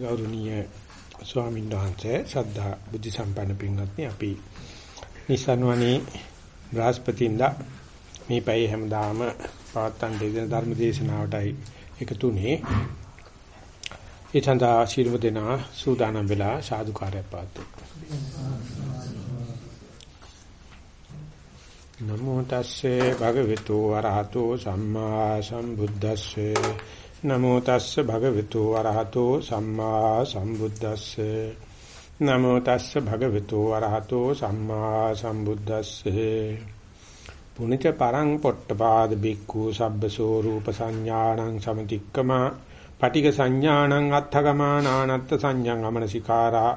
ගෞරවනීය ස්වාමීන් වහන්සේ ශ්‍රද්ධා බුද්ධ සම්පන්න පින්වත්නි අපි නිසන්වනේ බ්‍රහස්පතින්දා මේ පැය හැමදාම පවත්තන් දෙන ධර්ම දේශනාවටයි එකතුනේ ඒ සඳහා ශිරුව දෙනා සූදානම් වෙලා සාදුකාරය පාත්තු නමෝ තස්සේ භගවතු වරහතෝ සම්මා සම්බුද්දස්සේ නමෝ තස්ස භගවතු වරහතෝ සම්මා සම්බුද්දස්සේ. නමෝ තස්ස භගවතු වරහතෝ සම්මා සම්බුද්දස්සේ. පුනිච පරං පොට්ටපාද බික්ඛු සබ්බසෝ රූප සංඥාණං සමතික්කමා. පටික සංඥාණං අත්ථගමානානත්ත් සංඥං අමනසිකාරා.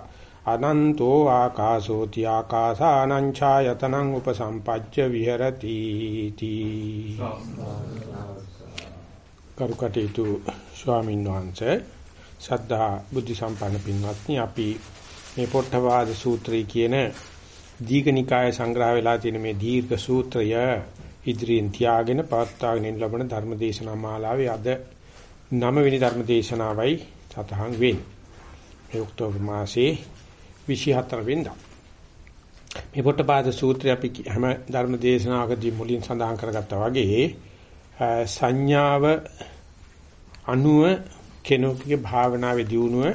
අනන්තෝ ආකාශෝති ආකාසානං ඡායතනං උපසම්පජ්ජ විහෙරති. තී කරුකටේතු ස්වාමීන් වහන්සේ සද්ධා බුද්ධ සම්පන්න පින්වත්නි අපි මේ පොට්ටවාද සූත්‍රය කියන දීඝනිකාය සංග්‍රහ වෙලා තියෙන මේ දීර්ඝ සූත්‍රය ඉදිරියෙන් තියාගෙන පවත්වාගෙන ලබන ධර්මදේශනා මාලාවේ අද 9 වෙනි ධර්මදේශනාවයි සතහන් වෙන්නේ. මේ ඔක්තෝබර් මාසයේ 24 වෙනිදා. මේ පොට්ටපාද සූත්‍රය අපි හැම ධර්මදේශනාවකදී මුලින් සඳහන් කරගත්තා වගේ සංඥාව අනුව කෙනෙකුගේ භාවනාවේ දියුණුව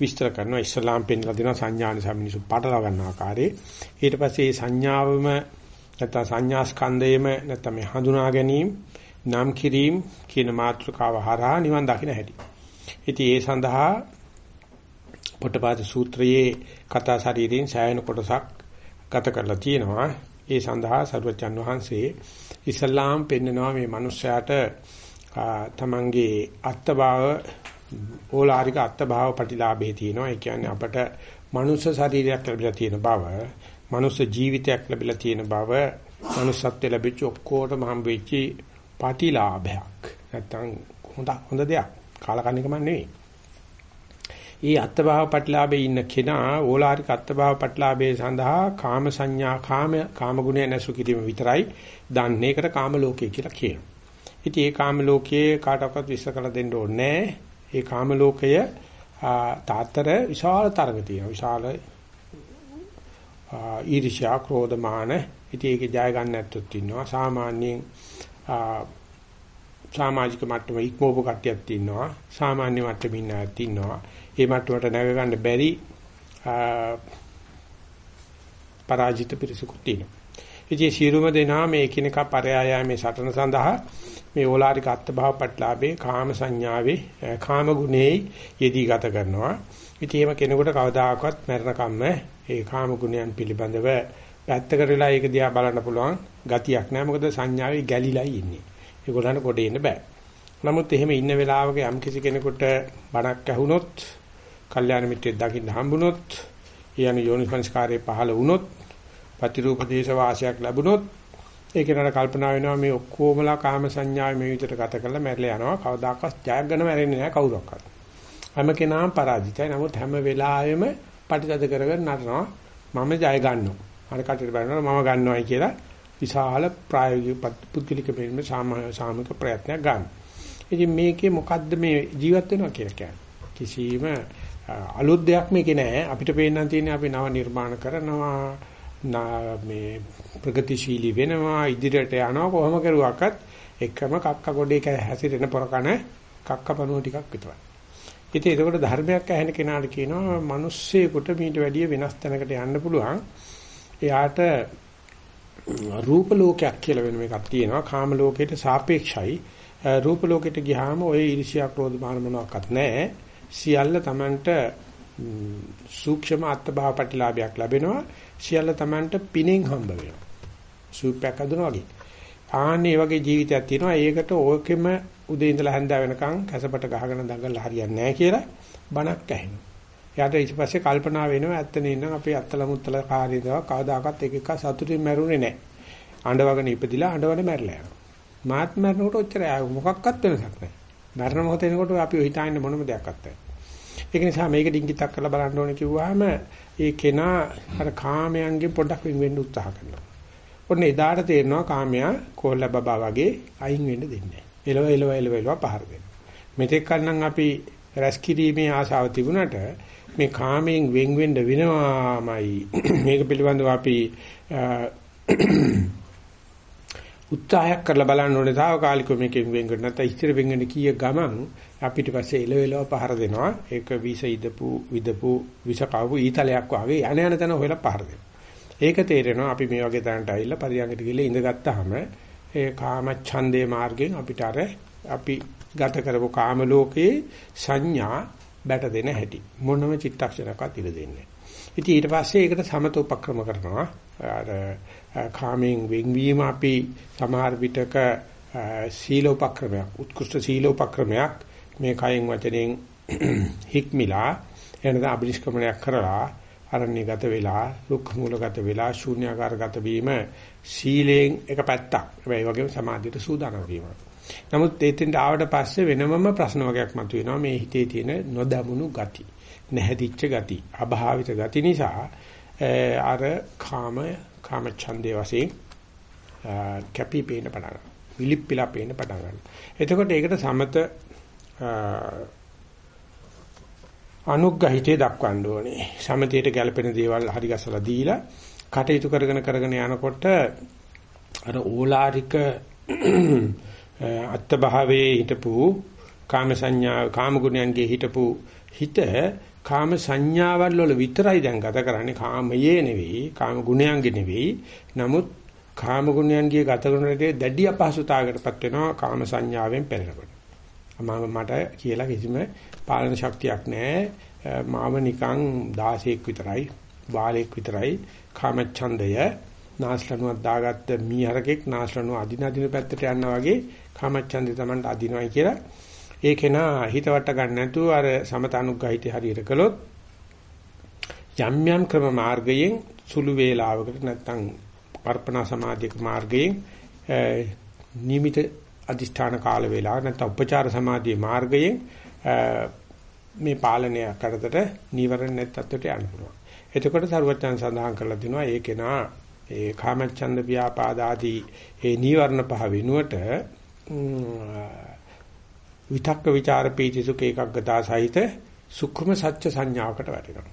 විස්තර කරනවා ඉස්ලාම් පෙන්ලා දෙනවා සංඥාන සම්මිනිසු පටලවා ගන්න ආකාරයේ ඊට පස්සේ මේ සංඥාවම නැත්නම් සංඥා ස්කන්ධයම නැත්නම් මේ හඳුනා ගැනීම නම් කිරීම කියන මාතෘකාව හරහා නිවන් දකින්න හැටි. ඉතින් ඒ සඳහා පොට්ටපාද සූත්‍රයේ කතා ශරීරයෙන් සෑහෙන කොටසක් ගත කරලා තියෙනවා. ඒ සඳහා සර්වචන් වහන්සේ ඉස්ලාම් පෙන්නනවා මේ මිනිස්යාට තමන්ගේ අත්භාව ඕලාරික අත්භාව ප්‍රතිලාභේ තියෙනවා. ඒ කියන්නේ අපට මනුෂ්‍ය ශරීරයක් ලැබිලා තියෙන බව, මනුෂ්‍ය ජීවිතයක් ලැබිලා තියෙන බව, මනුෂ්‍යත්ව ලැබිච්ච ඔක්කොටම හම්බෙච්ච ප්‍රතිලාභයක්. නැත්තම් හොඳ හොඳ දෙයක්. කාලකන්නිකම නෙවෙයි. ඒ අත්භාව ප්‍රතිලාභේ ඉන්න කෙනා ඕලාරික අත්භාව ප්‍රතිලාභේ සඳහා කාම සංඥා කාම කාම ගුණය නැසු කිරීම විතරයි දන්නේ. ඒකට කාම ලෝකය කියලා කියනවා. ඉතින් ඒ කාම ලෝකයේ කාටවත් විශ්ල කරලා දෙන්න ඕනේ ඒ කාම ලෝකය තාතර විශාල තරඟ තියෙනවා. විශාල ඊර්ෂ්‍යා ක්‍රෝධ මාන ඉතින් ඒකේ ජය ගන්න නැත්තොත් ඉන්නවා. සාමාන්‍යයෙන් සමාජික මට්ටම ඉක්මවපු කට්ටියක් ඉන්නවා. සාමාන්‍ය මට්ටමින් ඉන්නත් ඉන්නවා. ඒ මට්ටමට නැග ගන්න බැරි පරාජිත පිරිසකුත් තියෙනවා. ඉතින් ශීරුම දෙනා මේ එකිනෙකා පරයායමේ සටන සඳහා මේ ඕලාරික අත්භාව පටලාභේ කාම සංඥාවේ කාම ගුණේ යෙදී ගත කරනවා. ඉතින් එහෙම කෙනෙකුට කවදාකවත් මරණ කම්ම ඒ කාම ගුණයන් පිළිබඳව පැත්තකට වෙලා ඒක දිහා බලන්න පුළුවන් ගතියක් නෑ. මොකද සංඥාවේ ගැලිලායි ඉන්නේ. ඒගොල්ලන්ට කොට එන්න බෑ. නමුත් එහෙම ඉන්න වෙලාවක යම් කිසි කෙනෙකුට බණක් ඇහුනොත්, කල්යාණ මිත්‍රයෙක් දකින්න හම්බුනොත්, ඊයන යෝනිසංස්කාරයේ පහළ වුනොත්, ප්‍රතිරූප දේශ වාසයක් ලැබුණොත් ඒක නට කල්පනා වෙනවා මේ ඔක්කොමලා කාම සංඥාවේ මේ විදිහට ගත කරලා මැරලා යනවා. කවදාකවත් ජයග්‍රහණ මැරෙන්නේ නැහැ කවුරක්වත්. හැම කෙනාම පරාජිතයි. නමුත් හැම වෙලාවෙම පටිතද කරගෙන නටනවා. මම ජය ගන්නවා. අර කටට බලනවා මම ගන්නවයි කියලා විශාල ප්‍රායෝගික පුද්ගලික ප්‍රේම සාමික ප්‍රයත්නයක් ගන්න. ඉතින් මේකේ මොකද්ද මේ ජීවත් වෙනවා කියලා කියන්නේ? කිසිම අලුත් දෙයක් මේකේ නැහැ අපිට පේන්න තියෙන්නේ අපි නව නිර්මාණ කරනවා මේ ප්‍රගතිශීලී වෙනවා ඉදිරියට යනවා කොහොම කරුවක්වත් එකම කක්ක ගොඩේක හැසිරෙන පොරකන කක්කපණුව ටිකක් විතරයි. ඉතින් ඒකට ධර්මයක් ඇහෙන කෙනාට කියනවා මිනිස්සෙකුට මීට වැඩිය වෙනස් තැනකට යන්න පුළුවන්. එයාට රූප ලෝකයක් කියලා වෙන එකක් තියෙනවා. කාම ලෝකයට සාපේක්ෂයි. රූප ලෝකෙට ගියාම ඔය ඊර්ෂ්‍යා ක්‍රෝධ මාන මොනවාක්වත් නැහැ. සියල්ල Tamanට සූක්ෂම අත්භාව ප්‍රතිලාභයක් ලැබෙනවා. සියල්ල Tamanට පිනෙන් හම්බ වෙනවා. සූපයක් හදනවා වගේ. ආන්නේ වගේ ජීවිතයක් තියෙනවා. ඒකට ඕකෙම උදේ ඉඳලා හැන්ද වෙනකන් කැසපට ගහගෙන දඟලලා හරියන්නේ නැහැ කියලා බණක් ඇහෙනවා. එයාට ඊට පස්සේ කල්පනා වෙනවා ඇත්තනේ නම් අපේ අත්තල මුත්තල කාර්යයව කවදාකවත් එක එක සතුටින් මැරුණේ නැහැ. අඬවගෙන ඉපදිලා අඬවන මැරලා යනවා. මාත් මැරනකොට ඔච්චර මොකක්වත් වෙනසක් නැහැ. මරණ මොහොත එනකොට අපි හිතාන්නේ මොනම දෙයක්වත් නැහැ. ඒක නිසා මේක ඩිංගිතක් කරලා බලන්න ඕනේ කිව්වහම ඒ කෙනා අර කාමයන්ගෙන් පොඩ්ඩක් වෙන් වෙන්න උත්සාහ කරනවා. ඔන්න එදාට තේරෙනවා කාමයා කොල්ල බබා වගේ අයින් වෙන්න දෙන්නේ නැහැ. එලව එලව එලව එලව පහර දෙනවා. මෙතෙක් කලනම් අපි රැස්කිරීමේ ආශාව තිබුණට මේ කාමයෙන් වෙන් වෙන්න වෙනවාමයි මේක පිළිබඳව අපි උත්සාහයක් කරලා බලන්න ඕනේ తాවකාලිකව මේකෙන් වෙන් කරන්න නැත්නම් ඉස්තර වෙන් වෙන්න කීය ගමන් අපිට පස්සේ එලවෙලව පහර දෙනවා ඒක විස ඉදපු විදපු විස කවපු ඊතලයක් වගේ යන යන තැන හොයලා පහර දෙනවා ඒක තේරෙනවා අපි මේ වගේ තැනට ඇවිල්ලා පරියන්කට ගිහලා ඉඳගත්තාම ඒ කාම ඡන්දේ මාර්ගයෙන් අපිට අර අපි ගත කරපු කාම ලෝකේ සංඥා බැට දෙන හැටි මොනම චිත්තක්ෂණයක්වත් ඉඳ දෙන්නේ. ඉතින් ඊට පස්සේ ඒකට සමත උපක්‍රම කරනවා. අර කාමයෙන් වෙන්වීම අපි සමහර විටක සීල උපක්‍රමයක්, උත්කෘෂ්ඨ සීල උපක්‍රමයක් මේ කයෙන් වචනෙන් හික්මිලා එනද අබිනිෂ්ක්‍මණයක් කරලා අරණ්‍යගත වෙලා, දුක් මූලගත වෙලා, ශූන්‍යාකාරගත වීම සීලෙන් එක පැත්තක්. හැබැයි වගේම සමාධියට සූදානම් වීම. නමුත් ඒතෙන්ට ආවට පස්සේ වෙනමම ප්‍රශ්න වගේක් මතුවෙනවා මේ හිතේ තියෙන නොදැමුණු ගති, නැහැදිච්ච ගති, අභාවිත ගති නිසා අර කාම කාම ඡන්දේ වශයෙන් කැපී පේන පටන් ගන්නවා. විලිප්පිලා පේන පටන් ගන්නවා. එතකොට ඒකට සමත අනුග්‍රහිතේ දක්වන්න ඕනේ. සමතේට ගැළපෙන දේවල් හරි ගසලා දීලා කටයුතු කරගෙන කරගෙන යනකොට අර ඕලාරික අත්භාවයේ හිටපු කාම සංඥා කාම ගුණයන්ගේ හිටපු හිත කාම සංඥාවල් වල විතරයි දැන් ගත කරන්නේ. කාමයේ නෙවෙයි කාම ගුණයන්ගේ නෙවෙයි. නමුත් කාම ගුණයන්ගේ ගත කරනට දැඩි අපහසුතාවකටපත් වෙනවා කාම සංඥාවෙන් පෙළෙනකොට. මම මට කියලා කිසිම පාලන ශක්තියක් නැහැ. මාව නිකන් 16ක් විතරයි බාලෙක් විතරයි. කාම ඡන්දය නාස්ලනුවක් දාගත්ත මීහරකෙක් නාස්ලනුව අදින අදින පැත්තට යනවා වගේ කාමච්ඡන්දේ Tamanට අදිනවයි කියලා ඒ කෙනා හිතවට ගන්න නැතුව අර සමතනුග්ගහිතය හරියට කළොත් යම් යම් ක්‍රම මාර්ගයෙන් සුළු වේලාවකට නැත්තම් අර්පණා සමාධියක මාර්ගයෙන් නිමිත අදිෂ්ඨාන කාල වේලාව නැත්නම් උපචාර සමාධියේ මාර්ගයෙන් මේ පාලනය කරතට නීවරණ නැත්තත්වයට යන්න පුළුවන්. එතකොට සරුවචන සඳහන් කරලා තිනවා ඒ කෙනා ඒ කාමච්ඡන්ද ව්‍යාපාද ආදී ඒ නීවරණ පහ වෙනුවට විතක්ක ਵਿਚාර පීති සුඛ ඒකග්ගතා සහිත සුක්ඛම සත්‍ය සංඥාවකට වැටෙනවා.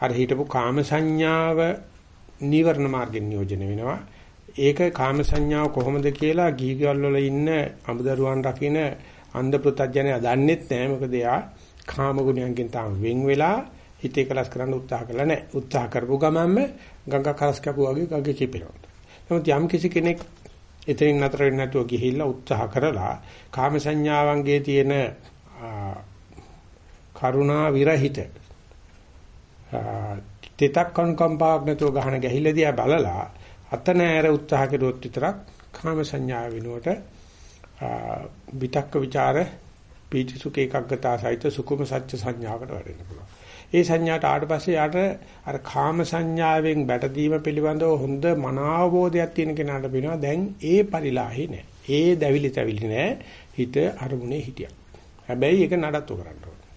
අර හිටපු කාම සංඥාව නීවරණ මාර්ගෙන් නියෝජනය වෙනවා. ඒක කාම සංඥාව කොහොමද කියලා ගීගල් වල ඉන්න අමුදරුවන් රකින්න අන්ධ පෘතජ්ජනයා දන්නෙත් නැහැ. මොකද එයා කාම ගුණයන්ගෙන් තාම වෙන් වෙලා හිතේ කලස් කරන්න උත්සාහ කළා නැහැ. උත්සාහ කරපු ගමන්ම ගඟ කරස් කපුවා වගේ ගඟ කිපෙනවා. නමුත් යම් කිසි කෙනෙක් එතනින් නතර වෙන්නේ නැතුව ගිහිල්ලා උත්සාහ කරලා කාම සංඥාවන්ගේ තියෙන කරුණා විරහිත තෙතක් කම්පාවක් නැතුව ගහන ගැහිලා දිහා බලලා අත නෑර උත්සාහ කළොත් විතරක් කාම සංඥාව වෙනුවට විතක්ක ਵਿਚාර පීති සුඛ ඒකග්ගතා සහිත සුකුම සත්‍ය සංඥාවකට වැඩෙන්න පුළුවන්. ඒ සංඥාට ආවට පස්සේ යාට අර කාම සංඥාවෙන් බැටදීම පිළිබඳව හොඳ මනාවබෝධයක් තියෙන කෙනාට වෙනවා දැන් ඒ පරිලාහේ නෑ. ඒ දැවිලි තැවිලි නෑ. හිත අරමුණේ හිටියා. හැබැයි ඒක නඩත්තු කරන්න ඕනේ.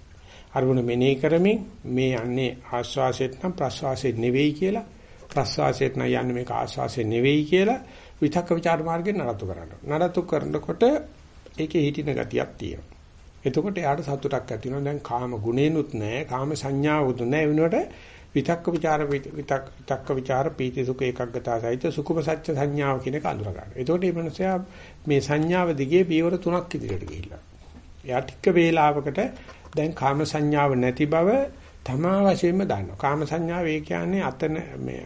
අරමුණ මෙනෙහි කරමින් මේ යන්නේ ආස්වාසෙත් නම් ප්‍රස්වාසෙත් නෙවෙයි කියලා ප්‍රස්වාසෙත් නම් යන්නේ මේක ආස්වාසෙ නෙවෙයි කියලා විතක්ක ਵਿਚාර මාර්ගෙන් නඩත්තු කරන්න. නඩත්තු කරනකොට ඒකේ හිටින ගතියක් තියෙනවා. එතකොට යාට සතුටක් ඇති වෙනවා. දැන් කාම ගුණේනුත් නැහැ, කාම සංඥාවුත් නැහැ. වෙනුවට විතක්ක ਵਿਚාර විතක් විතක්ක විචාර පීති සුඛ ඒකග්ගතා සහිත සුඛම සත්‍ය සංඥාව කියන එක අඳුර ගන්න. එතකොට මේ මනුස්සයා මේ සංඥාව දිගේ පියවර තුනක් ඉදිරියට ගිහිල්ලා. එයා ටික වේලාවකට දැන් කාම සංඥාව නැති බව තමා වශයෙන්ම දන්නවා. කාම සංඥාව ඒ කියන්නේ අතන මේ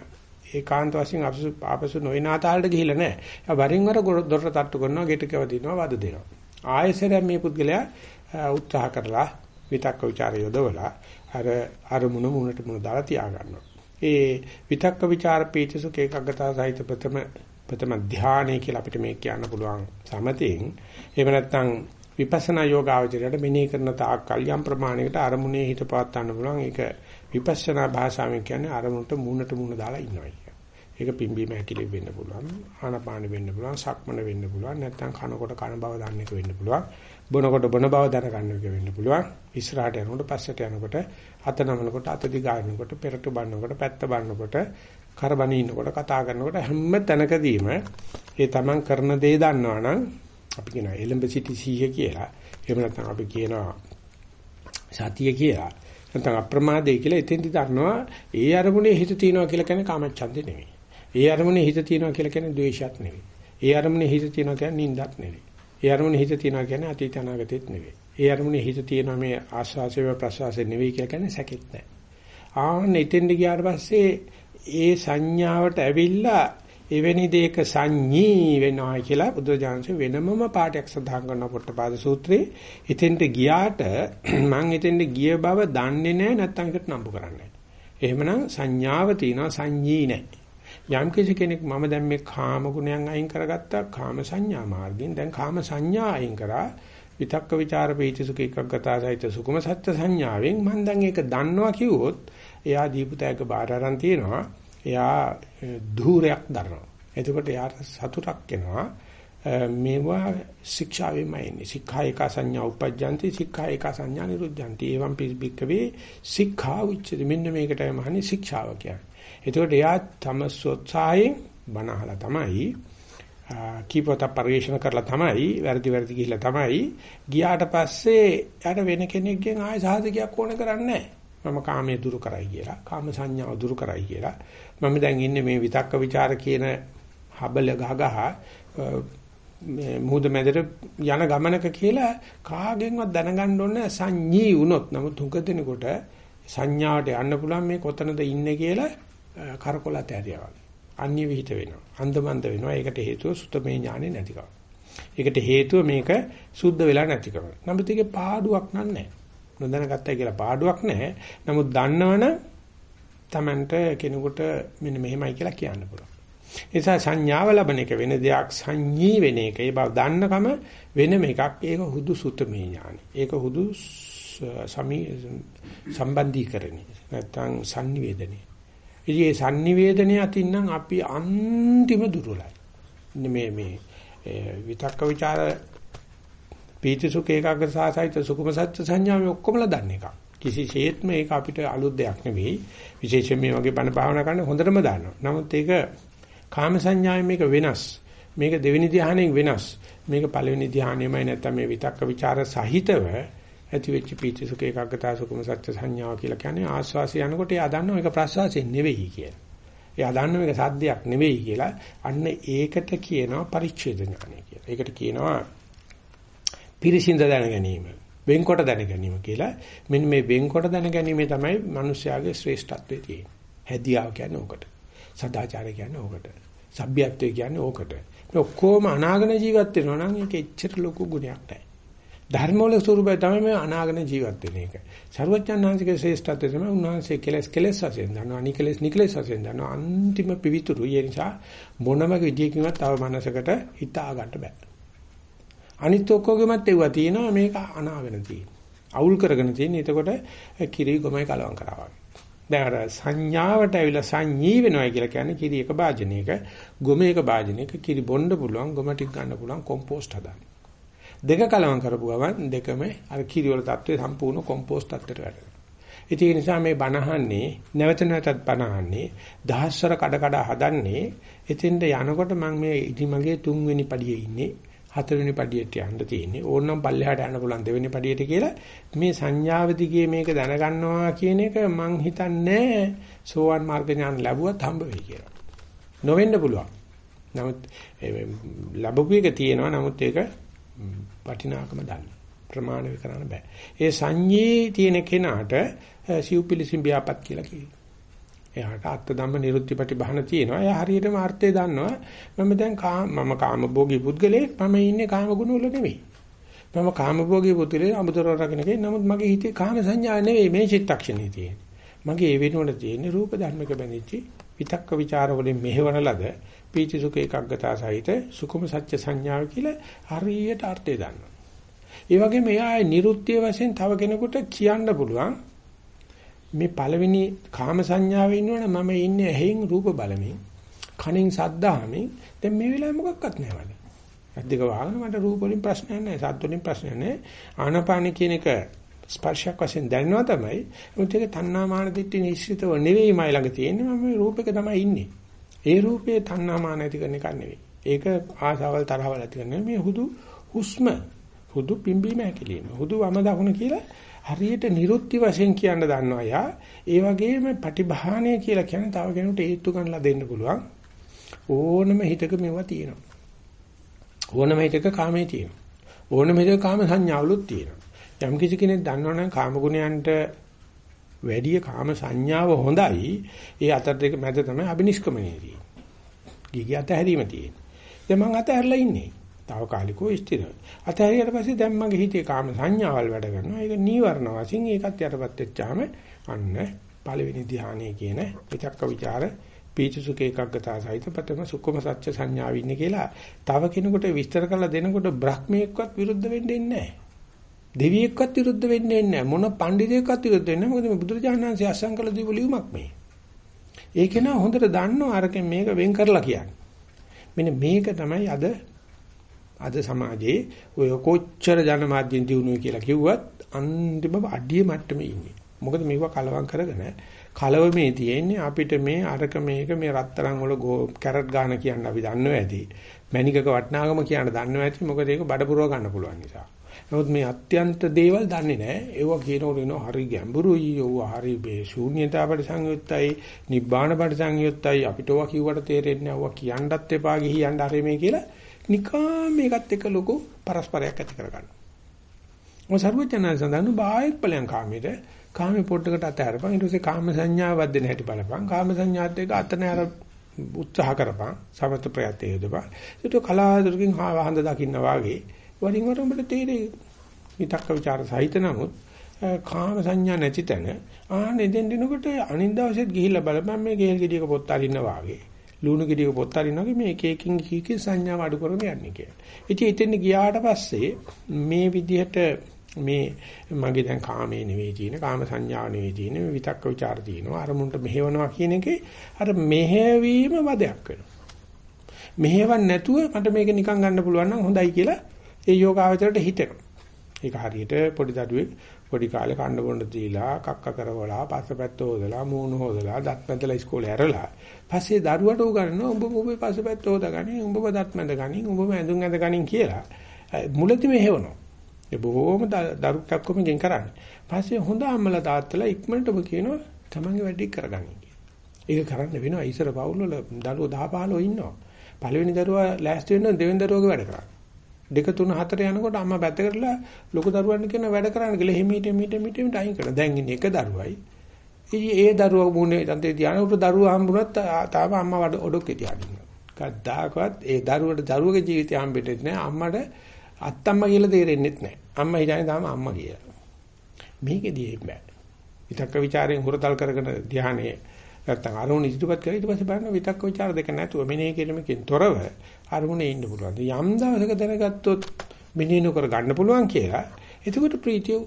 ඒකාන්ත වශයෙන් අපසු අපසු නොයනාතාලට ගිහිල්ලා නැහැ. එයා වරින් වර දොරට තට්ටු කරනවා, ගෙට කව දිනවා, වද දෙනවා. ආයෙසරයක් මේ පුද්ගලයා උත්සාහ කරලා විතක්ක ਵਿਚාර යොදවලා අර අරමුණ මුණට මුණ දාලා තියා ගන්නවා. ඒ විතක්ක ਵਿਚාර පීතිසුඛ ඒකග්ගතා සහිත ප්‍රථම ප්‍රථම ධානය කියලා අපිට මේක කියන්න පුළුවන් සමතෙන්. එහෙම නැත්නම් විපස්සනා යෝගාවචරයට මෙනෙහි කරන තාක්කල් යම් ප්‍රමාණයකට අරමුණේ හිත පාත් ගන්න පුළුවන්. ඒක විපස්සනා භාෂාවෙන් කියන්නේ අරමුණට මුණට මුණ දාලා ඉන්නවා කියන ඒක පිම්බීම හැකිලි වෙන්න පුළුවන් ආනපාන වෙන්න පුළුවන් සක්මන වෙන්න පුළුවන් නැත්නම් කනකොට කන බව දන්නේක වෙන්න පුළුවන් බොනකොට බොන බව දැනගන්න එක වෙන්න පුළුවන්. ඉස්සරහට යනකොට පස්සට යනකොට අත නමනකොට අත දිගාරිනකොට පෙරට බannකොට පැත්ත බannකොට කරබණී ඉන්නකොට කතා කරනකොට හැම තැනකදීම ඒ තමන් කරන දේ දන්නවනම් අපි කියනවා එලඹ සිටි සීය කියලා. එහෙම නැත්නම් අපි කියනවා සතිය කියලා. නැත්නම් අප්‍රමාදේ කියලා එතෙන්දි දන්නවා ඒ අරමුණේ හිත තියනවා කියලා කියන්නේ කාමච්ඡන්දේ නෙවෙයි. ඒ අරමුණේ හිත තියනවා කියලා කියන්නේ ද්වේෂයක් නෙවෙයි. ඒ අරමුණේ හිත තියනවා කියන්නේ නින්දක් නෙවෙයි. ඒ අරමුණේ හිත තියනවා කියන්නේ අතීත අනාගතෙත් නෙවෙයි. ඒ අරමුණේ හිත තියනවා මේ ආස්වාසය ප්‍රසවාසය නෙවෙයි කියලා කියන්නේ සැකෙත් නැහැ. ආන්න එතෙන්ද ගියාට පස්සේ ඒ සංඥාවට ඇවිල්ලා එවැනි දෙයක සංඤී වෙනවා කියලා බුදුජානක වෙනමම පාඩයක් සඳහන් කරන පොට්ටපාද සූත්‍රයේ එතෙන්ට ගියාට මං එතෙන්ට ගිය බව දන්නේ නැහැ නැත්නම් ඒකට නම්බු කරන්නේ. එහෙමනම් සංඥාව තියෙනවා සංඤී නැහැ. යම් කිසි කෙනෙක් මම දැන් මේ කාම ගුණයන් අයින් කරගත්තා කාම සංඥා මාර්ගයෙන් දැන් කාම සංඥා අයින් කරා විතක්ක ਵਿਚාර පීති සුඛ එකග්ගතාසහිත සුකුම සත්‍ය සංඥාවෙන් මම දැන් ඒක දන්නවා කිව්වොත් එයා දීපුතයක බාර අරන් තියෙනවා එයා ධූරයක් දරනවා. එතකොට එයාට සතුටක් එනවා. මේවා ශික්ෂාවෙමයි ඉන්නේ. සික්ඛා එක සංඥා උපජ්ජන්ති සික්ඛා එක සංඥා නිරුද්ධන්ති. එවම් පිළිබික්කවේ සික්ඛා උච්චති. මෙන්න මේකටයි මහන්නේ ශික්ෂාව කියන්නේ. එතකොට එයා තම සොත්සායෙන් බනහලා තමයි කීපත පරිශන කරලා තමයි වැරදි වැරදි ගිහිල්ලා තමයි ගියාට පස්සේ යාට වෙන කෙනෙක්ගෙන් ආයෙ සාධකයක් ඕන කරන්නේ නැහැ. මම කාමයේ දුරු කරයි කියලා කාම සංඥාව දුරු කරයි කියලා. මම දැන් ඉන්නේ මේ විතක්ක ਵਿਚාර කියන හබල ගහගහ මේ මුහුද මැදට යන ගමනක කියලා කාගෙන්වත් දැනගන්න ඕනේ සංඤී වුණොත්. නමුත් තුඟ දෙනකොට සංඥාවට යන්න පුළුවන් මේ කොතනද ඉන්නේ කියලා කරකොලත ඇරියා වගේ අන්‍ය විහිිත වෙනවා අන්දමන්ද වෙනවා ඒකට හේතුව සුතමේ ඥානෙ නැතිකම ඒකට හේතුව මේක සුද්ධ වෙලා නැතිකම නමුත් ඒකේ පාඩුවක් නෑ නොදැනගත්තයි කියලා පාඩුවක් නැහැ. නමුත් දන්නවනම් Tamanට කෙනෙකුට මෙන්න මෙහෙමයි කියලා කියන්න පුළුවන්. ඒ නිසා සංඥාව ලබන එක වෙන දෙයක් සංඤී වෙන එක. ඒ බව දන්නකම වෙනම එකක්. ඒක හුදු සුතමේ ඥානෙ. ඒක හුදු සමි සම්බන්ධීකරණය. නැත්තම් sannivedanaye. ඉතින් මේ sannivedanaye අතින්නම් අපි අන්තිම දුර්වලයි. මේ මේ විතක්ක ਵਿਚාර පීති සුඛ ඒකාග්‍ර සාසයිත සුඛම සත්‍ය සංඥා මේ ඔක්කොමලා දන්න එකක්. කිසිසේත්ම ඒක අපිට අලුත් දෙයක් නෙවෙයි. විශේෂයෙන් මේ වගේ බණ භාවනා කරන හොඳටම දන්නවා. නමුත් ඒක කාම සංඥාවේ මේක වෙනස්. මේක දෙවෙනි ධ්‍යානයෙන් වෙනස්. මේක පළවෙනි ධ්‍යානෙමයි නැත්නම් මේ විතක්ක ਵਿਚාර සහිතව ඇති වෙච්ච පීති සුඛ ඒකාග්‍රතාව සුකුම සත්‍ය සංඥාව කියලා කියන්නේ ආස්වාසිය යනකොට එයා දන්නවා මේක ප්‍රසවාසයෙන් නෙවෙයි කියලා. එයා දන්නවා මේක සද්දයක් නෙවෙයි කියලා. අන්න ඒකට කියනවා පරිච්ඡේද ඥානය කියලා. ඒකට කියනවා පිරිසිඳ දැන ගැනීම වෙන්කොට දැන ගැනීම කියලා මෙන්න මේ වෙන්කොට දැන ගැනීමේ තමයි මිනිස්යාගේ ශ්‍රේෂ්ඨත්වයේ තියෙන්නේ. හැදියාව කියන්නේ ඕකට. සදාචාරය කියන්නේ ඕකට. සભ્યත්වය කියන්නේ ඕකට. මේ ඔක්කොම අනාගන ජීවත් වෙනවා නම් ඒක එච්චර ලොකු ගුණයක් නැහැ. ධර්මවල ස්වරූපය තමයි මේ අනාගන ජීවත් වෙන එක. ਸਰවඥාන්සිකේ ශ්‍රේෂ්ඨත්වය තමයි උන්වහන්සේ කෙලස් කෙලස් වශයෙන් දන්නවා. අනිකලස් නිකලස් වශයෙන් දන්නවා. අන්තිම පිවිතුරු. ඒ නිසා මොනම විදියකින්වත් තව මනසකට හිතා ගන්න බෑ. අනිත් ඔක්කොගෙමත් ඒවා තියෙනවා මේක අනාගෙන තියෙන. අවුල් කරගෙන තියෙන. එතකොට කිරි ගොමයි කලවම් කරා වගේ. දැන් අර සංඥාවට ඇවිල්ලා සංඤී වෙනවා කියලා කියන්නේ කිරි එක භාජනයක ගොම එක භාජනයක කිරි බොන්න පුළුවන් ගොම ටික ගන්න පුළුවන් කොම්පෝස්ට් හදන්න. දෙක කලවම් කරපුවම දෙකම අර කිරි වල තත්ත්වය සම්පූර්ණ කොම්පෝස්ට් තත්ත්වයට වැටෙනවා. ඒ නිසා මේ බනහන්නේ නැවත නැවතත් බනහන්නේ දහස්වර කඩ කඩ හදන්නේ එතෙන්ට යනකොට මම මේ ඉදි මගේ තුන්වෙනි පඩියේ ඉන්නේ හතරවෙනි පඩියට යන්න තියෙන්නේ. ඕනනම් පල්ලෙහාට යන්න පුළුවන් දෙවෙනි පඩියට කියලා මේ සංඥාව දිගේ මේක දැනගන්නවා කියන එක මං හිතන්නේ සෝවන් මාර්ග ඥාන ලැබුවත් හම්බ වෙයි කියලා. නොවෙන්න පුළුවන්. නමුත් ලැබුව එක තියෙනවා. නමුත් ඒක වටිනාකම දන්න. ප්‍රමාණ කරන්න බෑ. ඒ සංඤේ තියෙන කෙනාට සිව්පිලිසිම් බියාපත් කියලා කියනවා. එයාට අත්ත ධම්ම නිරුත්තිපටි බහන තියෙනවා. එයා හරියටම අර්ථය දන්නවා. මම දැන් මම කාමභෝගී පුද්ගලයෙක්. මම ඉන්නේ කාම ගුණ වල නෙවෙයි. මම කාමභෝගී පුද්ගලයෙක් අමුතර රකින්න කෙනෙක්. නමුත් මගේ හිතේ කාම සංඥා නෙවෙයි මේ චිත්තක්ෂණේ තියෙන්නේ. මගේ ඒ වෙනුවට තියෙන්නේ රූප ධර්මයක බැඳිච්ච විතක්ක ਵਿਚාර වලින් මෙහෙවන ලද පීති සුඛ ඒකග්ගතා සහිත සුකුම සත්‍ය සංඥාව කියලා හරියට අර්ථය දන්නවා. ඒ වගේම එයා නිරුත්ති වශයෙන් තව කෙනෙකුට කියන්න පුළුවන් මේ පළවෙනි කාම සංඥාවේ ඉන්නවනේ මම ඉන්නේ ඇහෙන් රූප බලමින් කනෙන් සද්දාමින් දැන් මේ වෙලාවේ මොකක්වත් නැහැ වඩ. අද්දික වහගෙන මට රූප වලින් ප්‍රශ්නයක් නැහැ සද්ද වලින් ප්‍රශ්නයක් නැහැ. ආනපාන කියන එක ස්පර්ශයක් වශයෙන් දැනනවා තමයි. මොකද ඒක තණ්හා මාන දිට්ඨි නිශ්චිතව නෙවෙයි මයි ළඟ තියෙන්නේ මම මේ රූපෙක තමයි ඉන්නේ. ඒ රූපේ තණ්හා මාන ඇති කරන එකක් නෙවෙයි. ඒක ආසාවල් තරහවල් ඇති කරන මේ හුදු හුස්ම හුදු පිම්බීම හැකිලිම. හුදු වම දකුණ කියලා හරියට නිරුත්ති වශයෙන් කියන්න දන්නවා යා. ඒ වගේම පටිභාණය කියලා කියන්නේ තව කෙනෙකුට හේතු ගන්නලා දෙන්න පුළුවන්. ඕනම හිතක මේවා තියෙනවා. ඕනම හිතක කාමයේ තියෙනවා. ඕනම හිතක කාම සංඥාවලුත් තියෙනවා. යම් කිසි කෙනෙක් දන්නවනම් කාම ගුණයන්ට වැඩි කාම සංඥාව හොඳයි. ඒ අතර දෙක මැද තමයි අබිනිෂ්ක්‍මණය තියෙන්නේ. ගිගිය අතහැරීම තියෙන්නේ. දැන් මං අතහැරලා ඉන්නේ. తాවකාලිකව ස්ථිරව. අතහැරියට පස්සේ දැන් මගේ හිතේ කාම සංඥාවල් වැඩ කරනවා. ඒක නීවරණ වශයෙන් ඒකත් යටපත් වෙච්චාම අන්න පළවෙනි ධානයේ කියන විචක්ක ਵਿਚාර පීචසුඛ ඒකග්ගතා සහිත ප්‍රථම සුඛම සත්‍ය සංඥාව ඉන්නේ කියලා තව කෙනෙකුට විස්තර කරලා දෙනකොට බ්‍රහ්මයක්වත් විරුද්ධ වෙන්නේ නැහැ. දෙවියෙක්වත් විරුද්ධ වෙන්නේ නැහැ. මොන පඬිතෙක්වත් විරුද්ධ වෙන්නේ නැහැ. මොකද මේ බුදුරජාණන් වහන්සේ අසං කළ දීපු ලියුමක් මේ. ඒක නා හොඳට දන්නවා අරකින් මේක වෙන් කරලා කියන්නේ. මෙන්න මේක තමයි අද අද සමාජයේ ඔය කොච්චර ජනමාධ්‍යෙන් දිනුනේ කියලා කිව්වත් අන්තිම අඩිය මට්ටමේ ඉන්නේ. මොකද මේක කලවම් කරගෙන කලවමේ තියෙන්නේ අපිට මේ අරක මේක මේ රත්තරන් වල කැරට් ගාන කියන්න අපි දන්නව ඇති. මැනිකක වටනාගම කියන්න දන්නව ඇති. මොකද ඒක බඩපුරව ගන්න පුළුවන් නිසා. නමුත් මේ අත්‍යන්ත දේවල් දන්නේ නැහැ. ඒවා කියනකොට එනවා හරි ගැඹුරුයි. ඒවා හරි මේ ශූන්‍යතාවට සංයුත්තයි, නිබ්බාන පට සංයුත්තයි. අපිට ඕවා කිව්වට තේරෙන්නේ නැහැ. ඕවා කියන්නත් එපා ගිහියන්ට හරි මේ කියලා නිකම් මේකත් එක්ක ලොකු පරස්පරයක් ඇති කරගන්නවා. මොකද සර්වඥයන් සඳහන් බාහිර ඵලයන් කාමයට කාමේ පොඩ්ඩකට අතහැරපන් ඊට පස්සේ කාම සංඥාවක් දෙන්න හැටි බලපන්. කාම සංඥාත් එක්ක අතන අර උත්සාහ කරපන්. සමත ප්‍රයත්නය යොදපන්. ඒක කලාතුරකින් හඳ දකින්න වාගේ වරින් වර උඹට තේරෙයි. විතක්ක ਵਿਚාර සහිත නමුත් කාම සංඥා නැති තැන ආනේ දෙන්නකොට අනිත් දවසෙත් ගිහිල්ලා බලපන් මේ ගේල් ගෙඩියක පොත් අරින්න වාගේ. ලුණු ගෙඩියක පොත් අරින්න වාගේ මේ එක එකකින් කීකේ සංඥාව අඩු කරගෙන යන්නේ කියලා. ඉතින් එතෙන් ගියාට පස්සේ මේ විදිහට මේ මගේ දැන් කාමයේ නෙවෙයි තියෙන කාම සංඥාව නෙවෙයි තියෙන විතක්ක ਵਿਚාර තියෙනවා අරමුණට මෙහෙවනවා කියන එකේ අර මෙහෙවීම වදයක් වෙනවා මෙහෙවන් නැතුව මට මේක නිකන් ගන්න පුළුවන් නම් හොඳයි කියලා ඒ යෝගාවචරයට හිතෙනවා. ඒක හරියට පොඩි දඩුවෙක් පොඩි කාලේ කන්න බොන්න දීලා කක්ක කරවලා පස්සපැත්ත හොදලා මූණ හොදලා දත් මැදලා ඉස්කෝලේ ඇරලා පස්සේ දරුවට උගන්වනවා උඹ උඹේ පස්සපැත්ත හොදාගනි උඹව දත් මැද ගනි උඹම ඇඳුම් ඇඳ ගනි කියලා මුලදී මෙහෙවනවා ඒ බොහොම දරු කක්කමකින් කරන්නේ පස්සේ හොඳ අම්මලා තාත්තලා ඉක්මනට ඔබ කියනවා තමන්ගේ වැඩි කරගන්න ඒක කරන්න වෙනවා. ඉස්සර පවුල් වල දරුවෝ 10 15 ඉන්නවා. පළවෙනි දරුවා ලෑස්ති වෙන්න දෙවෙනි දරුවගේ වැඩ කරන්නේ. දෙක තුන හතර යනකොට අම්මා පැත්ත කරලා ලොකු දරුවන් කියන වැඩ කරන්න කියලා හිමීට මීට මීට මීට අයින් කරනවා. දැන් ඉන්නේ එක දරුවයි. ඉතින් ඒ දරුවා මුනේ තන්තේ තියාන උට දරුවා හම්බුනත් තාම අම්මා වඩ ඔඩොක්කේ තියාගෙන. කද්දාකවත් ඒ දරුවට දරුවගේ ජීවිතය හම්බෙන්නේ නැහැ. අම්මට අත්තම්මා කියලා තේරෙන්නේ නැහැ. අම්මා හිතන්නේ තාම අම්මා කියලා. මේකෙදී බෑ. විතක්ක ਵਿਚාරයෙන් හුරතල් කරගෙන ධානයේ නැත්තම් අරමුණ ඉදිරිපත් කරලා ඊට පස්සේ බලන්න විතක්ක ਵਿਚාර දෙක නැතුව මෙනෙහි කිරීමකින් තොරව අරමුණේ ඉන්න පුළුවන්. යම් දවසක දැනගත්තොත් මෙනෙහි නොකර ගන්න පුළුවන් කියලා එතකොට ප්‍රීතිය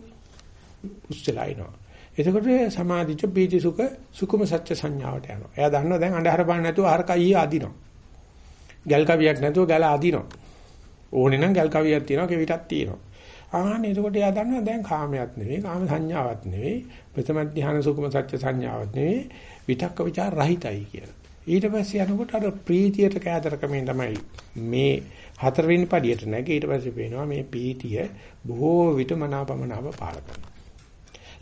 උස්සලා එනවා. එතකොට සමාධිච පීති සුඛ සුකුම සත්‍ය සංඥාවට යනවා. එයා දන්නවා දැන් අඳහර බලන්න නැතුව අහර කයිය අදිනවා. ගල් කවියක් නැතුව ගල අදිනවා. ඕනේ නම් ගල් කවියක් තියෙනවා කෙවිතක් තියෙනවා. ආහනේ එතකොට එයා දන්නවා දැන් කාමයක් නෙවෙයි කාම සංඥාවක් නෙවෙයි ප්‍රථම ධ්‍යාන සුකුම සත්‍ය සංඥාවක් නෙවෙයි විතක්ක ਵਿਚාර රහිතයි කියලා. ඊට පස්සේ යනකොට අර ප්‍රීතියට කෑදරකමෙන් තමයි මේ හතරවෙනි පඩියට නැග ඊට පස්සේ පේනවා මේ පීතිය බොහෝ විට මනාපමනාව පාල කරනවා.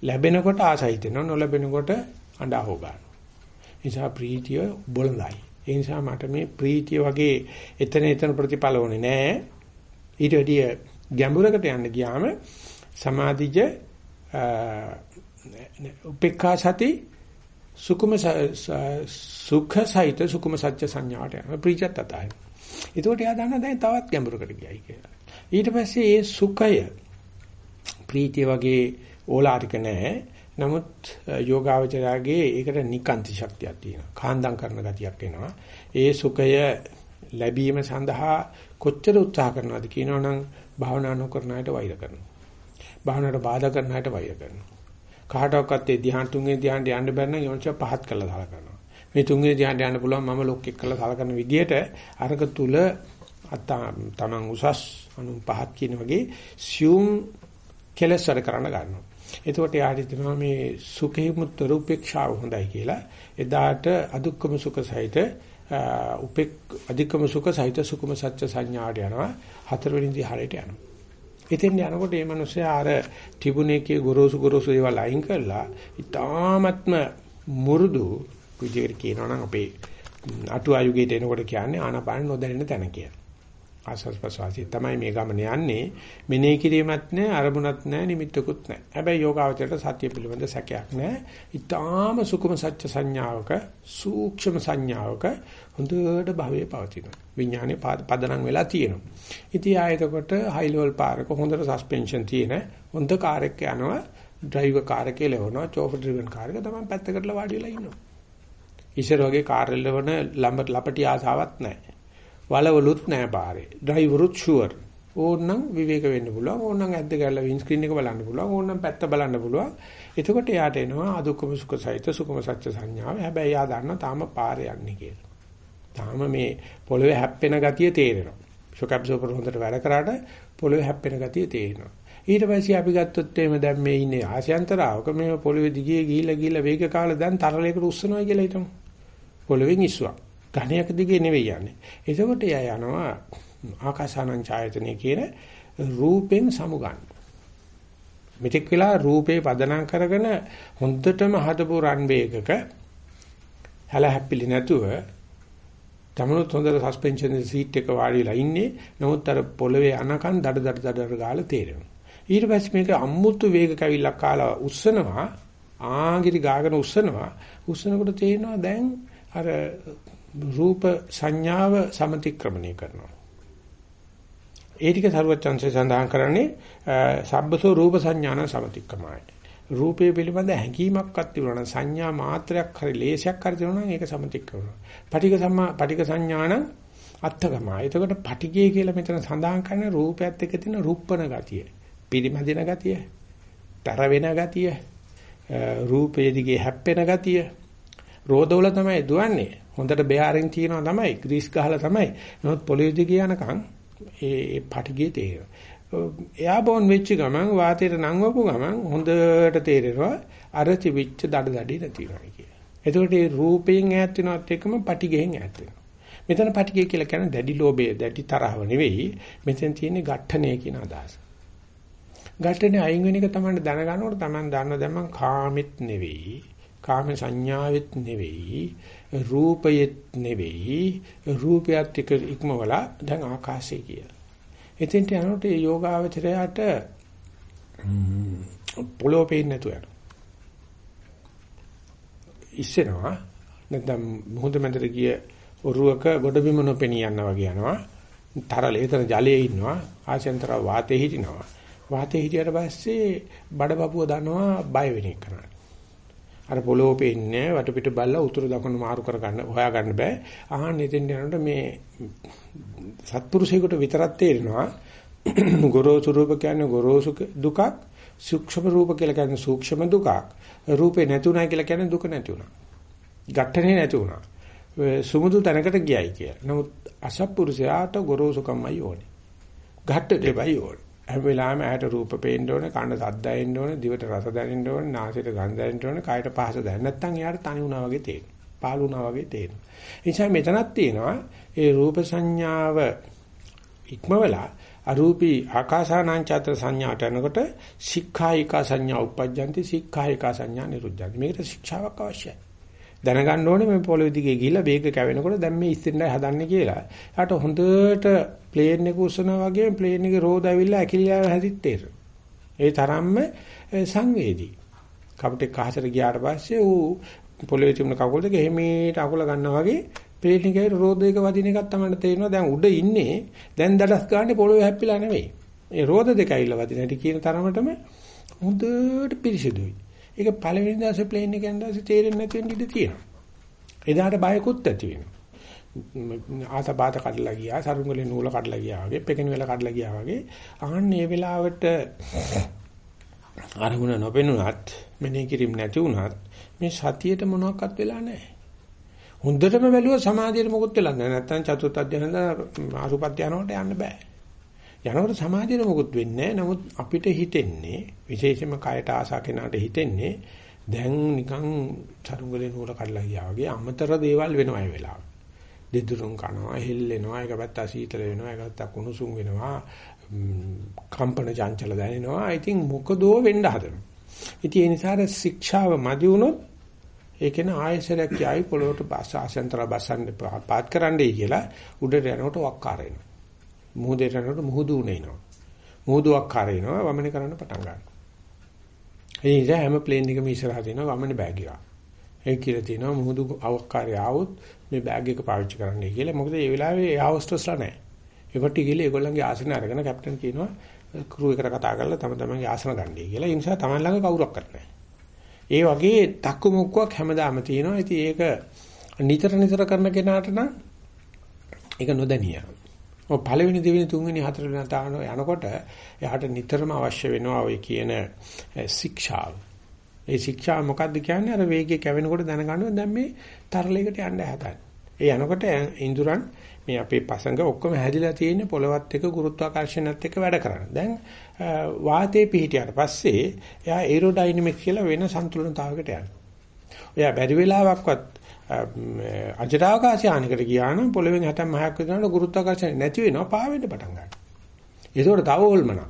ලැබෙනකොට ආසයිත වෙනවා නොලැබෙනකොට අඬා හො ගන්නවා. නිසා ප්‍රීතිය බොළඳයි. ඒ නිසා මට මේ ප්‍රීතිය වගේ එතන එතන ප්‍රතිඵල ඕනේ නෑ. ඊට වැඩිය ගැඹුරකට යන්න ගියාම සමාධිජ උපේක්ඛා සති සුකුම සුඛ සහිත සුකුම සත්‍ය සංඥාට යනවා ප්‍රීතියත් අතයි. ඒකට එයා දන්නා දැන් තවත් ගැඹුරකට ගියයි කියලා. ඊට පස්සේ ඒ සුඛය ප්‍රීතිය වගේ ඕලාරික නැහැ. නමුත් යෝගාවචරයාගේ ඒකට නිකාන්ති ශක්තියක් තියෙනවා. කාන්දම් කරන ගතියක් එනවා. ඒ සුඛය ලැබීම සඳහා කොච්චර උත්සාහ කරනවද කියනවනම් භාවනා නොකරන අයට වෛර කරනවා. භාවනාවට බාධා කරන අයට වෛර කරනවා. කාටවත් ඒ ධ්‍යාන තුන්වෙනි ධ්‍යානට යන්න බැරි නම් යොන්ච පහත් කළා දාලා කරනවා. මේ තුන්වෙනි ධ්‍යානට යන්න පුළුවන් මම ලොක්ෙක් කළා සලකන විදියට අරක තුල තමන් උසස් අනු පහත් කියන වගේ සියුම් කෙලස් වැඩ කරන්න ගන්නවා. එතකොට යාට හිතෙනවා මේ සුඛේ මුත්තර උපේක්ෂාව හොඳයි කියලා. එදාට අදුක්කම සුඛ සහිත උපේක් අධිකම සුඛ සහිත සුකුම සත්‍ය සංඥාට යනවා. හතරවෙනි ධ්‍යානයට යනවා. ඉතින් යනකොට මේ මිනිස්සයා අර ටිබුනේකේ ගොරෝසු ගොරෝසු දේවල් අයින් කරලා ඊටාත්ම මුරුදු විදිහට කියනවා නම් අපේ අටු ආයුගයට එනකොට කියන්නේ ආනාපාන නොදැනෙන තැන කියලා. ආස්වාස් ප්‍රසවාසී තමයි මේ ගමන යන්නේ. මෙනෙහි කිරීමත් නැහැ, අරමුණක් නැහැ, නිමිත්තකුත් නැහැ. හැබැයි යෝගාවචරයට සත්‍ය පිළිබඳ සැකයක් නැහැ. ඊටාම සුකුම සත්‍ය සංඥාවක, සූක්ෂම සංඥාවක හොඳට භවයේ පවතිනවා. විඥානේ පදනම් වෙලා තියෙනවා. ඉතින් ආයතකොට හයි ලෙවල් පාරක හොඳට සස්පෙන්ෂන් තියෙන හොඳ කාර් එක යනවා. ඩ්‍රයිවර් කාර් එකේ ලෙවනවා, චෝෆර් ඩ්‍රිවන් කාර් එක තමයි පැත්තකටලා වාඩි වෙලා ඉන්නවා. ඉස්සර වගේ කාර් එල්ලවන ළඹ ලපටි ආසාවක් නැහැ. වලවලුත් නැහැ පාරේ. ඩ්‍රයිවරුත් ෂුවර්. ඕනනම් විවේක වෙන්න පුළුවන්. ඕනනම් ඇද්ද ගැල්ලා වින් ස්ක්‍රීන් එක බලන්න පුළුවන්. ඕනනම් පැත්ත බලන්න පුළුවන්. එතකොට යාට එනවා අදුක්කම සුඛ සහිත සුඛම සත්‍ය සංඥාව. හැබැයි යා දන්නා තාම පාරේ යන්නේ කියලා. තාම මේ පොළවේ හැප්පෙන ගතිය තේරෙනවා. ෂොක් ඇබ්සෝබර් හොඳට වැඩ කරාට පොළවේ හැප්පෙන ගතිය තේරෙනවා. ඊට පස්සේ අපි ගත්තොත් එහෙම දැන් මේ ඉන්නේ ආශයන්තරාවක මේ පොළවේ දිගේ ගිහිලා ගිහිලා වේග කාලේ දැන් තරලයකට උස්සනවා කියලා හිතමු. පොළවෙන් ඉස්සුවක්. ඝණයක දිගේ නෙවෙයි යන්නේ. එතකොට එයා යනවා ආකාසානං ඡායතනෙ කියන රූපෙන් සමුගන්න. මෙතෙක් වෙලා රූපේ පදනම් කරගෙන හොඳටම හදපු රන්වේ එකක හැල හැප්පිලි නැතුව තමනුත් හොඳට සස්පෙන්ෂන් සීට් එක වාඩිලා ඉන්නේ. නමුත් අර පොළවේ අනකන් දඩ දඩ දඩ ගාලා තේරෙනවා. ඊට පස්සේ මේක අම්මුතු වේග කැවිල්ලක් කාලා උස්සනවා. ආගිරි ගාගෙන උස්සනවා. උස්සනකොට තේරෙනවා දැන් අර රූප සංඥාව සමතික්‍රමණය කරනවා. ඒ ටික සරුවචන්සේ සඳහන් කරන්නේ සබ්බසෝ රූප සංඥාන සමතික්‍රමයි. රූපේ පිළිබඳ හැඟීමක්වත් තිබුණා නම් සංඥා මාත්‍රයක් හරි ලේසියක් හරි තිබුණා නම් ඒක සමතික්‍රමනවා. පටික සම්මා පටික සංඥාන අත්ථගමයි. එතකොට පටිගය කියලා මෙතන සඳහන් කරන්නේ රූපයත් එක්ක තියෙන රුප්පන ගතිය. පිරිමදින ගතිය. තර වෙන ගතිය. රූපයේ දිගේ හැප්පෙන ගතිය. රෝදවල තමයි දුවන්නේ. හොඳට බෙයාරින් තියනවා තමයි ග්‍රීස් ගහලා තමයි. නමුත් පොළොවේ දිගේ යනකම් ඒ පටිගේ තේරෙනවා. එයා බොන් වෙච්ච ගමන් වාතයට නංවපු ගමන් හොඳට තේරෙනවා අර තිබිච්ච දඩ දඩි නැති වෙනවා කියලා. එතකොට මේ රූපයෙන් ඈත් වෙනවත් එක්කම පටිගෙන් ඈත් වෙනවා. මෙතන පටිගය කියලා කියන්නේ දැඩි ලෝභය, දැඩි තරහව නෙවෙයි. මෙතෙන් තියෙන්නේ ඝට්ටණය කියන අදහස. ඝට්ටණය අයින් වෙන එක තමයි දැනගන්නකොට තමයි දන්න දැන් මං කාමෙත් නෙවෙයි. කාම සංඥාවෙත් නෙවෙයි. රූපයෙත් නෙවෙයි රූපයත් එක්ක ඉක්මවලා දැන් ආකාශය කියලා. එතෙන්ට යනකොට මේ යෝගාවචරයට පොළොව පේන්නේ නැතුව යනවා. ඉස්සෙනවා නැත්නම් මුහුද මැදට ගිය ඔරුවක ගොඩබිම නොපෙනී යනවා වගේ යනවා. තරලේතර ජලයේ ඉන්නවා ආශෙන්තර වාතේ හිටිනවා. වාතේ හිටියට පස්සේ බඩපපුව දනවා බය වෙන එක කරන්නේ. අර පොළොව පේන්නේ වටපිට බල්ලා උතුරු දකුණු මාරු කර ගන්න හොයා ගන්න බෑ. ආහන් ඉතින් යනකොට මේ සත්පුරුෂයෙකුට විතරක් තේරෙනවා ගොරෝසු රූප කියන්නේ ගොරෝසු දුකක් සූක්ෂම රූප කියලා කියන්නේ සූක්ෂම දුකක් රූපේ නැතුණයි කියලා කියන්නේ දුක නැතුණා. ගැටනේ නැතුණා. සුමුදු තැනකට ගියයි කියලා. නමුත් අසත්පුරුෂයාට ගොරෝසුකමයි ඕනේ. ගැට්ට දෙබයි ඕනේ. හැම වෙලාවෙම ඇහැට රූප පේන්න ඕනේ, කනට ශබ්ද ඇහෙන්න ඕනේ, දිවට රස දැනෙන්න ඕනේ, නාසයට ගඳ දැනෙන්න ඕනේ, කයට පහස දැනෙන්න. නැත්නම් එයාට තනි වුණා වගේ තේරෙනවා. පාළු වුණා වගේ තේරෙනවා. ඒ නිසා මෙතනක් තියෙනවා ඒ රූප සංඥාව ඉක්මවලා අරූපී ආකාසානං චත්‍ර සංඥාට යනකොට සික්ඛායිකා සංඥා උප්පජ්ජಂತಿ සික්ඛායිකා සංඥා නිරුද්ධಂತಿ. මේකට ශික්ෂාවක් අවශ්‍යයි. දැනගන්න ඕනේ මේ පොළොවේ දිගේ ගිහිල්ලා වේග කැවෙනකොට දැන් මේ ඉස්සෙන්ඩයි හදන්නේ කියලා. යාට හොඳට ප්ලේන් එක උස්සනවා වගේ ප්ලේන් එකේ රෝද ඇවිල්ලා ඇකිලිලා හැදිත් ඒ තරම්ම සංවේදී. කපුටේ කහසට ගියාට පස්සේ ඌ පොළොවේ තිබුණ කකුල් දෙක එහෙමීට අකුල ගන්නවා වගේ ප්ලේන් එකේ රෝද එක වදින එකක් තමයි තේරෙනවා. දැන් උඩ ඉන්නේ දැන් දඩස් ගන්න පොළොවේ හැප්පිලා නෙවෙයි. ඒ රෝද දෙක ඇවිල්ලා වදින හැටි කියන තරමටම හොඳට පිරිසිදුයි. ඒක පළවෙනි දවසේ ප්ලේන් එකෙන් දැසේ තේරෙන්නේ නැති වෙන්න ඉඩ තියෙනවා. එදාට බයකුත් ඇති වෙනවා. ආතපාත කඩලා ගියා, සරුංගලේ නූල කඩලා ගියා වගේ, පෙකින වෙල කඩලා ගියා වගේ. අහන්න මේ වෙලාවට අරමුණ නොපෙනුනත්, මෙනේ කිරීම නැති වුණත් මේ සතියේට මොනවත් වෙලා නැහැ. හොඳටම බැලුවා සමාධියට මොකුත් වෙලා නැහැ. නැත්තම් චතුත් අධ්‍යයනද අරුප අධ්‍යයනවලට යන්න බෑ. යනකොට සමාධියට මොකුත් වෙන්නේ නමුත් අපිට හිතෙන්නේ විශේෂයෙන්ම කයට ආසා කෙනාට හිතෙන්නේ දැන් නිකන් චරුංගලේ නූල කඩලා ගියා වගේ අමතර දේවල් වෙනවා ඒ වෙලාවට. දෙදුරුම් කනවා, හෙල්ලෙනවා, එක පැත්ත සීතල වෙනවා, එක පැත්ත කුණුසුම් වෙනවා, කම්පන චංචල දැනෙනවා. I think මොකදෝ වෙන්න හදනවා. ඉතින් ඒ නිසා ශික්ෂාව මදි වුණොත් ඒකේන ආයසරයක් යයි පොළොවට බස් ආසන්තර බසන්න පාත් කරන්නයි කියලා උඩට යනකොට වක්කාර එනවා. මුහුදේට යනකොට මුහුදු උනේනවා. මුහුදු වක්කාර එනවා වමනේ කරන්න පටන් ගන්නවා. ඒ නිසා හැම ප්ලේන් එකම ඉස්සරහට එනවා වමනේ බෑග් එක. ඒ කියලා තියෙනවා මුහුදු අවක්කාරය આવොත් මේ බෑග් එක පාවිච්චි කරන්නයි කියලා. මොකද ඒ වෙලාවේ එයා හොස්ටස්ලා නැහැ. ඒකට ගිහලා ඒගොල්ලන්ගේ ආසන අරගෙන කැප්ටන් කියනවා ක්‍රූ එකට කතා කරලා තම තමන්ගේ ආසන ගන්නයි කියලා. ඒ නිසා තමන් ළඟ කවුරක් නැහැ. ඒ වගේ තක්කු මුක්කක් හැමදාම තියෙනවා. ඉතින් ඒක නිතර නිතර කරන කෙනාට නම් ඒක නොදැනිය. ඔය පළවෙනි දෙවෙනි තුන්වෙනි හතරවෙනි තාන යනකොට එයාට නිතරම අවශ්‍ය වෙනවා ඔය කියන ශික්ෂාව. ඒ ශික්ෂාව මොකද්ද කියන්නේ? අර වේගය කැවෙනකොට දැනගන්නවා දැන් මේ තරලයකට යන්න හදන්නේ. ඒ යනකොට ඉඳුරන් මේ අපේ පසංග ඔක්කොම හැදිලා තියෙන්නේ පොළවත් එක්ක ගුරුත්වාකර්ෂණයත් එක්ක වැඩ කරන. දැන් වාතයේ පිහිටියට පස්සේ එයා ඒරෝඩයිනමික් කියලා වෙන සන්තුලනතාවයකට යනවා. ඔයා බැරි වෙලාවක්වත් අජටාවකාශ යානකට ගියා නම් පොළවෙන් 65ක් විතරනකොට ගුරුත්වාකර්ෂණය නැති වෙනවා පාවෙන්න පටන් ගන්නවා. ඒකෝට තව ඕල්මනා.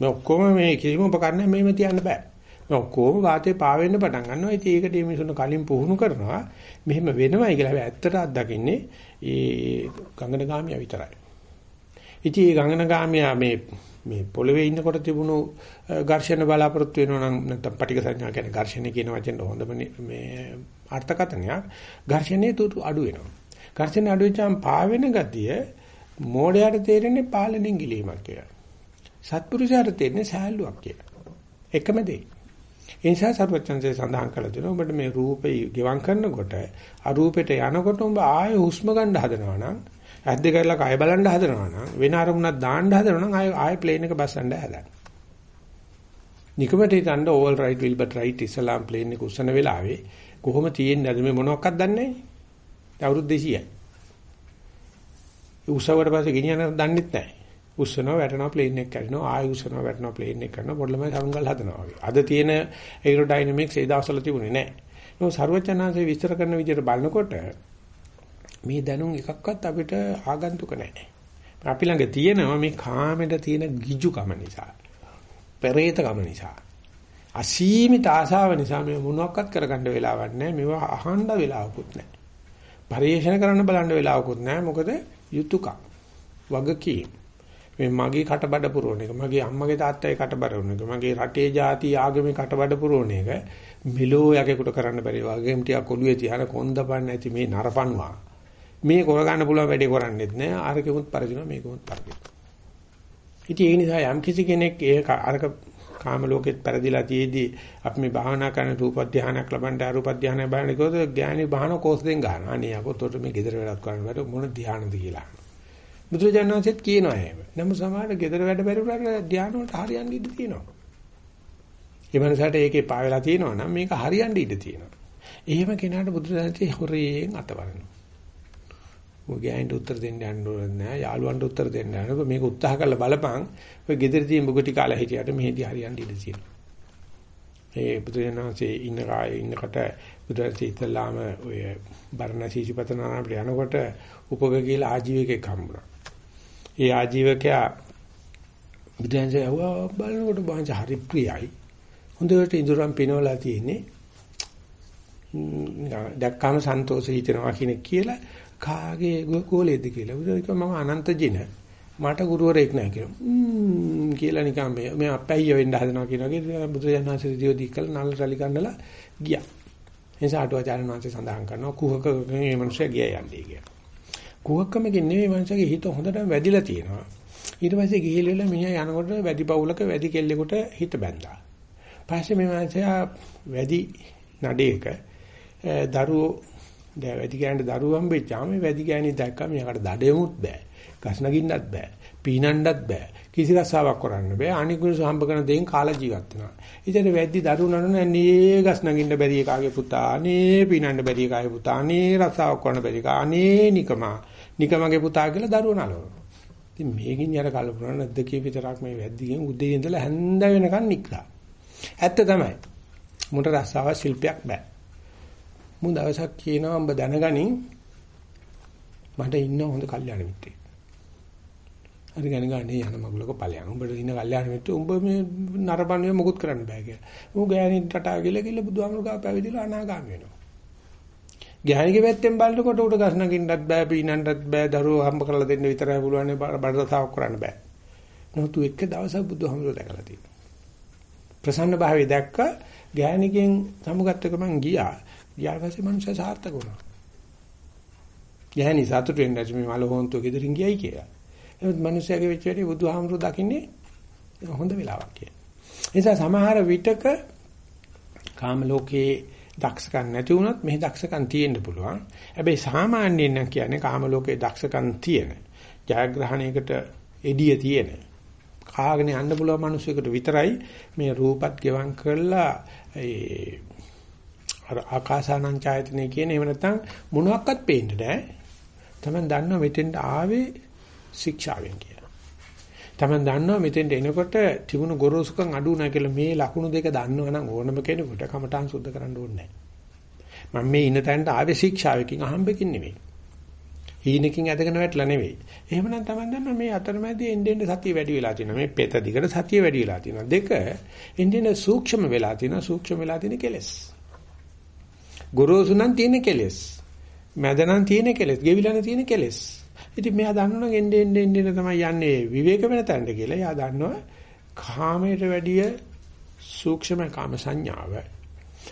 මේ ඔක්කොම මේ කිසිම උපකරණයක් මෙහෙම තියන්න බෑ. මේ ඔක්කොම වාතේ පාවෙන්න පටන් ගන්නවා. ඉතින් ඒකට මේ මිනිසුන් කලින් පුහුණු කරනවා. මෙහෙම වෙනවයි කියලා හැබැයි ඇත්තට අත්දකින්නේ ඒ ගංගනගාමියා විතරයි. ඉතින් මේ ගංගනගාමියා මේ මේ පොළවේ ඉන්නකොට තිබුණු ඝර්ෂණ බලාපොරොත්තු වෙනවා නම් නැත්නම් පටික සංඥා කියන්නේ ඝර්ෂණය කියන වචෙන් හොඳම මේ අර්ථකථනයක් ඝර්ෂණයේ තුරු අඩු වෙනවා. ඝර්ෂණ අඩු වෙච්චාම පාවෙන ගතිය මෝඩයට තේරෙන්නේ පාලනෙන් ගිලීමක් කියලා. සත්පුරුෂයාට තේරෙන්නේ සෑහලුවක් කියලා. එකම දේ. ඒ නිසා සර්වචන්සේ සඳහන් කළ දෙනවා ඔබට මේ රූපේ ගෙවම් කරනකොට අරූපෙට යනකොට ඔබ ආයෙ හුස්ම ගන්න හදනවා නම් ඇස් දෙක කරලා කය බලන්න හදනවා නම් වෙන අරමුණක් දාන්න හදනවා නම් ආයෙ ආයෙ ප්ලේන් එක බස්සන්න හදන්න. නිකමට හිතන්න ඕවල් රයිට් විල්බට් රයිට් ඉස්ලාම් ප්ලේන් එක උස්සන වෙලාවේ කොහොම තියෙන්නේ අද මේ මොනවක්වත් දන්නේ නැහැ. අවුරුදු 200යි. උසවට පස්සේ ගෙනියන්න දන්නෙත් නැහැ. උස්සනවා වැටෙනවා ප්ලේන් එක කැඩෙනවා ආයෙ උස්සනවා වැටෙනවා ප්ලේන් එක කරනවා පොඩ්ඩම සරුංගල් හදනවා වගේ. අද තියෙන ඒරෝඩයිනමික්ස් ඒ දවස්වල තිබුණේ නැහැ. ඒක සර්වචනාංශේ විස්තර කරන විදිහට බලනකොට මේ දැනුම් එකක්වත් අපිට ආගන්තුක නැහැ. අපි ළඟ තියෙනවා මේ කාමෙට තියෙන ගිජුකම නිසා. පෙරේතකම නිසා. අසීමිත ආශාව නිසා මේ මොනවත් කරගන්න වෙලාවක් නැහැ. මේවා අහන්න වෙලාවකුත් නැහැ. පරිේෂණ කරන්න බලන්න වෙලාවකුත් නැහැ. මොකද යුතුයකම්. වගකීම්. මේ මගේ කටබඩ පුරවන එක මගේ අම්මගේ තාත්තගේ කටබඩ පුරවන එක මගේ රටේ ಜಾති ආගමේ කටබඩ පුරවන එක මෙලෝ යකෙකුට කරන්න බැරි වගේම ටිකක් ඔළුවේ තියන කොන්දපන් නැති මේ නරපණුවා. මේ කරගන්න පුළුවන් වැඩේ කරන්නේත් නෑ. අරකෙමුත් පරදිනවා මේකෙමුත් පරදිනවා. ඉතින් ඒ නිසා යම් කිසි කෙනෙක් ඒක අරක කාම ලෝකෙත් පරදිලා තියේදී අපි මේ භාවනා කරන රූප ධානයක් ලබන්න අරූප ධානය බලන කිව්වොත් ඥානි බහන කොස් දෙන් ගන්නවා. අනේ අපොතොට මේ gedara වැඩක් කරන්න බෑ. මොන ධානද කියලා. බුදුජානනාංශෙත් කියනවා එහෙම. නමුත් සමහරට gedara වැඩ බැරිුණාට ධානය වලට හරියන්න ඉඩ තියෙනවා. ඒ මනසට ඒකේ පාවෙලා තියෙනවා නම් මේක හරියන්න ඉඩ තියෙනවා. එහෙම කෙනාට බුදුජානනාංශේ හොරේන් අතවරනවා. ඔයගෑන්ට උත්තර දෙන්න යන්න ඕනේ නැහැ. යාළුවන්ට උත්තර දෙන්න යන්න. මේක උත්සාහ කරලා බලපන්. ඔය gedara තියෙන බුගටි කාලා හිටියට මෙහෙදි හරියන්න ඉඩ තියෙනවා. ඒ බුදුජානනාංශේ ඉන්න කායේ ඉන්නකට බුදුරජාණන් ඉතලාම ඔය බර්ණසීසිපතනාරාමට යනකොට උපක කියලා ආජීවකෙක් හම්බුණා. ඒ ආජීවකයා බුදුන්සේ අහුවා බලනකොට බාංච හරි ප්‍රියයි. හොඳට ඉදurang පිනවලා තියෙන්නේ. දැක්කම සන්තෝෂ හිතෙනවා කියන කියලා කාගේ ගෝලෙද්ද කියලා. බුදුන් මම අනන්ත ජින. මට ගුරුවරයෙක් නැහැ කියලා. ම්ම් කියලා නිකන් මේ මේ අපැයිය වෙන්න හදනවා කියන වගේ බුදුජානනාංශ දියෝදී කළ නල් රලි කන්නලා ගියා. එනිසා අටුවාචාර්ය වංශය සඳහන් කරනවා කුහක මේ මිනිස්සු ගියා යන්නේ කියලා. කුහකමකින් නෙවෙයි මනුස්සගේ හිත හොඳටම වැඩිලා තියෙනවා. ඊට පස්සේ ගිහිල්ලා මිනිහා යනකොට වැඩි පවුලක වැඩි කෙල්ලෙකුට හිත බැඳලා. පස්සේ මේ මනුස්සයා වැඩි නඩේක දරුවෝ දැන් වැඩි ගෑනට දරුවෝ හම්බෙච්චාම වැඩි ගෑණි දැක්කම මෙයාට දඩේමුත් බෑ. ගස් නගින්නත් බෑ. පීනන්නත් බෑ. කිසි රසාවක් කරන්න බෑ. අනිකුරු හම්බ කරන දෙයින් කාලා ජීවත් වෙනවා. ඉතින් වැඩි දරුවෝ නනන නේ ගස් නගින්න බැරි එකාගේ පුතා, නේ පීනන්න බැරි එකාගේ පුතා, නේ රසාවක් කරන්න බැරි එකා, නේ නිකමා නිකමගේ පුතා කියලා දරුවෝ නලවනවා. ඉතින් මේකින් යර කලපුරන නැද්ද විතරක් මේ වැද්දිගෙන් උදේ ඉඳලා හැන්ද වෙනකන් නික්ලා. ඇත්ත තමයි. මුට රස්සාව ශිල්පයක් බෑ. මු දවසක් කියනවා උඹ දැනගනින් මට ඉන්න හොඳ කල්යාණ මිත්‍රෙක්. හරි ගණ ගන්නේ යන මගුලක ඵලයන්. උඹට ඉන්න කල්යාණ මිත්‍ර උඹ මේ නරබන්නේ මොකුත් කරන්න බෑ කියලා. ඌ ගෑණිට රටා ගිල ගිල බුදුහාමුදුරුවෝ ගාව පැවිදිලා අනාගාමී වෙනවා. ගෑණිගේ පැත්තෙන් බලනකොට උට ගස් නගින්නත් බෑ පීනන්නත් බෑ දරුවෝ හම්බ කරලා දෙන්න විතරයි පුළුවන් බඩරතාවක් කරන්න බෑ. නමුත් එක්ක දවසක් බුදුහාමුදුරුවෝ දැකලා තියෙනවා. ප්‍රසන්න භාවය දැක්ක ගෑණිකෙන් සමුගත්ත ගමන් ගියා. ගියාට පස්සේ මනුෂ්‍ය සාර්ථක වුණා. ගෑණි සතුටු වෙන්නේ නැති මේ මල හොන්තු ගෙදරින් ගියයි කියලා. එහෙනම් මනුෂ්‍යයාගේ වෙච්ච වැඩි බුදුහාමුදුරුවෝ දකින්නේ හොඳ වෙලාවක් කියලා. ඒ නිසා සමහර විටක කාම ලෝකේ දක්ෂකම් නැති වුණත් මෙහි දක්ෂකම් තියෙන්න පුළුවන්. හැබැයි සාමාන්‍යයෙන් නම් කියන්නේ කාම ලෝකේ දක්ෂකම් තියෙන. ජයග්‍රහණයකට එඩිය තියෙන. කාගෙන යන්න පුළුවන් මිනිසෙකුට විතරයි මේ රූපත් ගෙවම් කරලා ඒ අර ආකාසානං ඡායතනෙ කියන එහෙම නැත්නම් මොනවත් පේන්නේ නැහැ. තමයි දන්නව මෙතෙන්ට ආවේ ශික්ෂාවෙන් කියලා. තමයි දන්නවා මෙතෙන්ට එනකොට තිබුණු ගොරෝසුකම් අඩු නැහැ කියලා මේ ලකුණු දෙක දන්නවනම් ඕනම කෙනෙකුට කමඨාන් සුද්ධ කරන්න ඕනේ නැහැ. මම මේ ඉන්න තැනට ආවේ ශික්ෂාවකින් අහම්බකින් නෙමෙයි. හීනකින් ඇදගෙන වැටලා නෙවෙයි. එහෙමනම් තමයි දන්න මේ අතරමැදි එන්න එන්න සතිය වැඩි වෙලා තියෙනවා. මේ පෙත දිගට සතිය වැඩි වෙලා තියෙනවා. දෙක එන්න එන්න සූක්ෂම වෙලා තියෙනවා. සූක්ෂම වෙලා තියෙන කෙලෙස්. ගොරෝසු නම් තියෙන කෙලෙස්. මැද නම් තියෙන කෙලෙස්. ගෙවිලා තියෙන කෙලෙස්. ඉතින් මෙයා දන්නවනම් එන්නේ එන්නේ එන්නේ තමයි යන්නේ විවේක වෙන තැනට කියලා. එයා දන්නවා කාමයට වැඩිය සූක්ෂම කාම සංඥාව.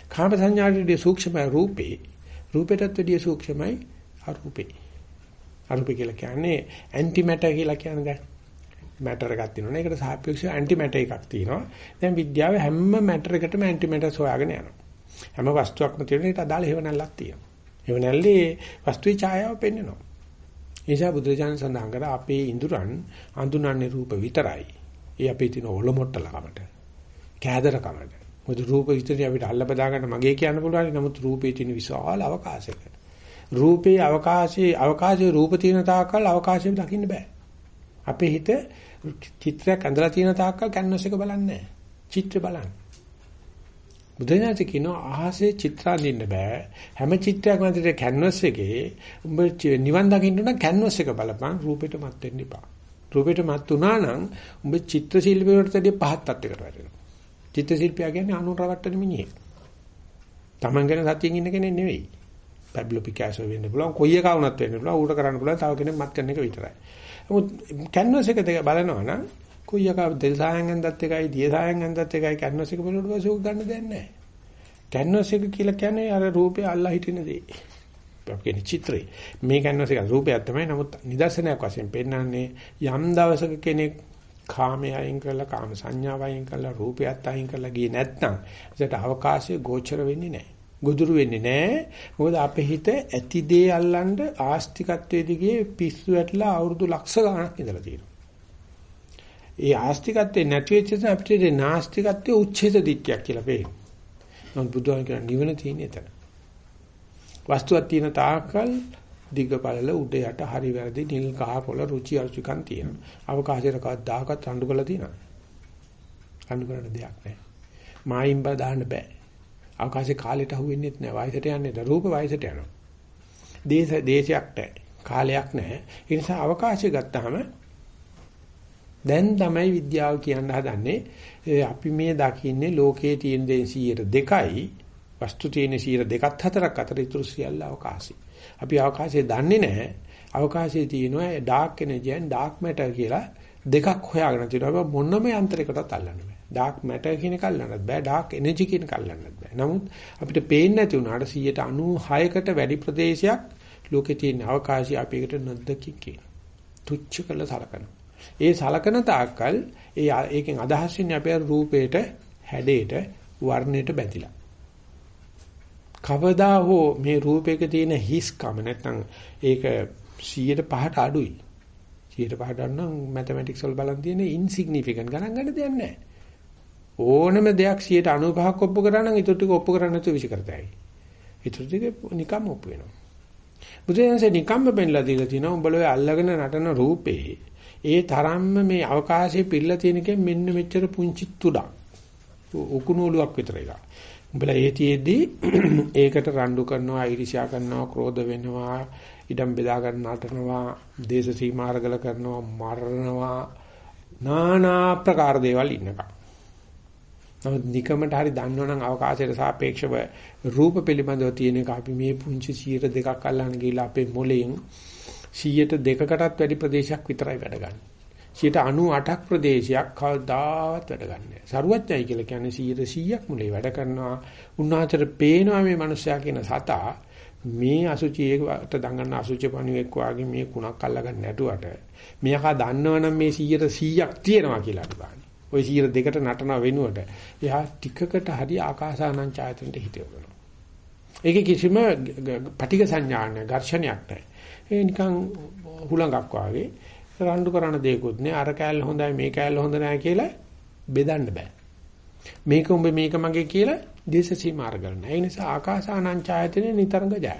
කාම සංඥාවේදී සූක්ෂම රූපේ රූපයටත් වැඩිය සූක්ෂමයි අරූපේ. අරූපේ කියලා කියන්නේ ඇන්ටි මැටර් කියලා කියන්නේ දැන්. මැටර් එකක් තියෙනවනේ. ඒකට සාපේක්ෂව ඇන්ටි මැටර් එකක් තියෙනවා. දැන් විද්‍යාවේ හැම මැටර් එකටම ඇන්ටි මැටර්ස් හොයාගෙන යනවා. හැම වස්තුවක්ම තියෙන එකට අදාළ හේවණල්ලක් තියෙනවා. හේවණල්ලේ වස්තුවේ ඡායාව පෙන්වනවා. නිසා බුදුරජාණන් සඳහන් කර අපේ ඉඳුරන් අඳුනන්නේ රූප විතරයි. ඒ අපේ තියෙන ඔලොමොට්ටලකමට. කෑදරකමට. මොකද රූප විතරයි අපිට අල්ල බදා ගන්න මගේ කියන්න පුළුවන්. නමුත් රූපේ තියෙන විශාල අවකාශයක. රූපේ අවකාශයේ අවකාශයේ රූප තියෙන තාක්කල් අවකාශයෙන් දකින්න බෑ. අපේ හිත චිත්‍රයක් ඇඳලා තියෙන තාක්කල් කැන්වස් එක බලන්නේ නැහැ. චිත්‍ර බලන්නේ. බුදුනාථ කියනවා අහසේ චිත්‍ර අඳින්න බෑ. හැම චිත්‍රයක් මැදට කැන්වස් එකේ උඹ නිවන් දකින්න නම් කැන්වස් එක බලපන් රූපෙට මත් වෙන්න එපා. රූපෙට මත් වුණා නම් උඹ චිත්‍ර ශිල්පියෙකුට වැඩිය පහත් තත්යකට වැටෙනවා. චිත්‍ර ශිල්පියා කියන්නේ අනුරවට්ටන මිනිහෙක්. Taman ගැන සතියෙන් ඉන්න කෙනෙක් නෙවෙයි. පැබ්ලෝ පිකාසෝ වෙන්න පුළුවන් කොයි එක වුණත් වෙන්න පුළුවන් ඌට කරන්න පුළුවන් තව කෙනෙක් මත් කරන එක විතරයි. නමුත් කැන්වස් එක දෙක බලනවා නම් කොයි එක දෙල් සායන් ඇඳත් එකයි දිය සායන් ඇඳත් එකයි කැන්වස් එක බලනකොට පස්සේ උග ගන්න දෙයක් නැහැ. කැන්වස් එක කියලා කියන්නේ අර රූපේ අල්ලා හිටින දේ. අපි කියන්නේ චිත්‍රේ. මේ කැන්වස් එක රූපයක් තමයි. නමුත් නිදර්ශනයක් වශයෙන් පෙන්වන්නේ යම් දවසක කෙනෙක් කාමයේ අයින් කරලා කාම සංඥාව අයින් කරලා රූපයත් අයින් කරලා ගියේ නැත්නම් ඒකට අවකාශය ගෝචර වෙන්නේ නැහැ. ගොදුරු වෙන්නේ නැහැ. මොකද අපේ හිත ඇති දේ අල්ලන්න ආස්තිකත්වයේ දිගේ පිස්සු වැටලා අවුරුදු ලක්ෂ ගණක් ඉඳලා තියෙනවා. ඒ ආස්තිකත්වේ නැති වෙච්ච නිසා අපිට ඒ නාස්තිකත්වයේ උච්ඡේද දිට්ඨියක් කියලා පේනවා. නමුත් බුදුහාම කියන නිවන තියෙන එතන. වස්තුවක් තියෙන තාක්කල් දිග බලල උඩ යට හරි වැරදි නිල් කහ කොළ රුචි අරුචිකම් තියෙනවා. අවකාශයට කවදාකවත් රණ්ඩු කරලා තියෙනවා. රණ්ඩු කරන්න දෙයක් නැහැ. මායිම් බා දාන්න බෑ. අවකාශේ කාලෙට අහු වෙන්නේත් නැහැ. වයසට යන්නේ නැහැ. රූප වයසට යනවා. දේශ දේශයක් නැහැ. කාලයක් නැහැ. ඒ නිසා අවකාශය ගත්තාම දැන් තමයි විද්‍යාව කියන්න හදන්නේ අපි මේ දකින්නේ ලෝකයේ තියෙන දේ 2යි වස්තු තියෙන 2ක් 4ක් අතර ඉතුරු සියල්ල අවකාශي. අපි අවකාශයේ දන්නේ නැහැ. අවකාශයේ තියෙනවා dark energy and dark matter කියලා දෙකක් හොයාගෙන තියෙනවා. මොනම යන්ත්‍රයකටවත් අල්ලන්න බෑ. ඩාර්ක් මැටර් කියන එක අල්ලන්නත් බෑ. ඩාර්ක් එනර්ජි කියන එක අල්ලන්නත් බෑ. නමුත් අපිට පේන්නේ නැති වුණාට 96කට වැඩි ප්‍රදේශයක් ලෝකේ තියෙන අවකාශي අපි එකට නොදකින් කියන. තුච්ච කළ සලකනවා. ඒ සලකන තාක්කල් ඒ ඒකෙන් අදහස් වෙන්නේ අපේ රූපේට, හැඩේට, වර්ණයට බැඳිලා. කවදා හෝ මේ රූපයක තියෙන හිස්කම නැත්නම් ඒක 100ට අඩුයි. 100ට නම් මැතමැටික්ස් වල බලන් තියෙන ඉන්සිග්නිෆිකන්ට් ගණන් ගන්න දෙයක් නැහැ. ඕනම දෙයක් 95ක් ඔප්පු කරා නම් ඊට ටික ඔප්පු කරන්න නැතුව විසි කරතයි. ඊට ටික නිකම් ඔප්පු වෙනවා. බුදුන්සේ නිකම්ම බෙන්ලා දීලා තිනවා උඹල ඔය අල්ලගෙන නටන රූපේ ඒ තරම්ම මේ අවකාශයේ පිරලා තියෙනකෙන් මෙන්න මෙච්චර පුංචි තුඩක්. උකුණුලුවක් විතර එක. උඹලා ඒතියෙදී ඒකට රණ්ඩු කරනවා, ඊර්ෂ්‍යා කරනවා, ක්‍රෝධ වෙනවා, ඉඩම් බෙදා ගන්න නටනවා, දේශ සීමාරගල කරනවා, මරනවා, নানা ප්‍රකාර දේවල් ඉන්නකම්. නමුත් නිකමට හරි දන්නවනම් අවකාශයට සාපේක්ෂව රූප පිළිබඳව තියෙන එක අපි මේ පුංචි 100 දෙකක් අල්ලන්න ගිහිල්ලා අපේ මොලෙන් 100ට දෙකකටත් වැඩි ප්‍රදේශයක් විතරයි වැඩ ගන්න. 98ක් ප්‍රදේශයක් කවදාවත් වැඩ ගන්නෑ. සරුවච්චයි කියලා කියන්නේ 100ක් මුලේ වැඩ කරනවා. උන්වහන්සේට පේනවා මේ මිනිස්සයා කියන සතා මේ අසුචියේට දඟන්න අසුචි පණුවෙක් වාගේ මේ කුණක් අල්ලගන්න නැටුවට මෙයාකා දන්නවනම් මේ 100ට 100ක් තියෙනවා කියලා අනිවාර්යයෙන්. ওই 102කට නටන වෙනුවට එයා ටිකකට හරි ආකාසානං ඡායතනට හිතවනවා. ඒකේ කිසිම පටික සංඥාවක් නැහැ, ඝර්ෂණයක් නැහැ. ඒ නිකන් හුලඟක් වාගේ රණ්ඩු කරන දෙයක්වත් නෑ අර කෑල්ල හොඳයි මේ කෑල්ල හොඳ නෑ කියලා බෙදන්න බෑ මේක උඹ මේක මගේ කියලා දේශ සීමා අරගන්න. ඒ නිසා ආකාසානං ඡායතනේ නිතරම ජය.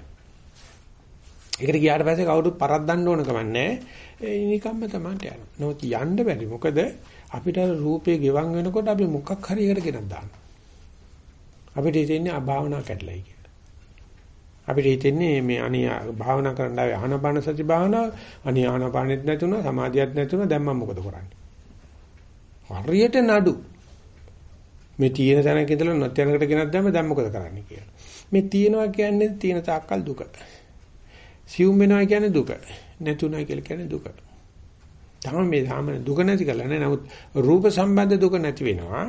ඒකට ගියාට පස්සේ කවුරුත් පරද්දන්න ඕන කමන්නේ ඒ නිකම්ම තමයි යනවා. නමුත් යන්න බැරි. මොකද අපිට රූපේ ගෙවන් වෙනකොට අපි මොකක් හරි එකට ගෙනත් දානවා. අපිට හිතෙන්නේ අභාවනා කැඩලයි කියලා. අපිට හිතෙන්නේ මේ අනිය භාවනා කරන්න ආවේ ආනපාන සති භාවනාව අනිය ආනපානෙත් නැතුණා සමාධියත් නැතුණා දැන් මම මොකද කරන්නේ? හරියට නඩු මේ තියෙන තැනක ඉඳලා නැත්ැනකට ගෙනත් දැම්ම දැන් මොකද කරන්නේ කියලා. මේ තියෙනවා කියන්නේ තියෙන තාක්කල් දුක. සියුම් වෙනවා කියන්නේ දුක. නැතුණා කියලා කියන්නේ දුක. තමයි මේ සාමාන්‍ය දුක නැති කරලා නෑ. නමුත් රූප සම්බන්ධ දුක නැති වෙනවා.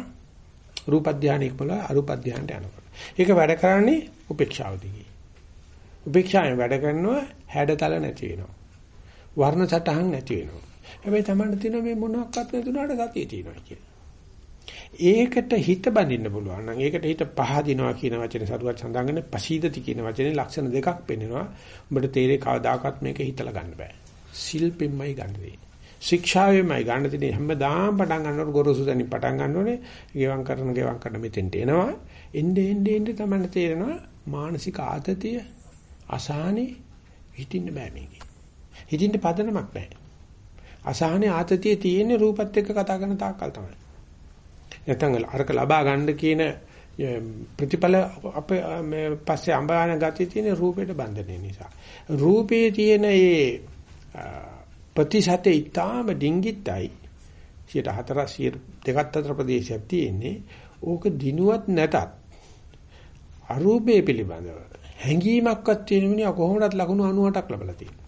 රූප ධානය ඉක්මල අරූප ධානයට යනකොට. ඒක වැඩ කරන්නේ උපේක්ෂාව දිගේ. උපේක්ෂාවෙන් වැඩ කරනවා හැඩතල නැති වෙනවා. වර්ණ සටහන් නැති වෙනවා. හැබැයි Tamanට තියෙන මේ මොනක්වත් නැතුණාට සතිය තියෙනවා කියලා. ඒකට හිත බඳින්න පුළුවන් නම් ඒකට හිත පහදිනවා කියන වචනේ සරුවත් සඳහන් පසීදති කියන වචනේ ලක්ෂණ දෙකක් පෙන්වනවා. උඹට තේරේ කවදාකවත් මේක හිතලා ගන්න බෑ. සිල්පෙම්මයි ගන්න දෙන්නේ. ශික්ෂාවෙමයි ගන්න දෙන්නේ හැමදාම පටන් ගන්නකොට ගොරෝසු දැනි පටන් ගන්නෝනේ. ගෙවම් කරන ගෙවම් කරන මෙතෙන්ට එනවා. එnde ende ende තමයි තේරෙනවා මානසික ආතතිය අසහනේ හිටින්න බෑ මේකේ. හිටින්න පදනමක් බෑ. අසහනේ ආතතිය තියෙන්නේ රූපත් එක්ක කතා කරන තාක්කල් තමයි. නැත්නම් අරක ලබා ගන්න කියන ප්‍රතිඵල අප මේ පස්සේ අඹාන ගතිය තියෙන රූපයට බන්ධනය නිසා. රූපේ තියෙන ඒ ප්‍රතිශතේ ඊටාම ඩිංගිත්යි 104 දෙකක් අතර ප්‍රදේශයක් තියෙන්නේ. ඕක දිනුවත් නැතත් අරූපේ පිළිබඳව හැඟීමක්වත් තියෙන මිනිහා කොහොමදත් ලකුණු 98ක් ලබලා තියෙනවා.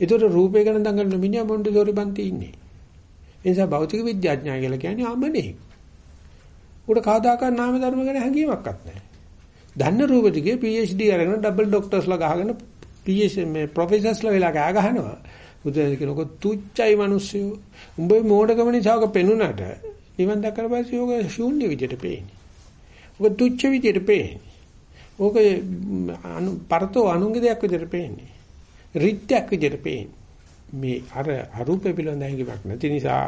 ඒතර රූපේ ගැන දඟලන මිනිහා මොන්ඩිසෝරි පන්ති ඉන්නේ. ඒ නිසා භෞතික විද්‍යාඥයා කියලා කියන්නේ අමනේ. උඩ කාදාකන් නාම ධර්ම ගැන හැඟීමක්වත් නැහැ. දන්න රූප දිගේ PhD අරගෙන ඩබල් ડોක්ටර්ස්ලා ගහගෙන PhD මේ ප්‍රොෆෙසර්ස්ලා වෙලා ගහ ගහනවා. බුදුන් කියනකො තුච්චයි මිනිස්සු. උඹේ මෝඩකම නිසා ඔක පෙනුනට නිවන් දැක්කට පස්සේ ඔක ශූන්‍ය විදියට පේන්නේ. ඔක තුච්ච විදියට පේන්නේ. ඕක අනු පරතෝ අනුන්ගේ දෙයක් විදියට පේන්නේ. රිත්‍යක් විදියට පේන්නේ. මේ අර අරූප පිළිබඳ හැඟීමක් නැති නිසා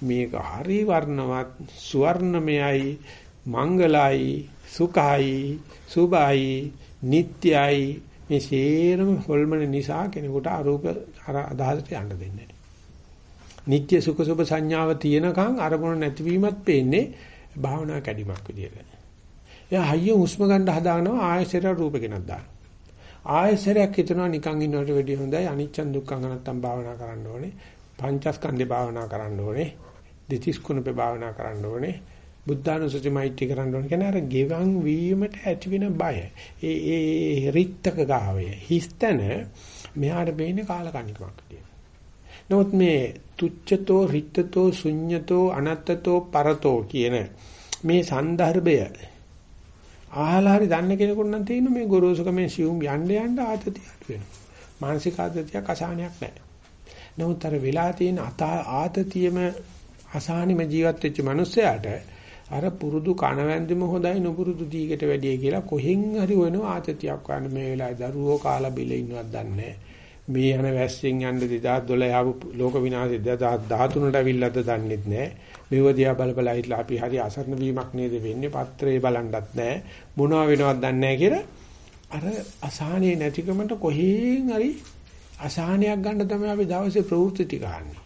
මේක හරි වර්ණවත් සුවර්ණමයයි මංගලයි සුඛයි සුභයි නිට්යයි මේ සේරම හොල්මන නිසා කෙනෙකුට අරූප අර අදහසට යන්න දෙන්නේ නැහැ. නිට්‍ය සුඛ සුභ සංඥාව තියෙනකන් අරමුණ නැතිවීමත් පේන්නේ භාවනා කැඩීමක් විදියට. එයා හයිය හුස්ම ගන්න හදානවා ආයෙසර රූපේ කෙනක් දාන. ආයෙසරයක් හිතනවා නිකන් ඉන්නවට වැඩිය හොඳයි අනිච්චන් දුක්ඛං නැත්තම් භාවනා කරන්න ඕනේ. පංචස්කන්ධේ භාවනා කරන්න ඕනේ. දෙතිස් කුණපේ භාවනා කරන්න ඕනේ. බුද්ධානුසති මෛත්‍රී කරන්න ඕනේ කියන්නේ අර ගෙවන් වීමට ඇති වෙන බය. ඒ ඒ රිත්තක ගාවය. හිස්තන මෙහාට බේන්නේ කාලකන්නිකමක් කියලා. නමුත් මේ තුච්ඡතෝ රිත්තතෝ ශුඤ්ඤතෝ අනත්තතෝ පරතෝ කියන මේ සන්දර්භය අහලා හරි දන්න කෙනෙකුට නම් තියෙන මේ ගොරෝසුකමෙන් සියුම් යන්න යන්න ආතතියක් වෙනවා. මානසික ආතතියක් අසහනයක් නැහැ. නමුත් අර වෙලා තියෙන ආතතියම අසහනෙම ජීවත් වෙච්ච මිනිස්සයාට අර පුරුදු කණවැන්දිම හොඳයි නුපුරුදු දීකට වැඩිය කියලා කොහෙන් හරි වෙන ආතතියක් ගන්න මේ වෙලාවේ දරුවෝ කාලා බිල ඉන්නවත් දන්නේ මේ යන වැස්සෙන් යන්න 2012 ආපු ලෝක විනාශය 2013ට අවිල්ලද දන්නෙත් නැහැ මෙව දිහා බල බල හිටලා අපි හරි අසරණ වීමක් නේද වෙන්නේ? පත්‍රේ බලන්නත් නැහැ මොනවා වෙනවද දන්නේ නැහැ කියලා අර අසහනේ නැතිකමට කොහෙන් හරි අසහනයක් ගන්න තමයි අපි දවසේ ප්‍රවෘත්ති ටික අහන්නේ.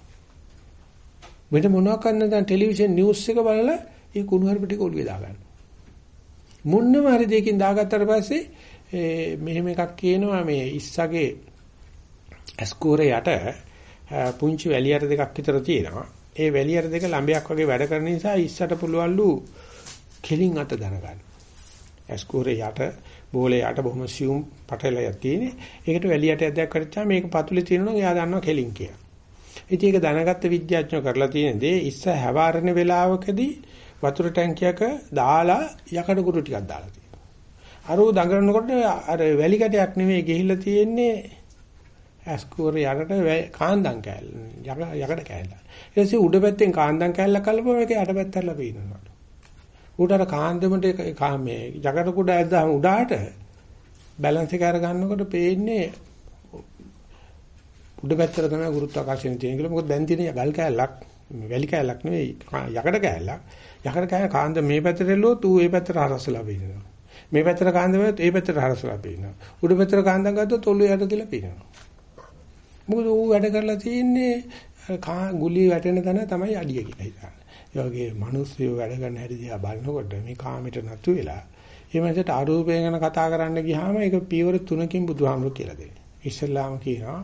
මෙන්න මොනවා කරන්න දැන් ටෙලිවිෂන් නිවුස් එක බලලා ඒ කුණුහරුප ටික ඔළුවේ දාගන්න. මොන්නම හරි දෙයකින් දාගත්තට පස්සේ මෙහෙම එකක් කියනවා මේ ඉස්සගේ ඇස්කෝර යට පුංචි වැලියට දෙකක් විතර තියෙනවා. ඒ වැලියට දෙක ළඹයක් වගේ වැඩ කරන නිසා ඉස්සට පුළුවන්ලු කෙලින් අත දනගන්න. ඇස්කෝරේ යට බෝලේ යට බොහොම සියුම් පටලයක් තියෙන්නේ. ඒකට වැලියට ඇදයක් කරච්චා මේක පතුලේ තියෙනවා එයා දන්නවා කෙලින් කියලා. ඉතින් ඒක දැනගත්ත විද්‍යාඥයෝ කරලා තියෙන දේ ඉස්ස හැවාරණ වේලාවකදී වතුර ටැංකියක දාලා යකඩ කුරු ටිකක් දාලා තියෙනවා. අර උ දඟලනකොට අර වැලි කැටයක් නෙමෙයි ගිහිල්ලා තියෙන්නේ ඇස්කුවර යකට කාන්දම් කෑල්ල යකඩ කෑල්ල. ඊට පස්සේ උඩ පැත්තෙන් කාන්දම් කෑල්ල කල්පුවම ඒක යට පැත්තට පේනවා. උඩ අර කාන්දමට මේ යකඩ කුඩ ඇද්දාම උඩාට බැලන්ස් එක අර ගන්නකොට පේන්නේ උඩ පැත්තට තමයි ගුරුත්වාකර්ෂණය තියෙන කියලා. මොකද දැන් තියෙන ගල් කෑල්ලක් වැලි කෑල්ලක් නෙවෙයි යකඩ කෑල්ලක්. යකඩ කෑල්ල කාන්ද මේ පැත්තට එල්ලුවොත් ඌ ඒ පැත්තට හරස්සලා පේනවා. මේ පැත්තට කාන්ද වැත් ඒ පැත්තට හරස්සලා පේනවා. උඩ පැත්තට කාන්දම් ගත්තොත් ඔළුව යට කියලා පේනවා. මොකද ඌ වැඩ කරලා තියෙන්නේ ගුලි වැටෙන තැන තමයි අඩිය කියලා හිතන්නේ. ඒ වගේ මිනිස්සු වැඩ කරන හැටි දිහා බලනකොට මේ කාමයට නතු වෙලා ඒ මනසට අරූපය ගැන කතා කරන්න ගියාම ඒක පීවර තුනකින් බුදුහාමුදුරු කියලා දෙනවා. ඉස්ලාම කියනවා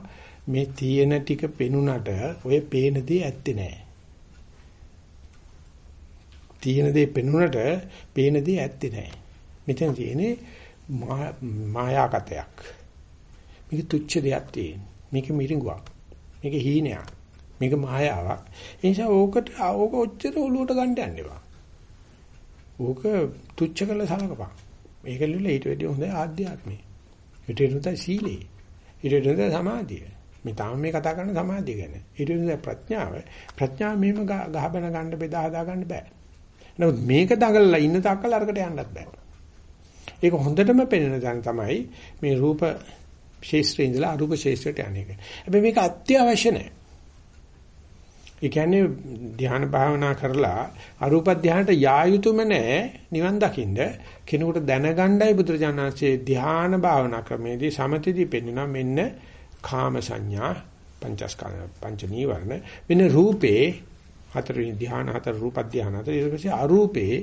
මේ තියෙන ටික පෙනුනට ඔය පේන දේ ඇත්තේ නැහැ. තියෙන දේ පෙනුනට පේන දේ ඇත්තේ නැහැ. මෙතන තියෙන්නේ මායාකතයක්. මේක තුච්ච දෙයක් තියෙන. මේක මිරිඟුවක්. මේක හීනයක්. මේක මායාවක්. ඒ නිසා ඕකට ඕක ඔච්චර ඔලුවට ගන්න යන්න එපා. ඕක තුච්ච කළ සලකපන්. මේක ලියලා ඊට වැඩිය හොඳ ආධ්‍යාත්මය. ඊට වඩා සීලේ. ඊට වඩා සමාධිය. මේ තාම මේ කතා කරන සමාධිය ගැන. ඊට වඩා ප්‍රඥාව. ප්‍රඥාව මෙහෙම ගහබන ගන්න බෙදා හදා ගන්න බෑ. නමුත් මේක දඟලලා ඉන්න තාක්කල් අරකට යන්නත් බෑ. ඒක හොඳටම පෙනෙන දැන තමයි මේ රූප ශේෂ්ත්‍රේ ඉඳලා අරූප ශේෂ්ත්‍රයට යන්නේ. හැබැයි මේක අත්‍යවශ්‍ය නැහැ. ඒ කියන්නේ ධ්‍යාන භාවනා කරලා අරූප ධ්‍යානට යා යුතුම නැහැ නිවන් දකින්න කෙනෙකුට දැනගණ්ඩයි බුදුරජාණන්සේ ධ්‍යාන භාවනා ක්‍රමේදී සමතේදී පෙන්වනවා මෙන්න කාම සංඥා පංචස්කන්ධ පංච නීවරණ මෙන්න රූපේ හතරවෙනි ධ්‍යාන හතර රූප ධ්‍යාන හතර ඊට පස්සේ අරූපේ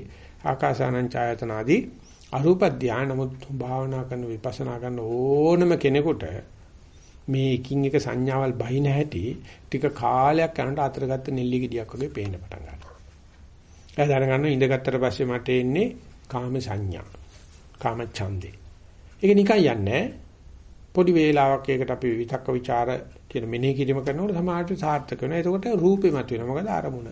ආකාසානං ඡායතන ආදී අරූප ධ්‍යාන නමුත් භාවනා කරන විපස්සනා කරන ඕනම කෙනෙකුට මේ එකින් එක සංඥාවල් බහින හැටි ටික කාලයක් යනකොට අතරගත්ත නෙල්ලි ගෙඩියක් වගේ පේන්න පටන් ගන්නවා. ඒ දැනගන්න ඉඳගත්තට පස්සේ මට එන්නේ කාම සංඥා. කාම ඡන්දේ. ඒක නිකන් යන්නේ පොඩි වේලාවක් ඒකට අපි විතක්ක ਵਿਚාර කියන මෙනෙහි කිරීම කරනකොට සමාහට සාර්ථක වෙනවා. එතකොට රූපේ මතුවෙනවා. මොකද අරමුණ.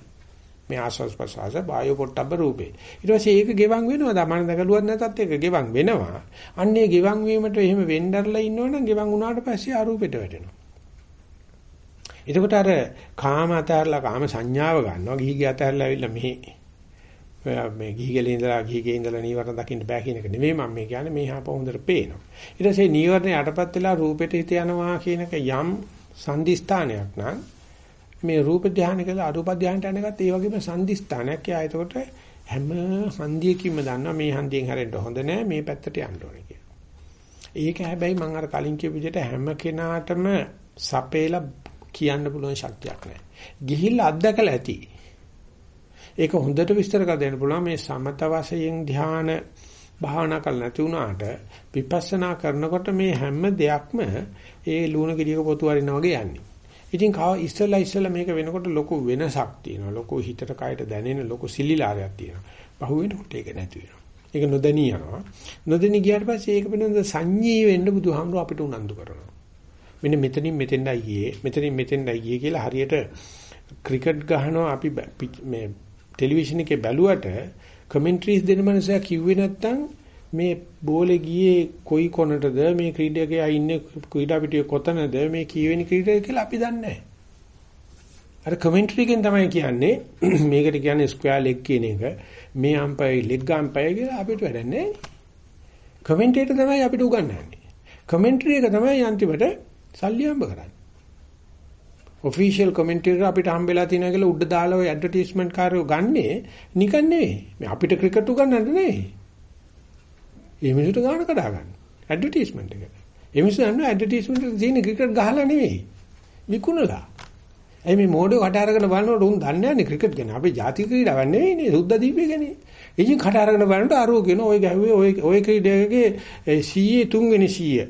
මේ ආස්වාස් ප්‍රසආස වායු පොට්ටබ්බ රූපේ. ඊට පස්සේ ඒක ගෙවන් වෙනවා. දමන දකලුවක් නැතත් ඒක ගෙවන් වෙනවා. අන්නේ ගෙවන් වීමට එහෙම වෙnderලා ඉන්නවනම් ගෙවන් වුණාට පස්සේ අරූපෙට වැටෙනවා. එතකොට අර කාම අතහැරලා කාම සංඥාව ගන්නවා. ගිහිගේ අතහැරලා ඇවිල්ලා මෙහි මේ ගිහිගලේ ඉඳලා ගිහිගේ ඉඳලා නීවරණ දකින්න බෑ කියන එක නෙමෙයි මම මේ කියන්නේ මේ හාප හොඳට පේනවා. ඊට පස්සේ නීවරණ යටපත් වෙලා රූපෙට හිත යනවා කියන එක යම් සංදිස්ථානයක් නම් මේ රූප ධානය කියලා අරූප ධානයට යනකත් ඒ වගේම සංදිස්ථානයක්. එයා එතකොට හැම හන්දියකින්ම දන්නවා මේ හන්දියෙන් හැරෙන්න හොඳ නෑ මේ පැත්තට යන්න ඕනේ කියලා. ඒක හැබැයි මම අර කලින් කියපු විදිහට හැම කෙනාටම සපේලා කියන්න පුළුවන් ශක්තියක් නෑ. ගිහිල්ලා අත්දකලා ඇති. ඒක හොඳට විස්තර කර දෙන්න පුළුවන් මේ සමත වශයෙන් ධාන භාවනා කරලා නැති වුණාට විපස්සනා කරනකොට මේ හැම දෙයක්ම ඒ ලුණු ගෙඩියක පොතු වරිනා වගේ යන්නේ. ඉතින් කව ඉස්සලා ඉස්සලා මේක වෙනකොට ලොකු වෙනසක් තියෙනවා. ලොකු හිතට කයට දැනෙන ලොකු සිලිලාරයක් තියෙනවා. පහු වෙනකොට ඒක නැති වෙනවා. ඒක නොදැනී යනවා. නොදැනී ගියාට පස්සේ ඒක පිළිබඳ සංඤී වෙන්න බුදුහාමුදුර අපිට උනන්දු කරනවා. මෙන්න මෙතනින් මෙතෙන්ඩයි ගියේ. මෙතනින් මෙතෙන්ඩයි ගියේ කියලා හරියට ක්‍රිකට් ගහනවා අපි මේ ටෙලිවිෂන් එකේ බැලුවට කමෙන්ටරිස් දෙන මනුස්සයා කිව්වේ නැත්තම් මේ බෝලේ ගියේ කොයි කොනටද මේ ක්‍රීඩකයා ඉන්නේ ක්‍රීඩා පිටියේ කොතනද මේ කීවෙනි ක්‍රීඩක කියලා අපි දන්නේ නැහැ. අර කමෙන්ටරි එකෙන් තමයි කියන්නේ මේකට කියන්නේ ස්ක්වයර් ලෙග් කියන එක මේ අම්පයර් ලෙග් අම්පයර් කියලා අපිට වැඩක් නැහැ. කමෙන්ටේටර් තමයි අපිට උගන්වන්නේ. කමෙන්ටරි එක තමයි අන්තිමට සල්ලි හම්බ කරන්නේ. ඔෆිෂියල් කමෙන්ටේටර් අපිට හම්බෙලා තියෙනවා කියලා උඩ දාලා ඔය ඇඩ්වර්ටයිස්මන්ට් කාර්යෝ ගන්නෙ නිකන් නෙවෙයි. මේ අපිට ක්‍රිකට් උගන්වන්නේ නෙවෙයි. ඒ මිනිසුන්ට ගාන කඩා ගන්න. ඇඩ්වර්ටයිස්මන්ට් එකට. ඒ මිනිස්සු දන්නවා ඇඩ්වර්ටයිස්මන්ට් එකේ තියෙන ක්‍රිකට් ගහලා නෙවෙයි. විකුණලා. ඇයි මේ මෝඩේ කට අරගෙන බලනකොට උන් දන්නේ නැහැ ක්‍රිකට් ගැන. අපේ ජාතික ක්‍රීඩාවක් නෙවෙයි නේ සුද්දා දීපේ ගැන. ඉතින් කට අරගෙන බලනකොට අරෝ කියන ඔය ගැහුවේ ඔය ඔය ක්‍රීඩකගේ 100 තුන්වෙනි 100.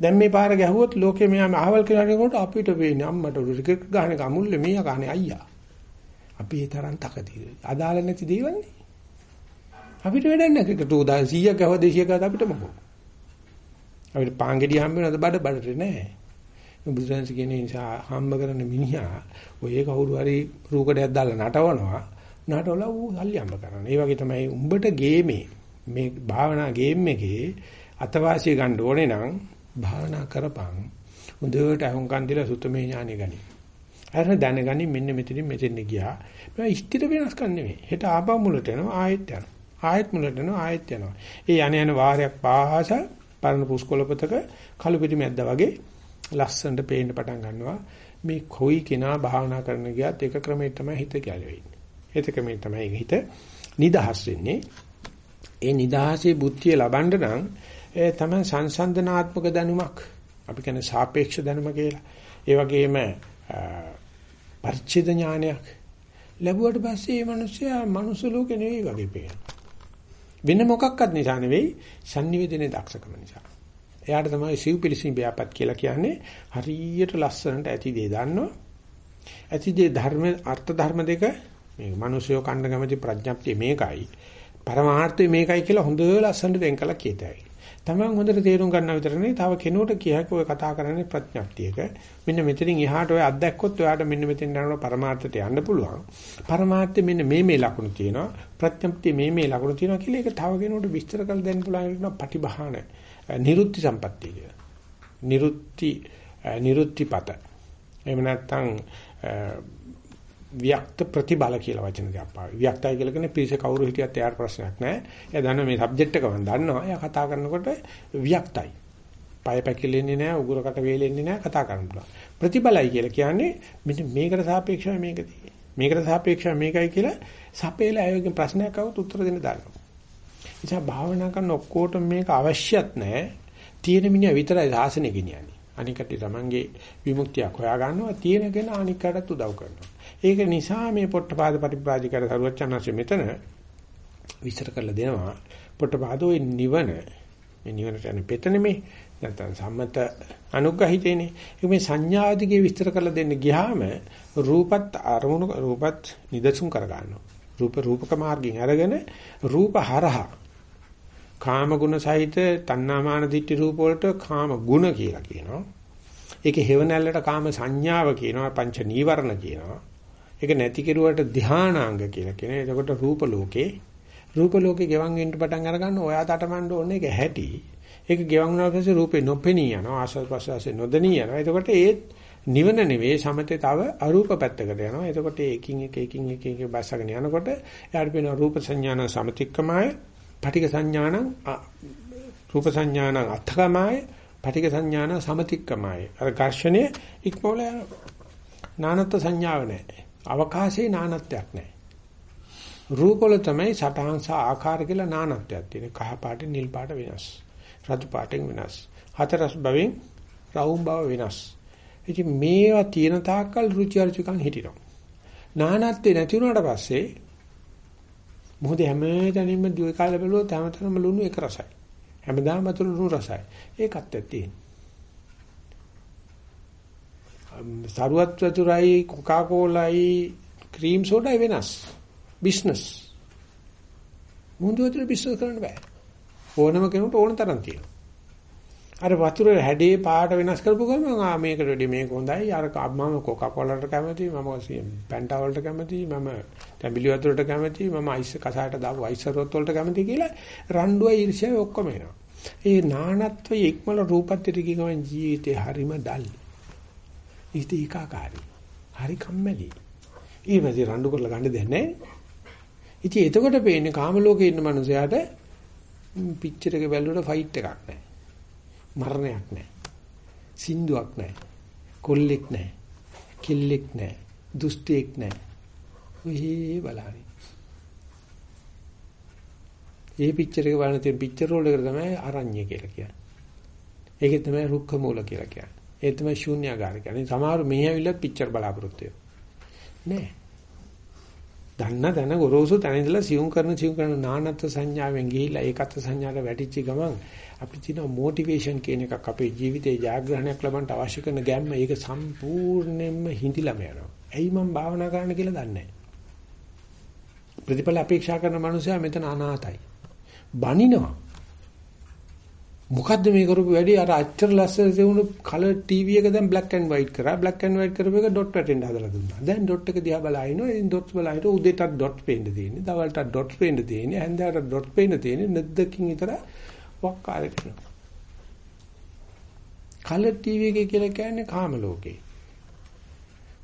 දැන් මේ පාර ගැහුවොත් ලෝකේ මෙයාම අහවල් කියලානකොට අපිට වෙන්නේ අම්මට රිකට් ගහන කමුල්ලේ මීයා කන්නේ අයියා. අපි ඒ තරම් තකතියි. අදාළ නැති දේවල්නේ. අපිට වැඩක් නැහැ ක්‍රිකට් උදා 100ක් ගහව 200ක් ගහද අපිට මොකෝ. අපිට පාංගෙඩි හම්බ වෙනවද බඩ බඩට නෑ. බුදුසෙන්ස් කියන නිසා හම්බ කරන මිනිහා ඔය කවුරු හරි රූකඩයක් දාලා නටවනවා. නටවලා ඌ සල්ලි හම්බ කරනවා. ඒ වගේ තමයි උඹට ගේමේ මේ භාවනා ගේම් එකේ අතවාසිය ගන්න ඕනේ නම් භාවනා කරපන්. හොඳට අහුම්කන් දීලා සුතමේ ඥානෙ ගනි. අර දැනගනි මෙන්න මෙතනින් මෙතෙන් ගියා. මම ස්ථිර වෙනස් කරන්න නෙමෙයි. හෙට ආපහු මුලට යනවා ආයෙත් යනවා. ආයෙත් මුලට යනවා ආයෙත් යනවා. ඒ යන යන වාරයක් පාස පරණ පුස්කොළපතක කළු පිටි මැද්ද වගේ ලස්සනට පේන්න පටන් ගන්නවා. මේ කොයි කෙනා භාවනා කරන්න ගියත් එක ක්‍රමයක තමයි හිත ගැලවෙන්නේ. ඒක ක්‍රමයක තමයි හිත නිදහස් වෙන්නේ. ඒ නිදහසේ බුද්ධිය ලබන්න නම් ඒ තමයි සංසන්දනාත්මක දැනුමක්. අපි කියන්නේ සාපේක්ෂ දැනුම කියලා. ඒ වගේම පරිච්ඡේද ඥානයක් ලැබුවට පස්සේ මේ මිනිස්සයා මනුස්ස ලෝකේ නෙවෙයි වගේ පේනවා. වෙන මොකක්වත් නිසා නෙවෙයි sannivedanaye දක්ෂකම නිසා. එයාට තමයි සිව්පිලිසින් ව්‍යාපත් කියලා කියන්නේ හරියට ලස්සනට ඇති දේ දන්නවා. ඇති දේ ධර්ම අර්ථ ධර්ම දෙක මේ මිනිස්සුયો කණ්ඩ කැමති ප්‍රඥප්තිය මේකයි. පරමාර්ථය මේකයි කියලා හොඳ ලස්සනට වෙන් කළා කියතයි. Taman හොඳට තේරුම් ගන්න විතර නෙවෙයි තව කෙනෙකුට කියහක ඔය කතා කරන්නේ ප්‍රඥප්තියක. මෙන්න මෙතනින් එහාට ඔය අත්දැක්කොත් ඔයාට මෙන්න මෙතෙන් යනකොට පරමාර්ථයට යන්න පුළුවන්. පරමාර්ථය මෙන්න මේ මේ ලකුණු තියෙනවා. ප්‍රඥප්තිය මේ මේ ලකුණු තියෙනවා කියලා ඒක තව කෙනෙකුට විස්තර කරලා දෙන්න පුළුවන් වෙනවා පටිභාන. නිරුත්ති සම්පත්තිය කියලා. නිරුත්ති නිරුත්තිපත. එහෙම නැත්නම් වික්ත ප්‍රතිබල කියලා වචන දෙකක් පාවි. වික්තයි කියලා කියන්නේ පිරිස කවුරු හිටියත් එයාට ප්‍රශ්නයක් නැහැ. එයා දන්නවා මේ සබ්ජෙක්ට් එක මම දන්නවා. එයා කතා කරනකොට වික්තයි. පය පැකිලෙන්නේ නැහැ, උගුරකට වේලෙන්නේ නැහැ කතා කරන්න පුළුවන්. ප්‍රතිබලයි කියලා කියන්නේ මෙන්න මේකට සාපේක්ෂව මේක තියෙන්නේ. මේකට සාපේක්ෂව මේකයි කියලා සපේලා අයගෙන් ප්‍රශ්නයක් આવුත් උත්තර දෙන්න දානවා. නිසා භාවනා කරන ඔක්කොට මේක අවශ්‍යත් නැහැ. තියෙන මිනිහා විතරයි සාසනෙ ගෙනියන්නේ. අනිකට තමන්ගේ විමුක්තියක් හොයා ගන්නවා තියෙන කෙනා අනිකටත් උදව් කරනවා. ඒක නිසා මේ පොට්ටපාද පරිප්‍රාජිකර සරුවචනanse මෙතන විස්තර කරලා දෙනවා. පොට්ටපාදෝ නිවන මේ නිවනට යන පෙතනෙමේ නැත්නම් සම්මත අනුග්‍රහිතේනේ. ඒක මේ සංඥාදිගේ විස්තර කරලා දෙන්න ගියාම රූපත් අරමුණු රූපත් නිදසුන් කර ගන්නවා. රූප රූපක මාර්ගයෙන් අරගෙන රූප හරහා කාම ගුණ සහිත තණ්හාමාන දිට්ඨි රූප වලට කාම ගුණ කියලා කියනවා. ඒකේ හේවණල්ලට කාම සංඥාව කියනවා පංච නීවරණ කියනවා. ඒක නැති කෙරුවට ධානාංග කියලා කියනවා. එතකොට රූප ලෝකේ රූප ලෝකේ ගෙවන් වෙන්න පටන් අර ගන්න ඔයා තටමඬ ඕනේ ඒක හැටි. ඒක ගෙවන් වුණාට පස්සේ රූපේ නොපෙනී යනවා. ආස්වාද ප්‍රසවාසයේ නොදෙනී යනවා. එතකොට ඒ නිවන නෙවෙයි සමතේ තව අරූප පැත්තකට යනවා. එතකොට ඒකින් එක ඒකින් එක එක බස්සගෙන යනකොට එයාට පේන රූප සංඥාන සමතික්කමය පටික සංඥානං රූප සංඥානං අත්ථකමාය පටික සංඥාන සමතික්කමාය අර ඝර්ෂණය ඉක්මවල යනවා නානත්ත් සංඥාව නැහැ අවකාශයේ නානත්වයක් නැහැ රූපවල තමයි සටහන් සහ ආකාර කියලා නානත්වයක් තියෙන්නේ කහ පාට නිල් පාට වෙනස් රතු පාටෙන් වෙනස් හතරස් බවෙන් රවුම් බව වෙනස් ඉතින් මේවා තියෙන තාක්කල් රුචි අරුචිකම් හිටිනවා නානත්වේ නැති වුණාට පස්සේ මොකද හැමදැනින්ම දිව කාලේ බැලුවොත් හැමතැනම ලුණු එක රසයි. හැමදාම වතුර ලුණු රසයි. ඒකත් ඇත්තේ. සරුවත් වතුරයි කොකා කෝලයි ක්‍රීම් සෝඩායි වෙනස්. බිස්නස්. මුන්දු වතුර බිස්නස් කරන්න බෑ. ඕනම කෙනෙකුට ඕන තරම් තියෙනවා. අර වතුර හැඩේ පාට වෙනස් කරපු ගමන් ආ මේකට වැඩි මේක හොඳයි අර මම කොකා කොලාට කැමතියි මම පැන්ටා වලට කැමතියි මම තැඹිලි වතුරට කැමතියි මම අයිස් කසායට දාපු අයිස් රොත් වලට කැමතියි කියලා රණ්ඩුවයි ඊර්ෂ්‍යාවයි ඔක්කොම එනවා. ඒ නානත්වයේ ඉක්මල රූපත්‍ත්‍ර ගමන් ජීවිතේ හරිම දල්. ඉතින් ඒකාකාරී. හරි කම්මැලි. ඊමෙදි රණ්ඩු කරලා ගන්න දෙයක් නැහැ. ඉතින් එතකොට පේන්නේ කාම ලෝකේ ඉන්න මනුස්සයාට පිච්චර් එක බැලුවට ෆයිට් එකක් නැහැ. මරණයක් නැහැ. සින්දුවක් නැහැ. කොල්ලෙක් නැහැ. කෙල්ලෙක් නැහැ. දුස්තියෙක් නැහැ. ඔහේ බලහරි. ඒ පික්චර් එක බලන තියෙන පික්චර් රෝල් එකට තමයි අරඤ්‍ය කියලා කියන්නේ. ඒකේ තමයි රුක්ඛ මූල කියලා කියන්නේ. ඒ තමයි ශූන්‍යාකාර කියන්නේ. සමහර මෙහි ඇවිල්ලා පික්චර් බලාපොරොත්තු වෙනවා. නෑ. දන්න දැන ගොරෝසු තැන ඉඳලා සියුම් කරන සියුම් කරන නානත් සංඥාවෙන් ගිහිල්ලා ඒකත් සංඥාට වැටිච්ච ගමන් අපි තියෙන මොටිවේෂන් කියන එකක් අපේ ජීවිතේ ජාග්‍රහණයක් ලබන්න අවශ්‍ය කරන ගැම්ම ඒක සම්පූර්ණයෙන්ම හිඳිලම යනවා. ඇයි මම භාවනා කරන්න කියලා දන්නේ නැහැ. ප්‍රතිඵල අපේක්ෂා කරන මනුස්සයා මෙතන අනාතයි. බනිනවා. මොකද්ද මේ කරපු වැඩි අර අච්චර ලස්සන තියුණු කලර් ටීවී එක දැන් black and white කරා black and white කරපු එක ඩොට් වැටෙන්න හදලා දුන්නා. දැන් ඩොට් එක දිහා බලනකොට ඉතින් ඩොට්ස් බලනකොට උදේටත් ඩොට් පේන්න තියෙන්නේ. දවල්ටත් ඩොට් පේන්න තියෙන්නේ. හැන්දෑවට ඩොට් පේන්න තියෙන්නේ. නැද්දකින් විතර වක්කාර කරනවා. කලර් ටීවී එකේ කියලා කියන්නේ කාම ලෝකේ.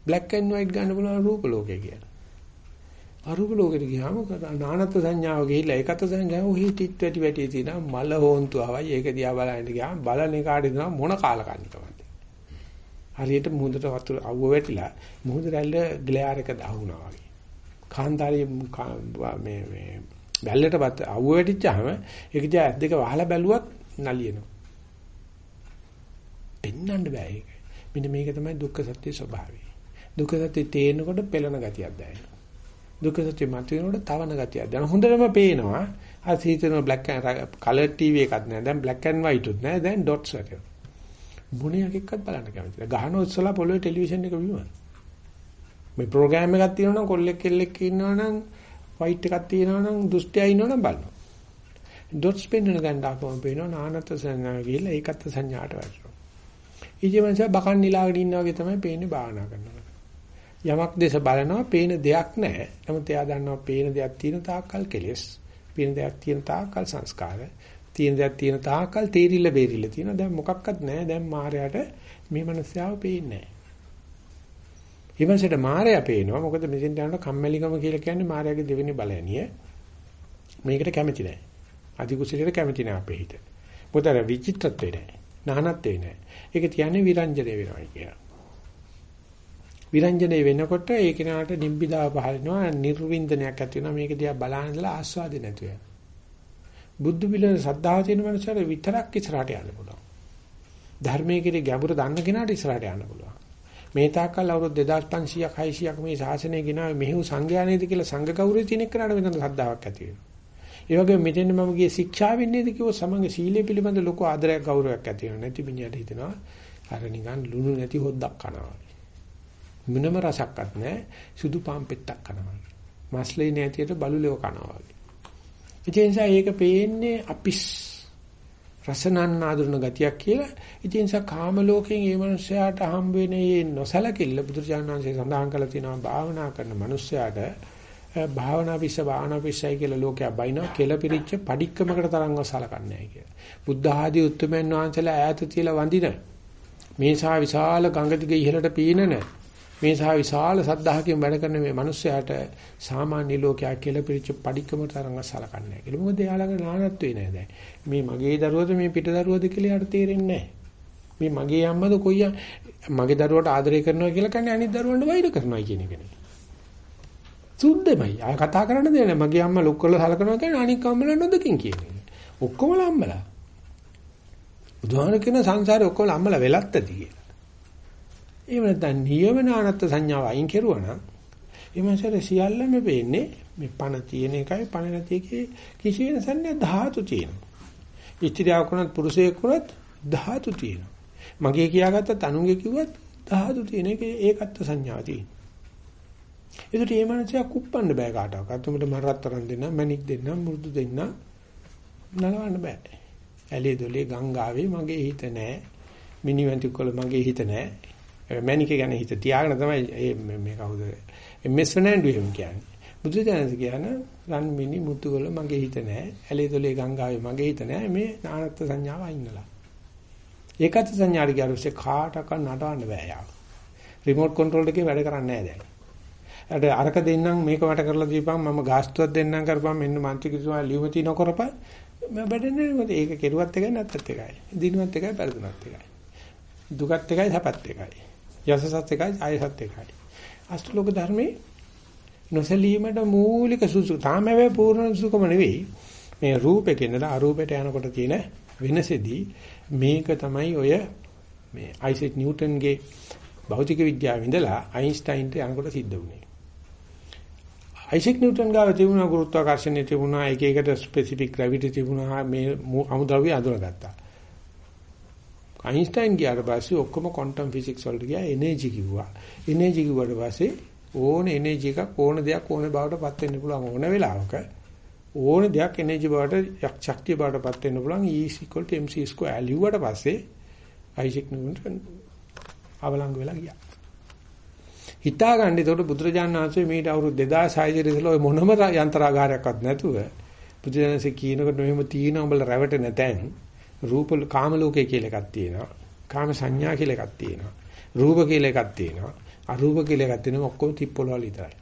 black and white ගන්න පුළුවන් රූප ලෝකේ කියලා. අරූප ලෝකෙට ගියාම නානත් සංඥාව ගිහිල්ලා ඒකත් සංඥාව ඔහි ටිට් වැටි වැටි තියෙනවා. මල හොන්තු ආවයි. ඒක දිහා බලන්න ගියාම බලන එකාට දෙනවා මොන කාලකන්නිකමද හරියට මුහුදට වතුර අවුව වැටිලා මුහුද රැල්ල ග්ලෙයාර් එක දහුණා වගේ. කාන්තාරයේ මේ මේ බැල්ලටපත් අවුව වැටිච්චාම ඒක දිහා ඇස් දෙක වහලා බැලුවත් නලියනවා. පෙන්වන්න බෑ ඒක. මෙන්න මේක තමයි දුක්ඛ සත්‍ය ස්වභාවය. දුක්ඛ සත්‍ය තේනකොට පෙළෙන ගතියක් දැනෙනවා. දුක්ඛ සත්‍ය මතුවෙනකොට තවන ගතියක්. දැන් හොඳටම පේනවා. අර සීතන බ්ලැක් කලර් ටීවී එකක් නෑ. දැන් බ්ලැක් ඇන්ඩ් වයිට් උත් නෑ. දැන් ඩොට්ස් වැටෙනවා මොණියක් එක්කත් බලන්න කැමතිද ගහන උත්සලා පොළොවේ ටෙලිවිෂන් එක විමන. මේ ප්‍රෝග්‍රෑම් එකක් තියෙනවා නම් කොල්ලෙක් කෙල්ලෙක් ඉන්නවා නම් වයිට් එකක් තියෙනවා නම් දුෂ්ටයා ඉන්නවා නම් බලනවා ඩොට්ස් පෙන්වන ගන්න ආපුවම පේනවා නානත් සංඥා ගිහලා ඒකත් සංඥාට වැටෙනවා. ඊජමංශ බකන් නිලාගෙන ඉන්නා වගේ තමයි පේන්නේ භාවනා කරනවා. යමක් දේශ බලනවා පේන දෙයක් නැහැ. නමුත් එයා දන්නවා පේන දෙයක් තියෙන තාක්කල් කෙලෙස්. පේන දෙයක් තියෙන තාක්කල් සංස්කාර. තියෙන දෙයක් තියෙන තාක්කල් තීරිල්ල බේරිල්ල තියෙනවා. දැන් මොකක්වත් නැහැ. දැන් මායයට මේ මනසයාව පේන්නේ නැහැ. ඊමණසට මායя පේනවා. මොකද මෙතෙන් යනකොට කම්මැලිකම කියලා කියන්නේ මායගේ දෙවෙනි බලයනිය. මේකට කැමති නැහැ. අධිකුසලයට කැමති නැහැ අපේ හිත. මොකද අර විචිත්‍රත්වේ නැහැ. නහනත්වේ නැහැ. ඒක කියන්නේ විරංජනේ වෙනවා කියලා. විරංජනේ වෙනකොට ඒ කෙනාට නිබ්බිදාව පහළනවා නිර්වින්දනයක් ඇති වෙනවා. මේක දිහා බලන ඉඳලා ආස්වාදේ නැතු වෙනවා. බුද්ධ පිළිවෙල සද්ධාව තියෙන මනුස්සයර විතරක් ඉස්සරහට යන්න පුළුවන්. ධර්මයේ කෙරේ ගැඹුර දන්න කෙනාට ඉස්සරහට යන්න පුළුවන්. මේ තාක්කල් අවුරුදු 2500ක් 600ක් මේ ශාසනය ගෙනාවේ මෙහෙව් සංඝයා නේද කියලා සංඝ ගෞරවය තියෙන එක්කනට මෙතන සද්ධාාවක් ඇති වෙනවා. ඒ වගේම මෙතෙන් මම ගියේ ශික්ෂාවෙන් නේද කිව්ව සමංග සීලය පිළිබඳ ලොකු ආදරයක් ගෞරවයක් ඇති වෙනවා. නැති මිනිහට හිතෙනවා අර නිකන් ලුණු නැති හොද්දක් කනවා. මොනම රසක්වත් නැහැ. සුදු පාන් පෙත්තක් කනවා. මස්ලේ නැතියට බලුලෙව කනවා වගේ. ඒ නිසා ඒක පේන්නේ අපිස් රසනන්න ආදුරන ගතියක් කියලා. ඉතින් සා කාම ලෝකයෙන් මේ මනුස්සයාට හම්බ වෙන මේ නොසලකිල්ල බුදුරජාණන්සේ සඳහන් කළා තියෙනවා භාවනා කරන මනුස්සයාට භාවනා පිස්ස භාවනා පිස්සයි කියලා ලෝකයා බයිනවා කෙලපිරිච්ච padikkamakata තරංගව සලකන්නේ නැහැ කියලා. බුද්ධ ආදී උත්තරමයන් වහන්සේලා ඈත තියලා වඳින මේ සා විශාල ගඟ දිගේ ඉහළට පීනන මේ සහ විශාල සද්ධාහකින් වැඩ කරන මේ මිනිස්සයාට සාමාන්‍ය ලෝකයා කියලා පිළිච්ච padikකම තරංග සලකන්නේ නැහැ කියලා. මොකද එයා ළඟ නානත්වේ නැහැ දැන්. මේ මගේ දරුවද මේ පිට දරුවද කියලා යාට තේරෙන්නේ නැහැ. මේ මගේ අම්මද කොයියා මගේ දරුවට ආදරය කරනවා කියලා කියන්නේ අනිත් දරුවන්ට වෛර කරනවා කියන එකනේ. සුද්ධමයි. ආය කතා කරන්න දෙන්නේ මගේ අම්මා ලොක් කරලා සලකනවා කියන්නේ අනික් අම්මලා නොදකින් කියන්නේ. ඔක්කොම අම්මලා. බුදුහාම කියන සංසාරේ ඔක්කොම අම්මලා වෙලත් ඇති කියලා. එහෙම නැත්නම් නියමනානත් සංඥාව අයින් කෙරුවා නම් ඒ මාසෙර සියල්ලම වෙන්නේ මේ පණ තියෙන එකයි පණ නැති එකේ කිසි වෙනසක් නැහැ ධාතු තියෙනවා. ඉස්ත්‍රියක් වුණත් පුරුෂයෙක් වුණත් ධාතු තියෙනවා. මගේ කියාගත්තත් අනුන්ගේ කිව්වත් ධාතු තියෙන එක ඒකත් සංඥා තියෙනවා. ඒකට මේ මනසක් කුප්පන්න බෑ කාටවත්. අතුමට මරත්තරන් දෙන්න, මණික් දෙන්න, මෘදු දෙන්න නලවන්න බෑ. ඇලේ දොලේ ගංගාවේ මගේ හිත නෑ. මිනිවන්ති කොළ මගේ හිත නෑ. මැනික ගැන හිත තියාගෙන තමයි මේ කවුද එම්.එස්. ෆර්නෑන්ඩෝ එහෙම කියන්නේ. බුදුදහම කියන රන් මිනි මුතුගල මගේ හිත නෑ. ඇලේ දොලේ ගංගාවේ මගේ හිත නෑ. මේ නානත් සංඥාව අයින්නලා. ඒකත් සංඥාට ගියාරුසේ කාටක නටවන්න බෑ යාව. රිමෝට් කන්ට්‍රෝල් එකේ වැඩ කරන්නේ නෑ දැන්. අර අරක දෙන්නම් මේක වට කරලා දීපන් මම ගාස්තුවක් දෙන්නම් කරපන් මෙන්න මන්ත්‍රී කිතුමා ලියුමති නොකරපන් මම බඩන්නේ මොකද ඒක කෙරුවත් එකයි නැත්තත් එකයි දිනුවත් එකයි පෙරදුනත් එකයි දුකත් එකයි සැපත් එකයි යසසත් එකයි ආයසත් එකයි. අෂ්ටලෝක ධර්මයේ නොසලීමට මූලික සුසු තාම හැබැයි පූර්ණ සුසුකම නෙවෙයි. මේ රූපෙක ඉඳලා අරූපයට යනකොට තියෙන වෙනසෙදී මේක තමයි ඔය මේ අයිසෙක් නිව්ටන්ගේ භෞතික විද්‍යාව ඉඳලා අයින්ස්ටයින්ට යනකොට සිද්ධ වුණේ. අයිසෙක් නිව්ටන් ගාව තිබුණා ගුරුත්වාකර්ෂණය තිබුණා එක එකට ස්පෙસિෆික් ග්‍රැවිටි තිබුණා මේ අමුද්‍රව්‍ය අඳුරගත්තා. අයින්ස්ටයින් ගියාට පස්සේ ඔක්කොම ක්වොන්ටම් ෆිසික්ස් වලට ගියා එනර්ජි කිව්වා. එනර්ජි කිව්වට පස්සේ ඕන එනර්ජි එකක් ඕන දෙයක් ඕන බවට පත් වෙන්න පුළුවන් ඕන වෙලාවක. ඕන දෙයක් එනර්ජි බවට ශක්තිය බවට පත් වෙන්න පුළුවන් E mc2 ලිව්වට පස්සේ අයිසෙක් නිව්ටන් අවලංගු වෙලා ගියා. හිතා ගන්න ඒතකොට බුදුරජාණන් වහන්සේ මේට අවුරුදු 2600 ඉඳලා ඔය මොනම යන්ත්‍රාගාරයක්වත් නැතුව බුදුරජාණන්සේ කියනකොට මෙහෙම තීන උඹල රැවටෙන තැන් රූප කාම ලෝකය කියලා එකක් තියෙනවා. කාම සංඥා කියලා එකක් තියෙනවා. රූප කියලා එකක් තියෙනවා. අරූප කියලා එකක් තියෙනවා. ඔක්කොම තිප්පොළවල් විතරයි.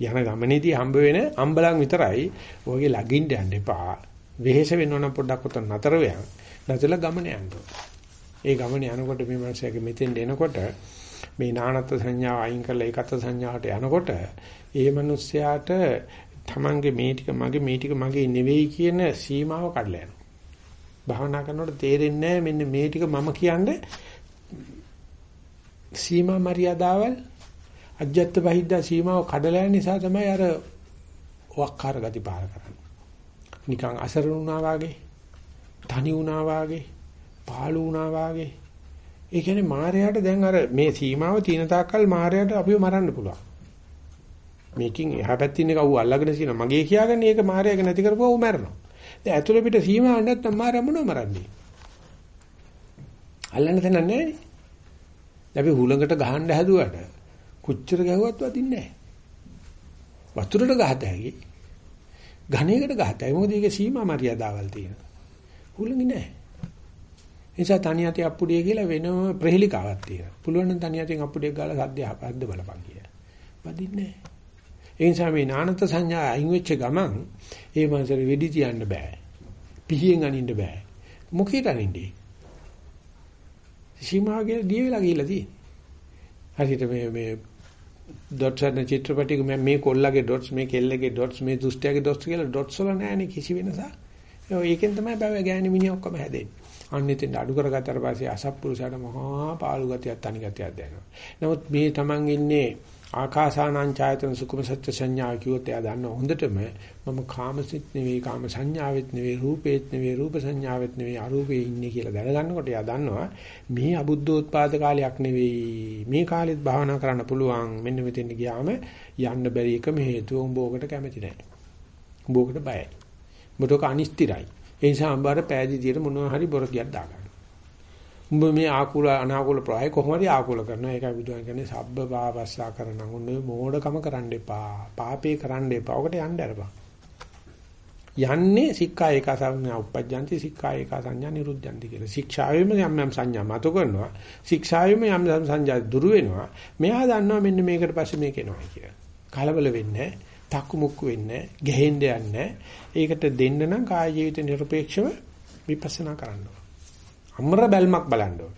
යන ගමනේදී හම්බ වෙන අම්බලන් විතරයි. ඔයගේ ළඟින් යන්න එපා. වෙහෙස වෙනවනම් පොඩ්ඩක් උතන නතර වෙයන්. නැතලා ගමන යන්න. ඒ ගමන යනකොට මේ මනසගේ මෙතෙන් එනකොට මේ නානත් සංඥාව අයින් කරලා ඒකත් සංඥාවට යනකොට ඒ මිනිස්යාට තමන්ගේ මේ ටික මගේ මේ ටික මගේ නෙවෙයි කියන සීමාව කඩලා යනවා. භාවනා කරනකොට තේරෙන්නේ මෙන්න මේ ටික මම කියන්නේ සීමා මරියාදාවල් අජ්ජත් බහිද්දා සීමාව කඩලා යන නිසා තමයි අර වක්කාර ගති පාර කරන්නේ. නිකන් අසරණ වුණා වාගේ, තනි වුණා වාගේ, පාළු වුණා වාගේ ඒ කියන්නේ මායයට දැන් අර මේ සීමාව තියෙන තාක්කල් මායයට අපිව මරන්න පුළුවන්. මේකින් එහා පැත්තින් එක ඌ අල්ලගෙන තියෙන මගේ කියාගන්නේ ඒක මායයක නැති කරපුවා ඌ මැරෙනවා. දැන් ඇතුළ පිට සීමාවක් නැත්නම් මායя මොනව මරන්නේ? අල්ලන්න තැනක් නැහැ අපි හුලඟට ගහන්න හැදුවට කොච්චර ගැහුවත් වදින්නේ නැහැ. වතුරට ගහත හැකි. ඝණයකට ගහත හැකි. මොකද ඒකේ සීමා මරියාදාවල් තියෙනවා. හුලඟි නැහැ. නිසා තනි යතේ අප්පුඩිය කියලා වෙනම ප්‍රහෙලිකාවක් තියෙනවා. පුළුවන් නම් තනි යතෙන් අප්පුඩියක් ගාලා සද්ද හපද්ද බලපන් කියලා. වදින්නේ නැහැ. ඒ නිසා මේ නානත් සංඥා අයින් වෙච්ච ගමන් ඒ මනසට වෙඩි තියන්න බෑ. පිහියෙන් අනින්න බෑ. මොකේට අනින්නේ? සීමාවගේ දිය වෙලා ගිහිල්ලා තියෙන්නේ. හරියට මේ මේ ඩොට්ස් හදන චිත්‍රපටියක මම මේ කොල්ලගේ ඩොට්ස් මේ කෙල්ලගේ ඩොට්ස් මේ දුෂ්ටයාගේ ඩොට්ස් කියලා ඩොට්ස් වල නෑනේ කිසි වෙනසක්. ඒකෙන් තමයි බෑ ගෑණි මිනිහ ඔක්කොම හැදෙන්නේ. අන්නෙතෙන් අඩු කරගත්තට පස්සේ අසත්පුරුෂයාට මහා පාළු ගතියක් තනි ගතියක් දැනෙනවා. නමුත් මේ Taman ඉන්නේ ආකාසානං ඡායතන සුකුම සත්‍ය සංඥා කිව්වොත් එයා දන්න හොඳටම මම කාමසිත නෙවෙයි කාම සංඥාවෙත් නෙවෙයි රූපේත් නෙවෙයි රූප සංඥාවෙත් නෙවෙයි අරූපේ ඉන්නේ කියලා දැනගන්නකොට එයා දන්නවා මේ අබුද්ධෝත්පාද කාලයක් නෙවෙයි. මේ කාලෙත් භාවනා කරන්න පුළුවන්. මෙන්න මෙතෙන් ගියාම යන්න බැරි එකම හේතුව උඹ ඕකට කැමති නැහැ. උඹ ඕකට බයයි. උඹට ඕක අනිස්තිරයි ඒ නිසා අම්බාර පෑදීදියට මොනවා හරි බොරකියක් දාගන්න. උඹ මේ ආකුල අනාකුල ප්‍රාය කොහොමද ආකුල කරනවා ඒකයි බුදුන් කියන්නේ සබ්බ පාවස්සා කරන උන්නේ මෝඩකම කරන්න එපා. පාපේ කරන්න එපා. ඔකට යන්න අරපන්. යන්නේ සික්ඛා ඒක සංඥා උපජ්ජන්ති සික්ඛා ඒක සංඥා නිරුද්ධන්ති කියලා. ශික්ෂාවෙම යම් යම් සංඥා මතු කරනවා. ශික්ෂාවෙම යම් යම් සංඥා දුරු වෙනවා. මෙයා දන්නවා මෙන්න මේකට පස්සේ මේක එනවා කියලා. කලබල වෙන්නේ නැහැ. තක්කු මුක්කු වෙන්නේ ගැහෙන්න යන්නේ ඒකට දෙන්න නම් කාය ජීවිත නිර්පේක්ෂව විපස්සනා කරන්න අමර බැල්මක් බලන්න ඕන.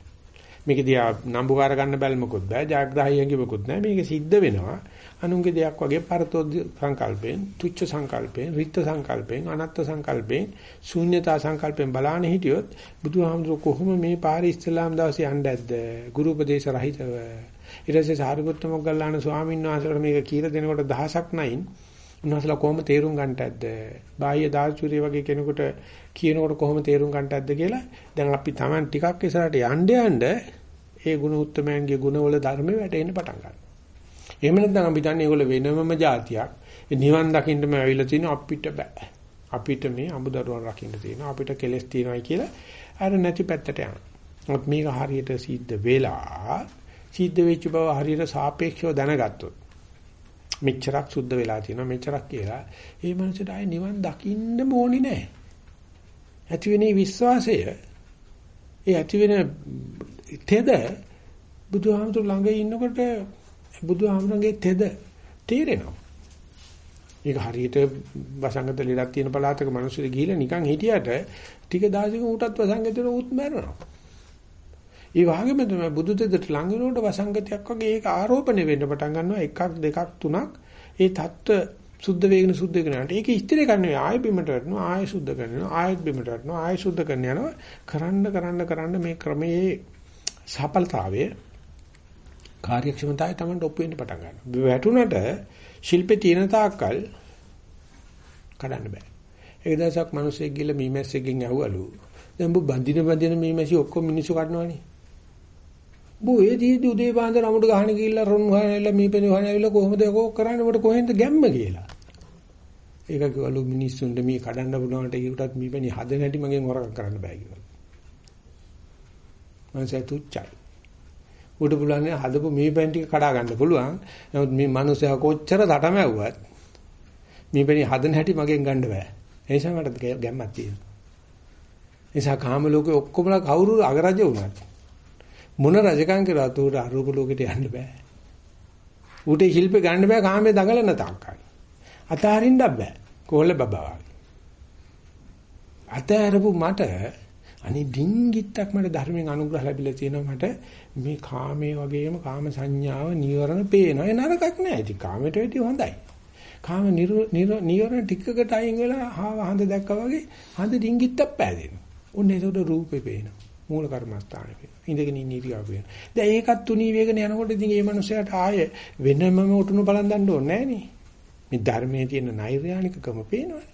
මේක දිහා නම්බුකාර ගන්න බැල්මකුත් බෑ ජාග්‍රහයංගිමකුත් නෑ. මේක සිද්ධ වෙනවා. අනුන්ගේ දෙයක් වගේ පරතෝ සංකල්පෙන් තුච්ච සංකල්පෙන් රිත්ත සංකල්පෙන් අනත්ත් සංකල්පෙන් ශූන්‍යතා සංකල්පෙන් බලාන හිටියොත් බුදුහාමුදුර කොහොම මේ පාරේ ඉස්ලාම් දවසේ යන්න ඇද්ද? ගුරු උපදේශ රහිතව. ඊට පස්සේ සාරිපුත්ත මොග්ගල්ලාන ස්වාමීන් වහන්සේට මේක කියලා දෙනකොට දහසක් නැයින් උන්වහන්සේලා කොහොම තේරුම් ගන්නට ඇද්ද? බාහ්‍ය දාර්ශනික වගේ කෙනෙකුට කියනකොට කොහොම තේරුම් ගන්නට ඇද්ද කියලා දැන් අපි Taman ටිකක් ඉස්සරහට යන්න යන්න ඒ ගුණ උත්තමයන්ගේ ගුණවල ධර්ම වැටෙන්න පටන් ගන්නවා. එහෙම නැත්නම් අපි දන්නේ ඒගොල්ල වෙනමම જાතියක්. නිවන් දකින්නම ඇවිල්ලා තියෙන අපිට බෑ. අපිට මේ අමුදරුවන් රකින්න තියෙනවා. අපිට කෙලස් තියෙනවායි කියලා අර නැති පැත්තට යනවා. මේක හරියට සිද්ධ වෙලා සිද්ධ වෙච්ච බව හරියට සාපේක්ෂව දැනගත්තොත් මෙච්චරක් සුද්ධ වෙලා තියෙනවා මෙච්චරක් කියලා. ඒ මනසට ආයේ නිවන් දකින්න ඕනි නෑ. ඇති වෙන විශ්වාසය ඒ ඇති වෙන තෙද බුදුහාමුදුර ළඟ ඉන්නකොට බුදුහාමුදුරගේ තෙද තේරෙනවා. ඒක හරියට වසංගත ලෙඩක් තියෙන පළාතක මිනිස්සු ගිහිල්ලා නිකන් හිටියට ටික දවසක ඌටත් වසංගතේට උත් මැරෙනවා. ඒ වගේම තමයි බුදු දෙදට ළඟ වෙනකොට වසංගතයක් වගේ ඒක ආරෝපණය වෙන්න පටන් ගන්නවා. එකක් දෙකක් තුනක්. ඒ தত্ত্ব සුද්ධ වේගන සුද්ධ වෙන යනට ඒක ඉස්තිරේ ගන්නවා ආය බිමට වටනවා ආය සුද්ධ කරනවා ආයත් බිමට වටනවා ආය සුද්ධ කරන යනවා. කරන්න කරන්න කරන්න මේ ක්‍රමයේ සඵලතාවය කාර්යක්ෂමතාවය තමයි ඔප්පු වෙන්න පටන් ගන්නවා. වැටුණට ශිල්පේ තියෙන තාක්කල් කඩන්න බෑ. ඒ දවසක් මිනිස්සෙක් ගිහලා මීමැස්සෙක්ගෙන් ඇහුවලු දැන් බු බඳින බඳින මීමැසි ඔක්කොම මිනිස්සු කඩනවනේ. බෝ ඒ දීදී උදේ පාන්දර අමුඩ ගහන ගිහිල්ලා රොන් හොයනilla මීපෙනි හොයනilla කොහොමද ඒක කරන්නේ මට කොහෙන්ද ගැම්ම කියලා. ඒක කිව්වලු මිනිස්සුන්ට මේ කඩන්න බුණාට ඒකටත් මීපෙනි හදන හැටි මගෙන් හොරකම් කරන්න බෑ කිව්වා. මං සතුටුයි. උඩ බුලන්නේ හදපු මීපෙන් ටික කඩා ගන්න පුළුවන්. නමුත් මේ මිනිස්සයා කොච්චර තටමැව්වත් මීපෙනි හදන හැටි මගෙන් ගන්න බෑ. ඒ නිසා මට ගැම්මක් තියෙනවා. ඒ නිසා කාම ලෝකේ ඔක්කොමලා කවුරු අගරජ වුණත් මොන රජකම් කරත් උට අරූප ලෝකෙට යන්න බෑ. උට ශිල්ප ගන්න බෑ කාමයේ දඟලන තාක්කයි. අතහරින්න බෑ. කොහොල්ල බබා වගේ. අතහැරපු මට අනේ ඩිංගිත්තක් මට ධර්මයෙන් අනුග්‍රහ ලැබිලා තියෙනවා මට මේ කාමයේ වගේම කාම සංඥාව නිවරණ පේනවා. ඒ නරකක් නෑ. ඉතින් කාමයට වැඩිය හොඳයි. කාම නිවරණ ටිකකට අයින් වෙලා ආව හඳ දැක්කා වගේ හඳ ඩිංගිත්තක් පෑදෙනවා. ඔන්න ඒකට රූපේ පේනවා. මූල කර්මස්ථානේ පේනවා. ඉඳගෙන ඉන්න ඉරියව් පේනවා. දැන් ඒකත් තුනී වේගන යනකොට ඉතින් මේ මනුස්සයාට ආයේ වෙනමම උටුණු බලන් දන්න ඕනේ නෑනේ. මේ ධර්මයේ තියෙන නෛර්යානිකකම පේනවනේ.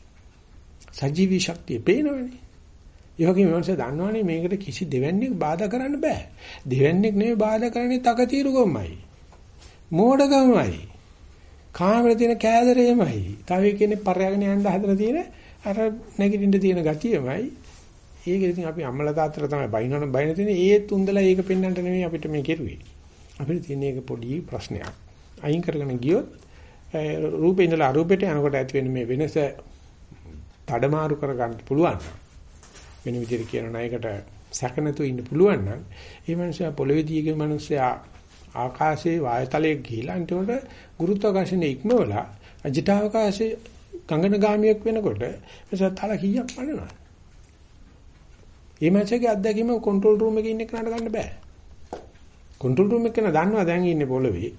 සජීවී ශක්තිය පේනවනේ. ඒ වගේම මනස දන්නවනේ මේකට කිසි දෙවන්නේක් බාධා කරන්න බෑ. දෙවන්නේක් නෙවෙයි බාධා කරන්නේ තකතිරුකමයි. මෝඩකමයි. කාමරේ තියෙන කෑදරේමයි. තව කෙනෙක් පරයාගෙන යන්න හදලා තියෙන අර නැගිටින්න තියෙන ගතියමයි. ඒක ඉතින් අපි අම්මලා තාත්තලා තමයි බයිනවන බයින තියෙන්නේ. ඒත් උන්දලා ඒක පෙන්වන්නට නෙවෙයි අපිට මේ කෙරුවේ. අපිට තියෙන එක පොඩි ප්‍රශ්නයක්. අයින් කරගෙන ගියොත් රූපේ ඉඳලා අරූපෙට යනකොට ඇති වෙන මේ වෙනස තඩමාරු කරගන්න පුළුවන්. වෙන විදිහට කියනවා ඒකට සැක නැතුව ඉන්න පුළුවන් නම් ඒ මනුස්සයා පොළොවේදී ගිය මනුස්සයා ආකාශයේ වායතලයේ ගිහිලා අන්තිමට ගුරුත්වාකර්ෂණය ඉක්මවලා අජිතාවකාශයේ ගංගනගාමියක් වෙනකොට එසත් තල කීයක් පන්නනවා. මේ මැචගේ අත්දැකීම කන්ට්‍රෝල් රූම් එකේ ඉන්න කෙනාට ගන්න බෑ. කන්ට්‍රෝල් රූම් එකේ දන්නවා දැන් ඉන්නේ පොළවේ.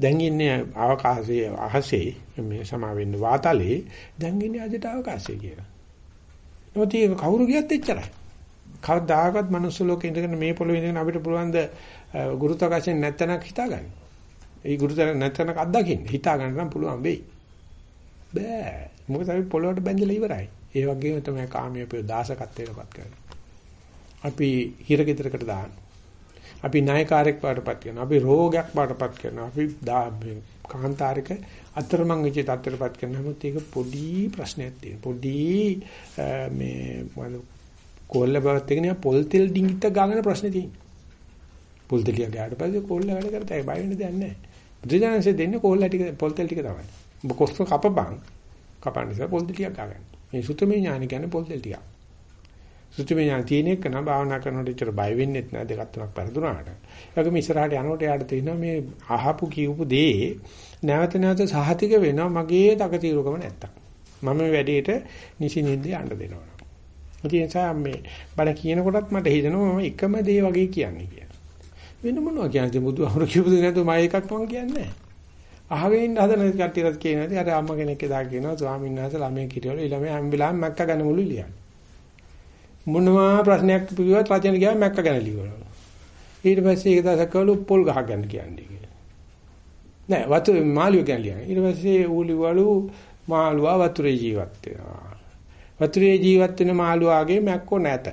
දැන් ඉන්නේ අවකාශයේ අහසේ මේ සමා වෙන්න වාතලේ දැන් ඉන්නේ අජට අවකාශයේ කියලා. නමුත් ඒක කවුරු ගියත් එච්චරයි. කවදාකවත් මනුස්ස ලෝකේ ඉඳගෙන මේ පොළවේ ඉඳගෙන අපිට පුළුවන් ද ගුරුත්වාකර්ෂණ නැත්තනක් හිතාගන්න. ඒ ගුරුතර නැත්තනක් අත්දකින්න හිතා ගන්න නම් පුළුවන් වෙයි. බෑ. මොකද අපි පොළොවට බැඳලා ඉවරයි. ඒ වගේම තමයි කාමයේ පොය දාසකත්වයටපත් කරන්නේ. අපි හිරගෙදරකට දාන්න. අපි නායකාරයෙක් පාටපත් කරනවා. අපි රෝගයක් පාටපත් කරනවා. අපි කාන්තාරික අතරමං වෙච්ච තත්ත්වයටපත් කරනවා. නමුත් ඒක පොඩි ප්‍රශ්නයක් තියෙන. පොඩි මේ මොකද කොල්ල බවත් එකනේ පොල් තෙල් ඩිංගිට ගාගෙන ප්‍රශ්නේ තියෙන්නේ. පොල් තෙලිය ගාවට පස්සේ කොල්ල වැඩ කරතයි බය වෙන්න දෙයක් නැහැ. බුදුජානසෙ දෙන්නේ කොල්ල ටික පොල් තෙල් ටික තමයි. ඔබ කොස්ස කපපන්. කපන්න ඉස්සර පොල් තෙල් ටිකක් ගන්න. මේ සුතමේ ඥාන කියන්නේ පොල් තෙල් ටිකක්. සුත්‍රමය ඥාන තියෙන එක නම් භාවනා කරනකොට ඉතර බය වෙන්නෙත් නෑ දෙකක් තුනක් පෙරදුනාට. ඒකම ඉස්සරහට යනකොට යාට තේිනවා මේ අහපු කියවපු දේ නැවත නැවත සහතික වෙනවා මගේ තකතිරුකම නැත්තම්. මම මේ වැඩේට නිසින්ින්ද යන්න දෙනවා. ඒ නිසා මේ බණ කියනකොටත් මට හිතෙනවා මම එකම දේ වගේ කියන්නේ කියලා. වෙන මොනවා කියන්නේ බුදුහාමුදුරු කියපු දේ නැතුව මම එකක් මං කියන්නේ නෑ. අහගෙන ඉන්න හදන කට්ටියත් කියනවා අර අම්මා කෙනෙක් එදා කියනවා ස්වාමීන් වහන්සේ ළමයි කිරියවල ළමයි හැම වෙලාවෙම මැක්ක ගන්න මුළු ලියන්නේ. මොනවා ප්‍රශ්නයක් පිළිවෙත් රචන ගියාම මැක්ක ගැන ලියවනවා. ඊට පස්සේ ඒක දවසක් කවලු පොල් ගහ ගන්න කියන්නේ කියලා. නෑ වතු මාළුව ගැන ලියන. ඊට පස්සේ ඌලි වලු මාළුවා වතුරේ ජීවත් වෙනවා. වතුරේ ජීවත් වෙන මාළුවාගේ මැක්කෝ නැත.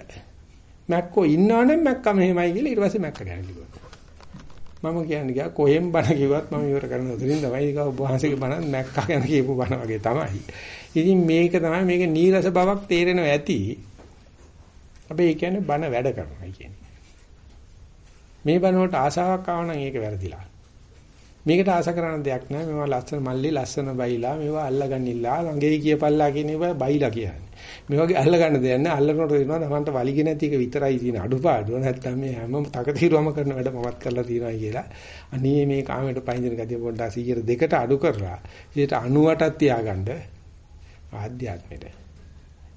මැක්කෝ ඉන්නවනම් මැක්කම මෙහෙමයි කියලා ඊට පස්සේ මැක්ක ගැන ලියනවා. මම කියන්නේ ගියා කොහෙන් බණ කිව්වත් මම ඉවර කරන උදලින් තමයි ඒක ඔබ වහන්සේගේ බණ මැක්කා ගැන කියපු බණ වගේ තමයි. ඉතින් මේක තමයි මේක නීරස බවක් තේරෙනවා ඇති. හැබැයි ඒ කියන්නේ බන වැඩ කරනවා කියන්නේ. මේ බන වලට ආසාවක් ආව නම් ඒක වැරදිලා. මේකට ආස කරන දෙයක් නෑ. මේවා ලස්සන මල්ලි ලස්සන බයිලා මේවා අල්ලගන්නිලා ළඟේ කියපල්ලා කියන ඒවා බයිලා කියන්නේ. මේ වගේ අල්ලගන්න දෙයක් නෑ. අල්ලනකොට දෙනවා තමන්ට වලිගේ නැති එක විතරයි තියෙන අඩුපාඩුව. නැත්තම් මේ හැම තකතිරුවම කරන වැඩ මමත් කරලා තියෙනවා කියලා. අනේ මේ කාමයට පයින්දින ගතිය පොඩ්ඩක් 100ට දෙකට අඩු කරලා 98ක් තියාගන්න ආධ්‍යාත්මෙට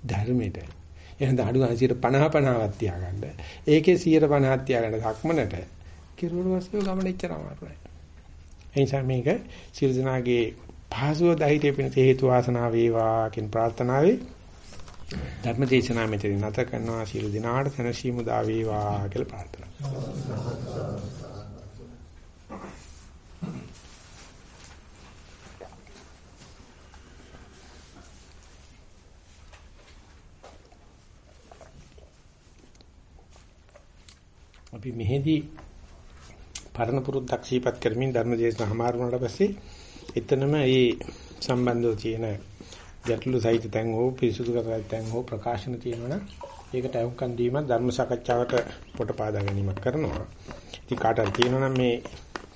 ධර්මෙට එහෙනම් අඩු ගන්න 50 50ක් තියාගන්න. ඒකේ 150ක් තියාගන්න ධක්මනට කිරුවට පස්සේ ගමන ඉච්චර අමාරු නෑ. ඒ නිසා මේක සිරදනාගේ පහසුව ධෛර්යය පිණිස හේතු වාසනා වේවා කියන ප්‍රාර්ථනාවේ ධර්ම දේශනාව මෙතන නැත කරනවා සියලු දිනාට තනසීමු දා වේවා කියලා ප්‍රාර්ථනා අපි මෙහෙදී පරණ පුරුද්දක් සිහිපත් කරමින් ධර්ම දේශනා හමාරු වුණාට පස්සේ එතනම මේ සම්බන්ධව තියෙන ගැටලු සහිත තැන් හෝ පිරිසුදු කරගත් තැන් හෝ ප්‍රකාශන තියෙනවනම් ඒකට අහුම්කන් දීම ධර්ම සාකච්ඡාවට පොට පාදා ගැනීමක් කරනවා. ඉතින් කාටද තියෙනවනම් මේ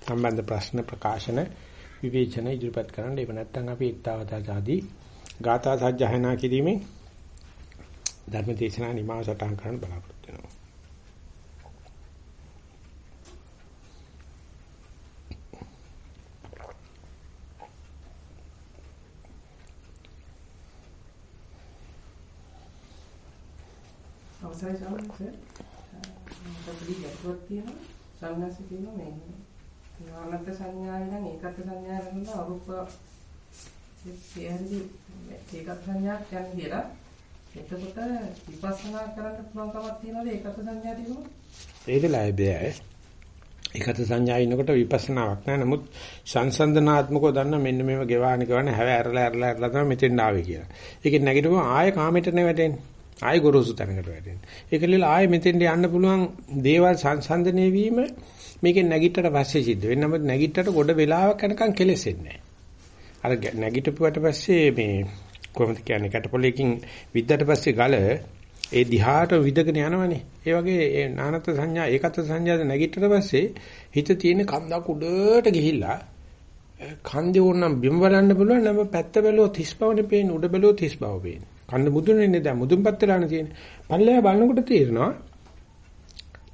සම්බන්ධ ප්‍රශ්න ප්‍රකාශන විවේචන ඉදිරිපත් කරන්න. ඒක නැත්නම් අපි ඊත්තාවතා ආදී ගාථා සජ්ජහනා කිරීමෙන් ධර්ම දේශනා නිමාව සටහන් කරන්න බලාපොරොත්තු වෙනවා. අවසරයි සමහරවිට පොඩි ගැටලුවක් තියෙනවා. සංඥාසි තියෙනවා මේ නානත් සංඥාය නම් ඒකත් සංඥාය නම් අරූප සියහරි ඒකත් සංඥාවක් යන කියලා. එතකොට විපස්සනා කරන්න පුළුවන් කමක් තියනවද? ඒකත් සංඥා තිබුණොත් ඒක ලැබෙයි ඒකත් සංඥා ඉන්නකොට විපස්සනාවක් නෑ. නමුත් සංසන්දනාත්මකව දන්න මෙන්න මේව ගෙවාන ගෙවන හැව ඇරලා ඇරලා ඇරලා තමයි මෙතෙන් ආවේ කියලා. ඒකෙන් නැගිටුවම ආයෙ කාමයට නෙවැටෙන්නේ. ආයෙ ගොරෝසු තැනකට වැටෙන්නේ. ඒකලිල ආයෙ මෙතෙන්ට යන්න පුළුවන් දේවල් සංසන්දනය වීම මේකෙන් නැගිටට පස්සේ සිද්ධ වෙන්නේ. නමුත් නැගිටට ගොඩ වෙලාවක් යනකම් කෙලෙසෙන්නේ අර නැගිටපුවට පස්සේ මේ කොහොමද කියන්නේ කැටපොලකින් විද්දට පස්සේ ගල ඒ දිහාට විදගෙන යනවනේ. ඒ වගේ ඒ නානත් සංඥා ඒකත් සංඥාද නැගිටට පස්සේ හිත තියෙන කන්දක් උඩට ගිහිල්ලා කන්දේ ඕනම් බිම බලන්න පුළුවන් නම් පැත්ත බැලුවොත් හිස් බවනේ පේන්නේ උඩ බැලුවොත් හිස් බව පේන්නේ. කන්න මුදුනේ දැන් මුදුන්පත් වෙලානේ තියෙන්නේ. පල්ලෙහා බලනකොට තේරෙනවා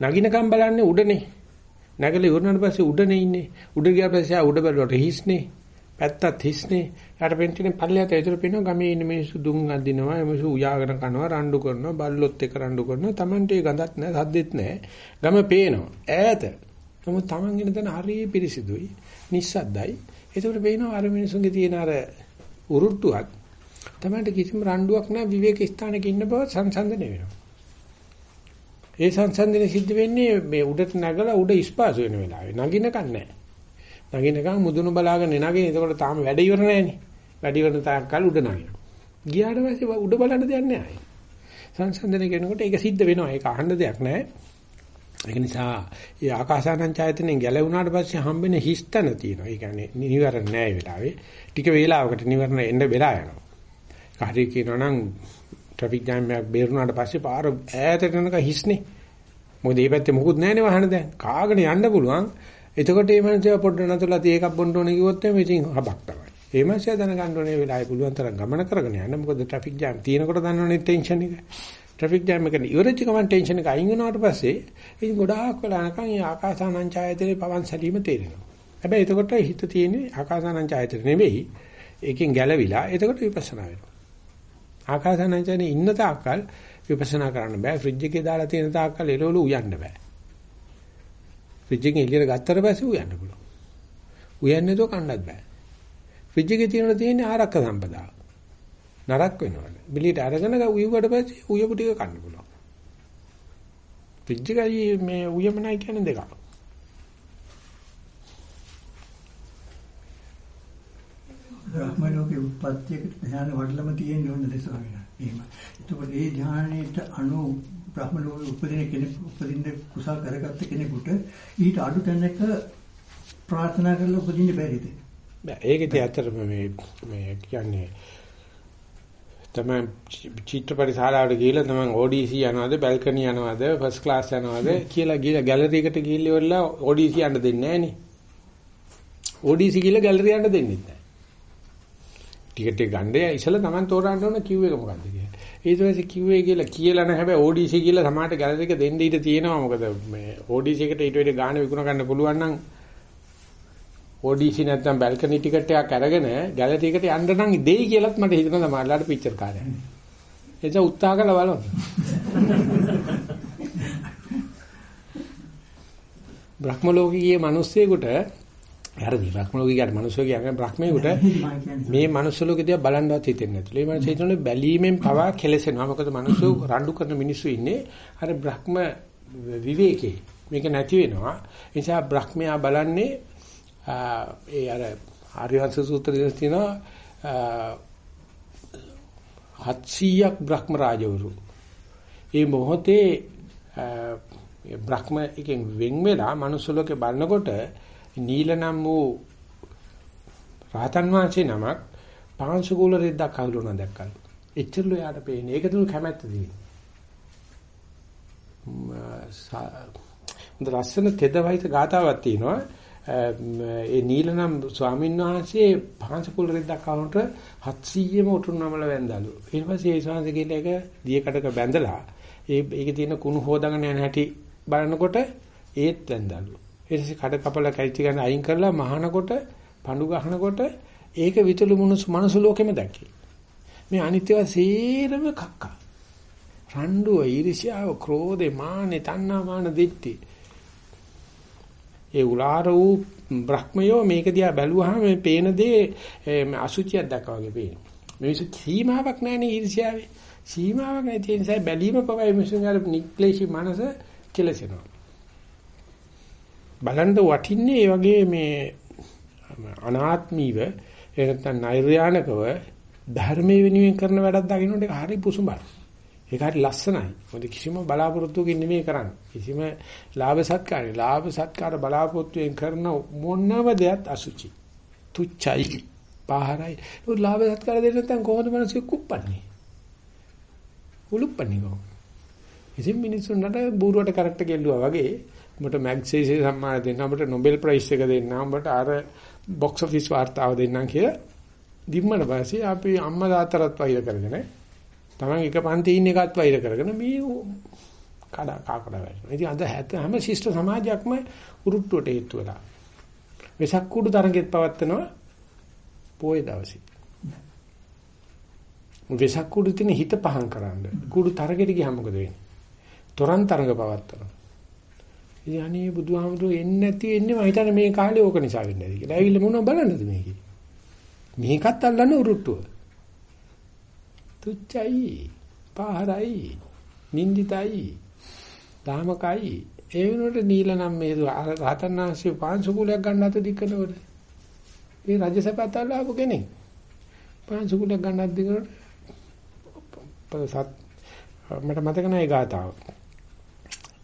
නගිනකම් බලන්නේ උඩනේ. නැගලා ඉවරනට පස්සේ උඩනේ ඉන්නේ. උඩ ගියාට පස්සේ උඩ බැලුවට හිස්නේ. පැත්තත් හිස්නේ. යාට පෙන්ටිනේ පල්ලෙහාට ඇතුළේ පේනවා ගමේ ඉන්න මිනිස්සු දුම් අදිනවා, මිනිස්සු උයාගෙන කනවා, රණ්ඩු කරනවා, බල්ලොත් එක්ක රණ්ඩු කරනවා. Tamante ගඳක් නැහැ, සද්දෙත් නැහැ. ගම පේනවා. ඈත. නමුත් Taman ඉන්න තැන හරිය පිරිසිදුයි, නිස්සද්දයි. ඒකට පේනවා අර මිනිස්සුන්ගේ තියෙන අර උරුට්ටුවක් තමයි කිසිම රණ්ඩුවක් නැහැ විවේක ස්ථානයක ඉන්න බව සංසන්දනය වෙනවා. ඒ සංසන්දනය සිද්ධ වෙන්නේ මේ උඩට නැගලා උඩ ඉස්පාසු වෙන වෙලාවේ. නගිනකන් නැහැ. නගිනකන් මුදුන බලාගෙන නගින. එතකොට තාම වැඩ ඉවර නැහැනේ. වැඩ ඉවර තාක් කල් උඩ නගිනවා. ගියාට පස්සේ උඩ බලන්න දෙයක් නැහැ. සංසන්දනය කරනකොට ඒක සිද්ධ වෙනවා. ඒක අහන්න දෙයක් නැහැ. ඒක නිසා ඒ ආකාසානං ඡායතනෙන් ගැලවුණාට පස්සේ හම්බෙන හිස්තන තියෙනවා. ඒ කියන්නේ නිවරණ නැහැ ඒ වෙලාවේ. ටික වේලාවකට නිවරණ එන්න වෙලා යනවා. හරි කියනවා නම් ට්‍රැෆික් ජෑම් එකක් බේරුණාට පස්සේ පාර ඈතට යනක හිස්නේ. මොකද මේ පැත්තේ මොකුත් නැහැනේ වහන දැන්. කාගෙන යන්න පුළුවන්. එතකොට මේ මනුස්සයා පොඩ්ඩ නතලා තී එකක් බොන්න ඕනේ කිව්වොත් එimhe ඉතින් හබක් තමයි. ඒ මනුස්සයා දැනගන්න ඕනේ වෙලාවේ පුළුවන් තරම් ගමන කරගෙන යන්න. මොකද ට්‍රැෆික් ජෑම් තියෙනකොට දන්නවනේ ටෙන්ෂන් එක. ට්‍රැෆික් ජෑම් එක ඉවරච්ච ගමන් ටෙන්ෂන් එක අයින් වුණාට පස්සේ ඉතින් ගොඩාක් වෙලා නැකන් මේ ආකාසානං ඡායතනේ පවන් සැලීම තේරෙනවා. හැබැයි එතකොට හිත තියෙන්නේ ආකාසානං ඡායතන නෙවෙයි. ඒකෙන් ගැලවිලා එතකොට විපස්සනා වෙනවා. ආකාසානංචනේ ඉන්න තාක්කල් විපස්සනා කරන්න බෑ. ෆ්‍රිජ් එකේ දාලා තියෙන තාක්කල් එළවලු උයන්න බෑ. ෆ්‍රිජ් එකෙන් එළියට ගත්තට පස්සේ උයන්න පුළුවන්. උයන්නේ તો කන්නත් බෑ. ෆ්‍රිජ් එකේ තියෙන තියෙන්නේ ආරක්ක සම්පදාව. නරක් වෙනවා. බිලියට අරගෙන උයුවට පස්සේ උයපු ටික කන්න පුළුවන්. ෆ්‍රිජ් එකයි මේ උයමනයි කියන්නේ දෙකක්. බ්‍රහ්ම ලෝකේ උත්පත්තියකට ධ්‍යාන වඩලම තියෙන්න ඕනද ස්වාමීන් වහන්සේ. එහෙම. එතකොට ඒ ධ්‍යානයේට අනු බ්‍රහ්ම ලෝකේ උපදින කෙනෙක් උපදින්න කුසල් කරගත්ත කෙනෙකුට ඊට අඩු තැනක ප්‍රාර්ථනා කරලා උපදින්න බැරිද? බෑ ඒකේ ඇත්තටම මේ මේ කියන්නේ තමයි චිත්‍රපට ශාලාවට ගිහිල්ලා තමයි ODC යනවාද බල්කනි යනවාද ෆස්ට් ක්ලාස් යනවාද කියලා ගිහිල්ලා ගැලරි එකට ගිහිල්ලා ඉවරලා ODC යන්න දෙන්නේ නැහැ නේ. ODC ගිහිල්ලා ගැලරි යන්න දෙන්නේ නැහැ. ටිකට් එක ගන්න ඉස්සලා Taman තෝරන්න ඕන කිව් එක මොකද්ද කියලා. ඊට පස්සේ කිව් එක කියලා කියලා නැහැ හැබැයි ODC කියලා සමහරට ගැලරි එක දෙන්න ඊට තියෙනවා මොකද මේ ODC එකට ඊට වැඩි ගාණ විකුණ ගන්න පුළුවන් නම් ODC නැත්නම් බල්කනි ටිකට් එකක් අරගෙන ගැලරි එකට යන්න නම් දෙයි කියලාත් මට හිතෙනවා සමහරලාට පික්චර් කාර්යය. එතන උත්සාහ කළා බලන්න. බ්‍රහ්ම ලෝකීය මිනිස්සෙකුට හරිද බ්‍රහ්ම ලෝකේ කියන මිනිස්සු කියන්නේ බ්‍රහ්මේකට මේ මනුස්ස ලෝකේ දිහා බලන්නවත් හිතෙන්නේ නැතුළු. ඒ මනුස්සය හිතන්නේ බැලීමෙන් පවා කෙලසෙනවා. මොකද මිනිස්සු රණ්ඩු කරන මිනිස්සු ඉන්නේ අර බ්‍රහ්ම විවේකේ. මේක නැති වෙනවා. ඒ නිසා බ්‍රහ්මයා බලන්නේ ඒ අර ආර්යවංශ සූත්‍රයේ තියෙනවා 700ක් බ්‍රහ්ම රාජවරු. ඒ මොහොතේ බ්‍රහ්ම එකෙන් වෙන් වෙලා මනුස්ස ලෝකේ බලනකොට නීල නම් වූ රහතන් වහන්සේ නමක් පාංශුකූල රෙද්දක් අහුලුණා දැක්කලු. එච්චරලු යාට පේන්නේ. ඒක තුල කැමැත්ත තියෙනවා. හොඳ ලස්සන තෙදවයිත ගාතාවක් තියෙනවා. ඒ නීලනම් ස්වාමීන් වහන්සේ පාංශකුල රෙද්දක් આવනට 700ම උතුම් නමල වැන්දලු. ඊට පස්සේ ඒ ස්වාමීන් වහන්සේ එක දියකඩක බැඳලා ඒ ඒකේ තියෙන කුණු හොදාගෙන යන හැටි බලනකොට ඒත් වැන්දලු. ඊට පස්සේ කඩ කපලා කැයිටි ගන්න අයින් කරලා මහනකොට පඳු ගහනකොට ඒක විතුළු මනුස්ස මනුස්ස ලෝකෙම දැක්කේ. මේ අනිත්‍යව සීරම කක්කා. රණ්ඩුව, ඊර්ෂ්‍යාව, ක්‍රෝධේ, මාන්නේ, තණ්හා, මාන, දිට්ඨි. ඒ උලාර වූ බ්‍රහ්මයෝ මේක දිහා බැලුවාම මේ පේන දේ අසුචියක් දැක්කා වගේ පේනවා. මිනිස්සු සීමාවක් නැහැනේ ඊර්ෂ්‍යාවේ. සීමාවක් නැති නිසා බැලීම පවයි මිනිස්සුන්ගේ නික්ලේශී මනස කෙලසෙනවා. බලන්න වටින්නේ ඒ වගේ මේ අනාත්මීව එහෙනම් නෛර්යානිකව ධර්මයේ වෙනුවෙන් කරන වැඩක් දකින්නට ඒක හරි පුසුඹයි. ඒක හරි ලස්සනයි. මොකද කිසිම බලාපොරොත්තුවකින් නෙමෙයි කරන්නේ. කිසිම ලාභ සත්කාරය. ලාභ සත්කාර බලාපොරොත්තුෙන් කරන මොනම දෙයක් අසුචි. තුච්චයි. පහරයි. ඒ ලාභ සත්කාර දෙන්න නැත්නම් කොහොමද මිනිස්සු කුප්පන්නේ? උලුප්පන්නේ කොහොමද? ඉතින් මිනිස්සුන්ට බූරුවට කරක්ට ගෙල්ලුවා වගේ උඹට මැග්සේසේ සම්මාන දෙන්න, උඹට නොබෙල් ප්‍රයිස් එක දෙන්න, උඹට අර බොක්ස් ඔෆිස් වාර්තාව දෙන්නම් කියලා දිම්මන පස්සේ අපි අම්මා තාත්තටත් වෛර කරගෙන තමන් එක පන්ති ඉන්න එකත් වෛර කරගෙන මේ කඩ කාකඩ වෙනවා. ඉතින් අද හැත හැම ශිෂ්ට සමාජයක්ම උරුට්ටුවට හේතු වෙලා. වෙසක් කුඩු තරගෙත් පවත්නවා පොයේ දවසේ. වෙසක් කුඩු තින හිත පහන් කරන්න. කුඩු තරගෙට ගියාම මොකද වෙන්නේ? තොරන් තරඟ පවත්නවා. ඉතින් අනේ බුදුහාමුදුරුවෝ එන්නේ නැති එන්නේ මම හිතන්නේ මේ කාලේ ඕක නිසා වෙන්නේ නැති කියලා. ඇවිල්ලා මොනව බලන්නද මේකේ? මේකත් අල්ලන්නේ උරුට්ටුව. තුච්චයි, පහරයි, නින්දිතයි, දාමකයි. ඒ වෙනුවට නීල නම් මේ රහතන්වහන්සේ පාංශුකුලයක් ගන්න අත දික්කනවද? ඒ රජසපත අල්ලාපු කෙනෙක්. පාංශුකුලයක් ගන්න අත දික්කනවද? සත් මට මතක නැහැ ගාතාව.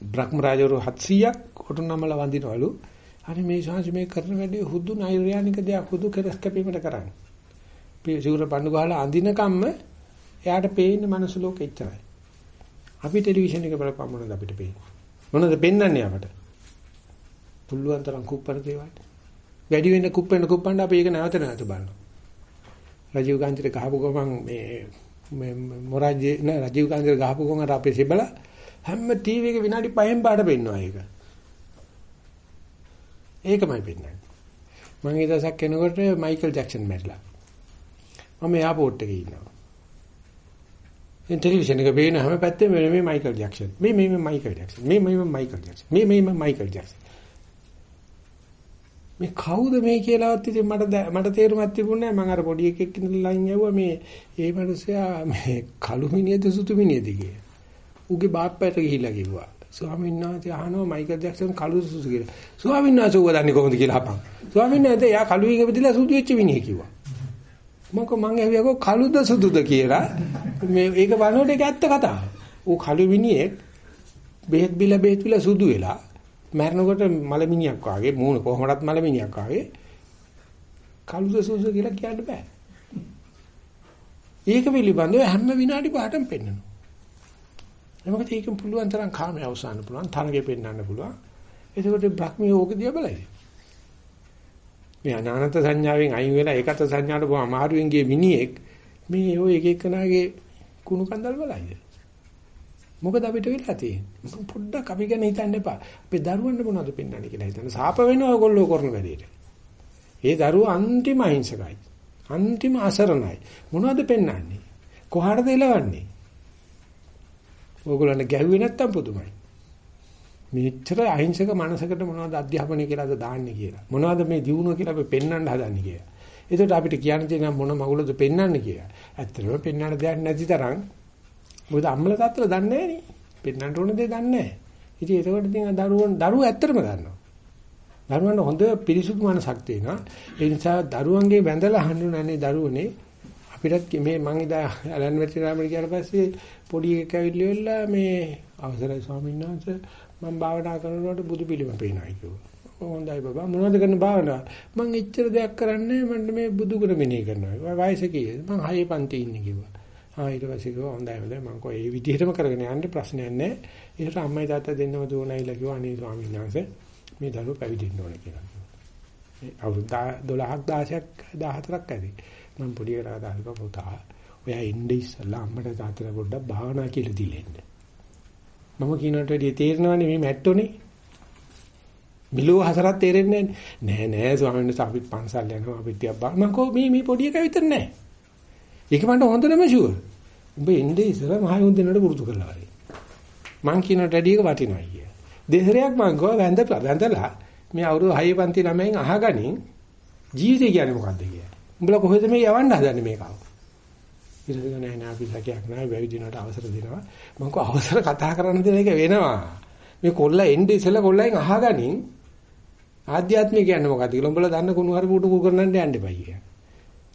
බ්‍රහ්ම රාජවරු 700ක් කොටුනමල වඳිනවලු. හරි මේ ශාංශ මේ කරන වැඩේ හුදු නෛර්යානික දෙයක් හුදු කෙලස් කැපීමට කරන්නේ. සිවුර පඳු ගහලා අඳිනකම්ම එයාට පේන්නේ මනස ලෝකෙ එච්චරයි. අපි ටෙලිවිෂන් එක බලපුවම මොනවද අපිට පේන්නේ? මොනවද පෙන්වන්නේ අපට? පුළුවන් තරම් කුප්පන දේවල්. වැඩි වෙන කුප්පෙන කුප්පන්න අපි ඒක නැවත නැවත බලනවා. රජීව් ගාන්ධිට ගහපු ගමන් මේ මේ මොරාජ්‍ය නෑ රජීව් ගාන්ධිට ගහපු ගමන් අපේ සිබල හැම ටීවී එක විනාඩි 5න් පාඩ පෙන්වනවා ඒක. ඒකමයි පෙන්වන්නේ. මම ඒ දවසක් කෙනකොට මයිකල් ජැක්සන් මැරිලා. මම එයාපෝට් එකේ ඉන්නවා. දැන් ටෙලිවිෂන් එක පේන හැම පැත්තෙම මේ මේ මයිකල් ජැක්සන්. මේ මේ මයිකල් ජැක්සන්. මේ මේ මයිකල් ජැක්සන්. මේ මේ මයිකල් ජැක්සන්. මේ කවුද මේ කියලාවත් ඉතින් මට මට තේරුමක් තිබුණේ නැහැ. මම අර පොඩි එකෙක් ඉඳලා ලයින් යවුවා මේ ඒ මිනිස්සයා මේ කළු මිනිහද සුදු මිනිහද කියලා. උගේ බාප්පට ගිහිල්ලා කිව්වා. ස්වාමීන් වහන්සේ අහනවා මයිකල් ජැක්සන් කළු සුදු කියලා. ස්වාමීන් වහන්සේ ඌව දන්නේ කොහොමද කියලා අහපන්. ස්වාමීන් වහන්සේ එයා කළු එක බෙදලා සුදු වෙච්ච මිනිහ කිව්වා. මොකද මං ඇහුවා කළුද සුදුද කියලා. මේ ඒක බලනකොට ඒක ඇත්ත කතාව. ඌ කළු මිනිහෙක් බෙහෙත් බිල බෙහෙත් බිල සුදු වෙලා මැරෙනකොට මලමිනියක් වාගේ මූණ කොහොමදත් මලමිනියක් වාගේ කළුද සුදුද කියලා කියන්න බෑ. ඒක පිළිබඳව හැම විනාඩි පහටම පෙන්වනවා. එමකට ඒකෙන් පුළුවන් තරම් කාමයේ අවසන් පුළුවන් තරගේ පෙන්වන්න පුළුවන්. එතකොට බ්‍රහ්මිය ඕක දිහා බලයි. මේ අනානත සංඥාවෙන් අයින් වෙලා ඒකත් සංඥාට බොහොම අමාරුවෙන් ගිය මිනිහෙක් මේ ඔය එක එකනාගේ කුණු කන්දල් බලයිද මොකද අපිට වෙලා තියෙන්නේ? පොඩ්ඩක් අපි ගැන හිතන්න එපා. අපි දරුවන්ට මොනවද පෙන්වන්නේ කියලා හිතන්න. සාප වෙනවා ඔයගොල්ලෝ කරන වැඩේට. ඒ දරුවෝ අන්තිම අහිංසකයි. අන්තිම අසරණයි. මොනවද පෙන්වන්නේ? කොහටද එලවන්නේ ඕගොල්ලන්ට ගැහුවේ නැත්තම් පුදුමයි මෙච්චර අහිංසක මනසකට මොනවද අධ්‍යාපනය කියලාද දාන්නේ කියලා. මොනවද මේ දියුණුව කියලා අපි පෙන්වන්න හදන්නේ කියලා. ඒකට අපිට කියන්න තියෙන මොන මගුලද පෙන්වන්නේ කියලා. ඇත්තටම පෙන්වන්න දෙයක් නැති තරම් මොකද අම්මලා තාත්තලා දන්නේ නැහැ නේ. පෙන්වන්න ඕන දේ දන්නේ නැහැ. ඉතින් ඒකට ඉතින් දරුවන් දරුවෝ ඇත්තටම දන්නවා. දරුවන්ට හොඳ පිරිසුදු මනසක් තියෙනවා. ඒ නිසා දරුවන්ගේ වැඳලා හඳුනන්නේ දරුවනේ අපිටත් මේ මං ඉදා ඇලන් වෙටි රාමණ කියන පස්සේ පොඩි එකක් ඇවිල්ලා මේ අවසරයි ස්වාමීන් වහන්සේ මම භාවනා කරනකොට බුදු පිළිම පේනවා කිව්වා. හොඳයි බබා මොනවද කරන භාවනාව? මං එච්චර දෙයක් කරන්නේ මන්ට මේ බුදු ගුණ මෙනෙහි කරනවා. වයස කීයද? මං හයේ පන්ති ඉන්නේ කිව්වා. ආ ඊට පස්සේ කිව්වා හොඳයි හොඳයි මං කෝ ඒ විදිහටම කරගෙන යන්න ප්‍රශ්නයක් නැහැ. ඒකට අම්මයි තාත්තා දෙන්නම දුවනයිලා කිව්වා අනේ ස්වාමීන් වහන්සේ මේ දරුවෝ පැවිදෙන්න ඕනේ කියලා. අවුරුදු 12ක් 16ක් 14ක් ඇති. මම පොඩි කරා දාලා පුතා ඔයා ඉන්නේ ඉස්සලා අම්මට තාත්තට පොඩ්ඩක් භාවනා කියලා දීලා ඉන්න. මම කියනට වැඩිය තේරෙනවනේ මේ මැට්ටෝනේ. මිලෝ හසරක් තේරෙන්නේ නැහැ. නෑ නෑ ස්වාමීන් වහන්සේ අපිත් පන්සල් යනවා අපිත් ටිකක් බා මම කෝ මේ මේ පොඩි එකා විතර නෑ. ඒක මට හොඳටම ෂුවර්. උඹ ඉන්නේ ඉස්සලා මහයුන් දෙන්නට පුරුදු කරලා වරේ. මං කියනට වැඩිය එක වටිනවා කිය. දෙහරයක් මං ගෝ වැඳලා වැඳලා මේ අවුරුදු 6 පන්ති ළමයින් අහගනින් ජීවිතය කියන්නේ මොකද්ද කියලා. උඹලා කොහෙද මේ යවන්න හදන්නේ මේකව? ඉතින් නෑ නෑ අපි සැකයක් නෑ වැවිදිනවට අවසර දෙනවා. මම කෝ අවසර කතා කරන්න දෙන එක වෙනවා. මේ කොල්ල එන්නේ ඉස්සෙල්ලා කොල්ලෙන් අහගනින් ආධ්‍යාත්මික කියන්නේ මොකද්ද කියලා උඹලා දන්න කුණු හරි පුටු කරන්නන්න යන්න එපා කියලා.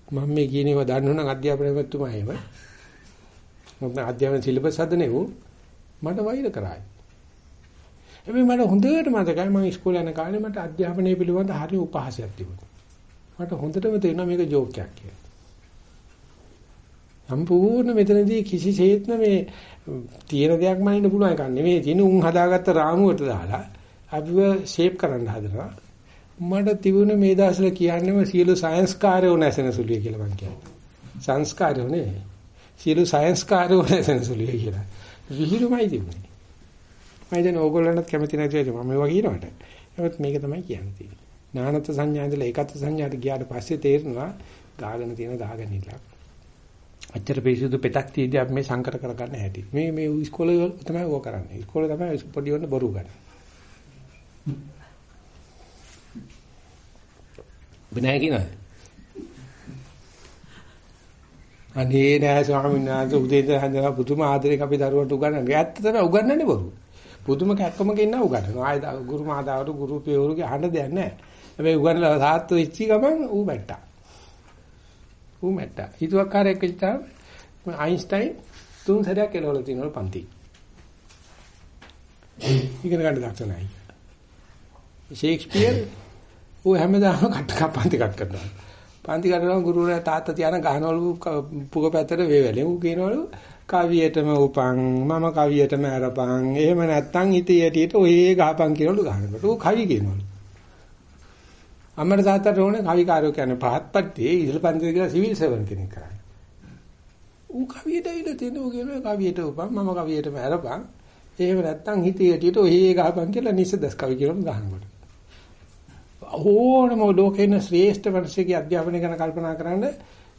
මම මේ කියන ඒවා දන්නවනම් අධ්‍යාපනයකතුමා එහෙම. මම අධ්‍යාපන සිලබස් හදන්නේ උ මට වෛර කරායි. හැබැයි මට හොඳට මතකයි මම ඉස්කෝලේ යන කාලේ මට අධ්‍යාපනය පිළිබඳ හරි උපහාසයක් තිබුණා. මට හොඳටම තේරෙනවා මේක ජෝක් එකක් කියලා. සම්පූර්ණ මෙතනදී කිසිසේත්ම මේ තියෙන දෙයක් මනින්න පුළුවන් එකක් නෙමෙයි තියෙන උන් හදාගත්ත රාමුවට දාලා අපිව ෂේප් කරන්න හදනවා. මට තිබුණ මේ දවස්වල කියන්නේම සියලු සංස්කාරයෝ නැසෙන සුළුයි කියලා මම කියන්නේ. සංස්කාරයෝ නේ. සියලු සංස්කාරයෝ නැසෙන සුළුයි කියලා. විහිළුමයි තිබුණේ. මම දැන් ඕගොල්ලන්ට කැමති නැති වෙයි මම මේවා කියනවට. ඒවත් මේක තමයි කියන්නේ. නානත් සංඥා ඉඳලා ඒකත් සංඥාට ගියාට පස්සේ තේරෙනවා ගාගෙන තියෙන ගාගෙන ඉල්ලක්. අච්චර පිරිසිදු පෙතක් තියදී අපි මේ සංකර කරගන්න හැටි. මේ මේ ඉස්කෝලේ වල තමයි ඕක කරන්නේ. ඉස්කෝලේ තමයි පොඩි වන්න බොරු ගන්න. බිනයි කියනවා. අනේ නෑ ස්වාමීන් වහන්සේ උදේ ඉඳලා හඳලා පුදුම ආදරයක් අපි දරුවට උගන්වන්නේ. ඇත්ත තමයි උගන්වන්නේ බොරු. පුදුම කැක්කමක ඉන්න උගන්වනවා. ආය ගුරු මාදාවට ගුරු පියවරුගේ අහන්න දෙයක් නෑ. හැබැයි උගන්වලා සාත්තු වෙච්චි ගමන් ඌ බැට්ටා. ඌ මැට්ටා. හිතුවක්කාරයෙක් වෙච්චාම අයින්ස්ටයින් තුන් සැරයක් එළවල තිනවල පන්ති. ඉගෙන ගන්න දක්ෂ නැහැ. ෂේක්ස්පියර් ඌ හැමදාම කට පන්ති කට් කරනවා. පන්ති කටනවා ගුරුවරයා තාත්තා තියාන ගහනවලු පුක පැත්තට වේවැලේ. ඌ කියනවලු කවියටම උපන් මම කවියටම අරපන්. එහෙම නැත්තම් ඉතින් යටියට ඔයේ ගහපන් කියනවලු ගහනකොට. ඌ කවි කියනවලු. අම්මට තාත්තට ඕනේ කවිකාරයෝ කියන්නේ පහත් පට්ටියේ ඉහළ පන්තියේ කියලා සිවිල් සර්වන් කෙනෙක් කරන්නේ. ඌ කවියට ඇවිල්ලා තියෙන ඌ කියන කවියට උපන් මම කවියටම අරපන්. එහෙම නැත්තම් හිතේ යටියට ඔයේ ගහපන් කියලා නිසදස් කවි කියලා ගහනකොට. ඕනම ලෝකේන ශ්‍රේෂ්ඨ වර්ෂයේ අධ්‍යාපනය ගැන කල්පනා කරන්න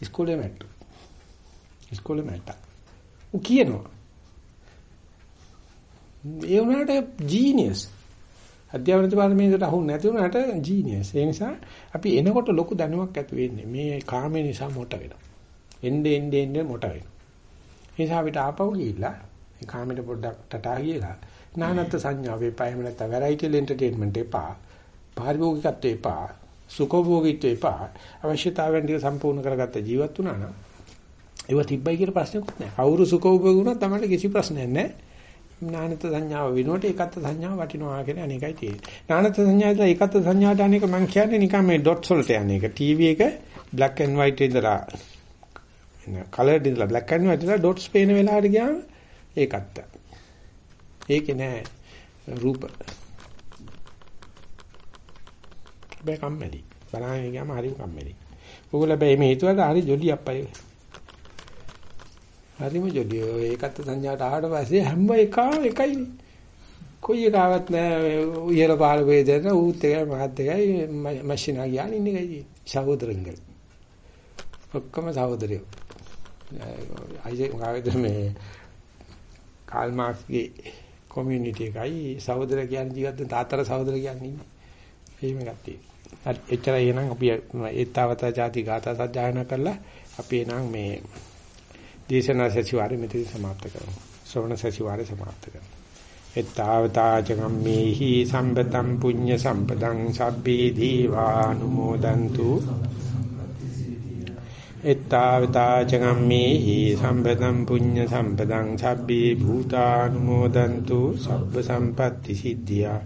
ඉස්කෝලේ මැට්ටු. ඉස්කෝලේ මැට්ටා. ඌ කියනවා. ඒ උනාට ජීනියස්. අධ්‍යාපන දෙපාර්තමේන්තුවට අහු නැති වුණාට ජීනියස්. ඒ නිසා අපි එනකොට ලොකු දැනුමක් ඇති වෙන්නේ. මේ කාමේ නිසා මොට වෙනවා. එnde ende ende මොට වෙනවා. ඒ නිසා අපිට ආපහු ගිහිල්ලා මේ කාමෙට පොඩ්ඩක් ටටා ගියලා නානත් සංඥා වේපා එහෙම නැත්නම් වැරයිටි එන්ටර්ටේන්මන්ට් එපා. පාරිභෝගිකත්වය එපා. සුඛෝභෝගීත්වය එපා. අවශ්‍යතාවයන් ටික සම්පූර්ණ කරගත්ත ජීවත් වුණා නම් ඒව තිබ්බයි කියලා ප්‍රශ්නකුත් නැහැ. කවුරු සුඛෝභෝගී වුණත් තමයි කිසි ප්‍රශ්නයක් නැහැ. නානත සංඥාව වෙනුවට ඒකත් සංඥාව වටිනවා කියන අනේකයි තියෙන්නේ. නානත සංඥාවද ඒකත් සංඥාට අනේක මම කියන්නේ නිකන් මේ ඩොට්ස් වලට යන්නේ. ඒක ටීවී එක black and white ඉඳලා එන කලර්ඩ් ඉඳලා black and white ඉඳලා ඩොට්ස් පේන වෙලාවට ගියාම ඒකත්. ඒකේ නෑ රූප. බෑ කම්මැලි. බලන්නේ ගියාම හරි කම්මැලි. ඕගොල්ලෝ බෑ මේ හේතුවට හරි ජොලි අප්පයි. හරිම ජොලිය. ඒකත් සංඥාට ආවට පස්සේ හැම එකම එකයිනේ. කොයි එකාවත් නෑ ඉහළ පහළ වේදෙන ඌත් එකයි මහත් එකයි මැෂිනා කියන්නේ ඉන්නේ එකයි. සහෝදරංගල්. ඔක්කොම සහෝදරයෝ. අයිසේ මොකද මේ කාල් මාක්ස්ගේ කොමියුනිටි එකයි සහෝදර කියන්නේ ජීවත් වෙන තාත්තර සහෝදර කියන්නේ ඉන්නේ. එහෙම එකක් තියෙනවා. හරි එච්චරයි එහෙනම් අපි ඒතාවතා ಜಾති ගාථා සජ්ජායනා කරලා අපි එනං මේ දේශනා සැසිවාරය මෙතන સમાપ્ત කරමු. ශ්‍රවණ සැසිවාරය સમાપ્ત කරමු. එත්තාවතා චගම්මේහි සම්පතම් පුඤ්ඤ සම්පතං සබ්බේ දීවානුමෝදන්තු එත්තාවතා චගම්මේහි සම්පතම් පුඤ්ඤ සම්පතං සබ්බේ භූතානුමෝදන්තු සබ්බ සම්පත්‍ති සිද්ධියා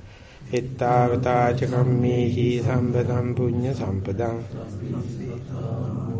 එත්තාවතා චගම්මේහි සම්පතම් පුඤ්ඤ සම්පතං සබ්බේ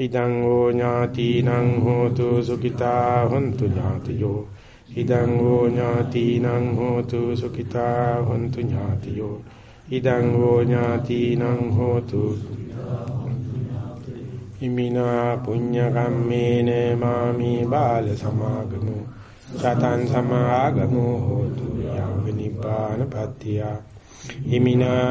ඉදං ඕ ඥාතිනං හෝතු සුඛිතා හොන්තු ඥාතියෝ. ඉදං ඕ ඥාතිනං හෝතු සුඛිතා හොන්තු ඥාතියෝ. ඉදං හෝ ඥාතිනං හෝතු ඉමිනා පුඤ්ඤ කම්මේන මාමි බාල සමාගමු. සතං සමාගමු හෝතු යාව නිපාන පත්‍තිය. ඉමිනා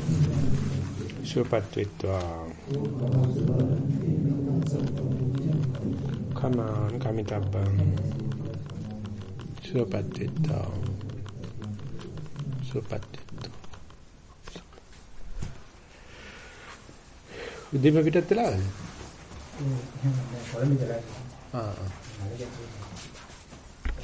සුපත්විත්වා කමාන් කමිතබ්බං. සුපත්විත්වා සුවපත් උදේම පිටත් වෙලාද? ආ ආ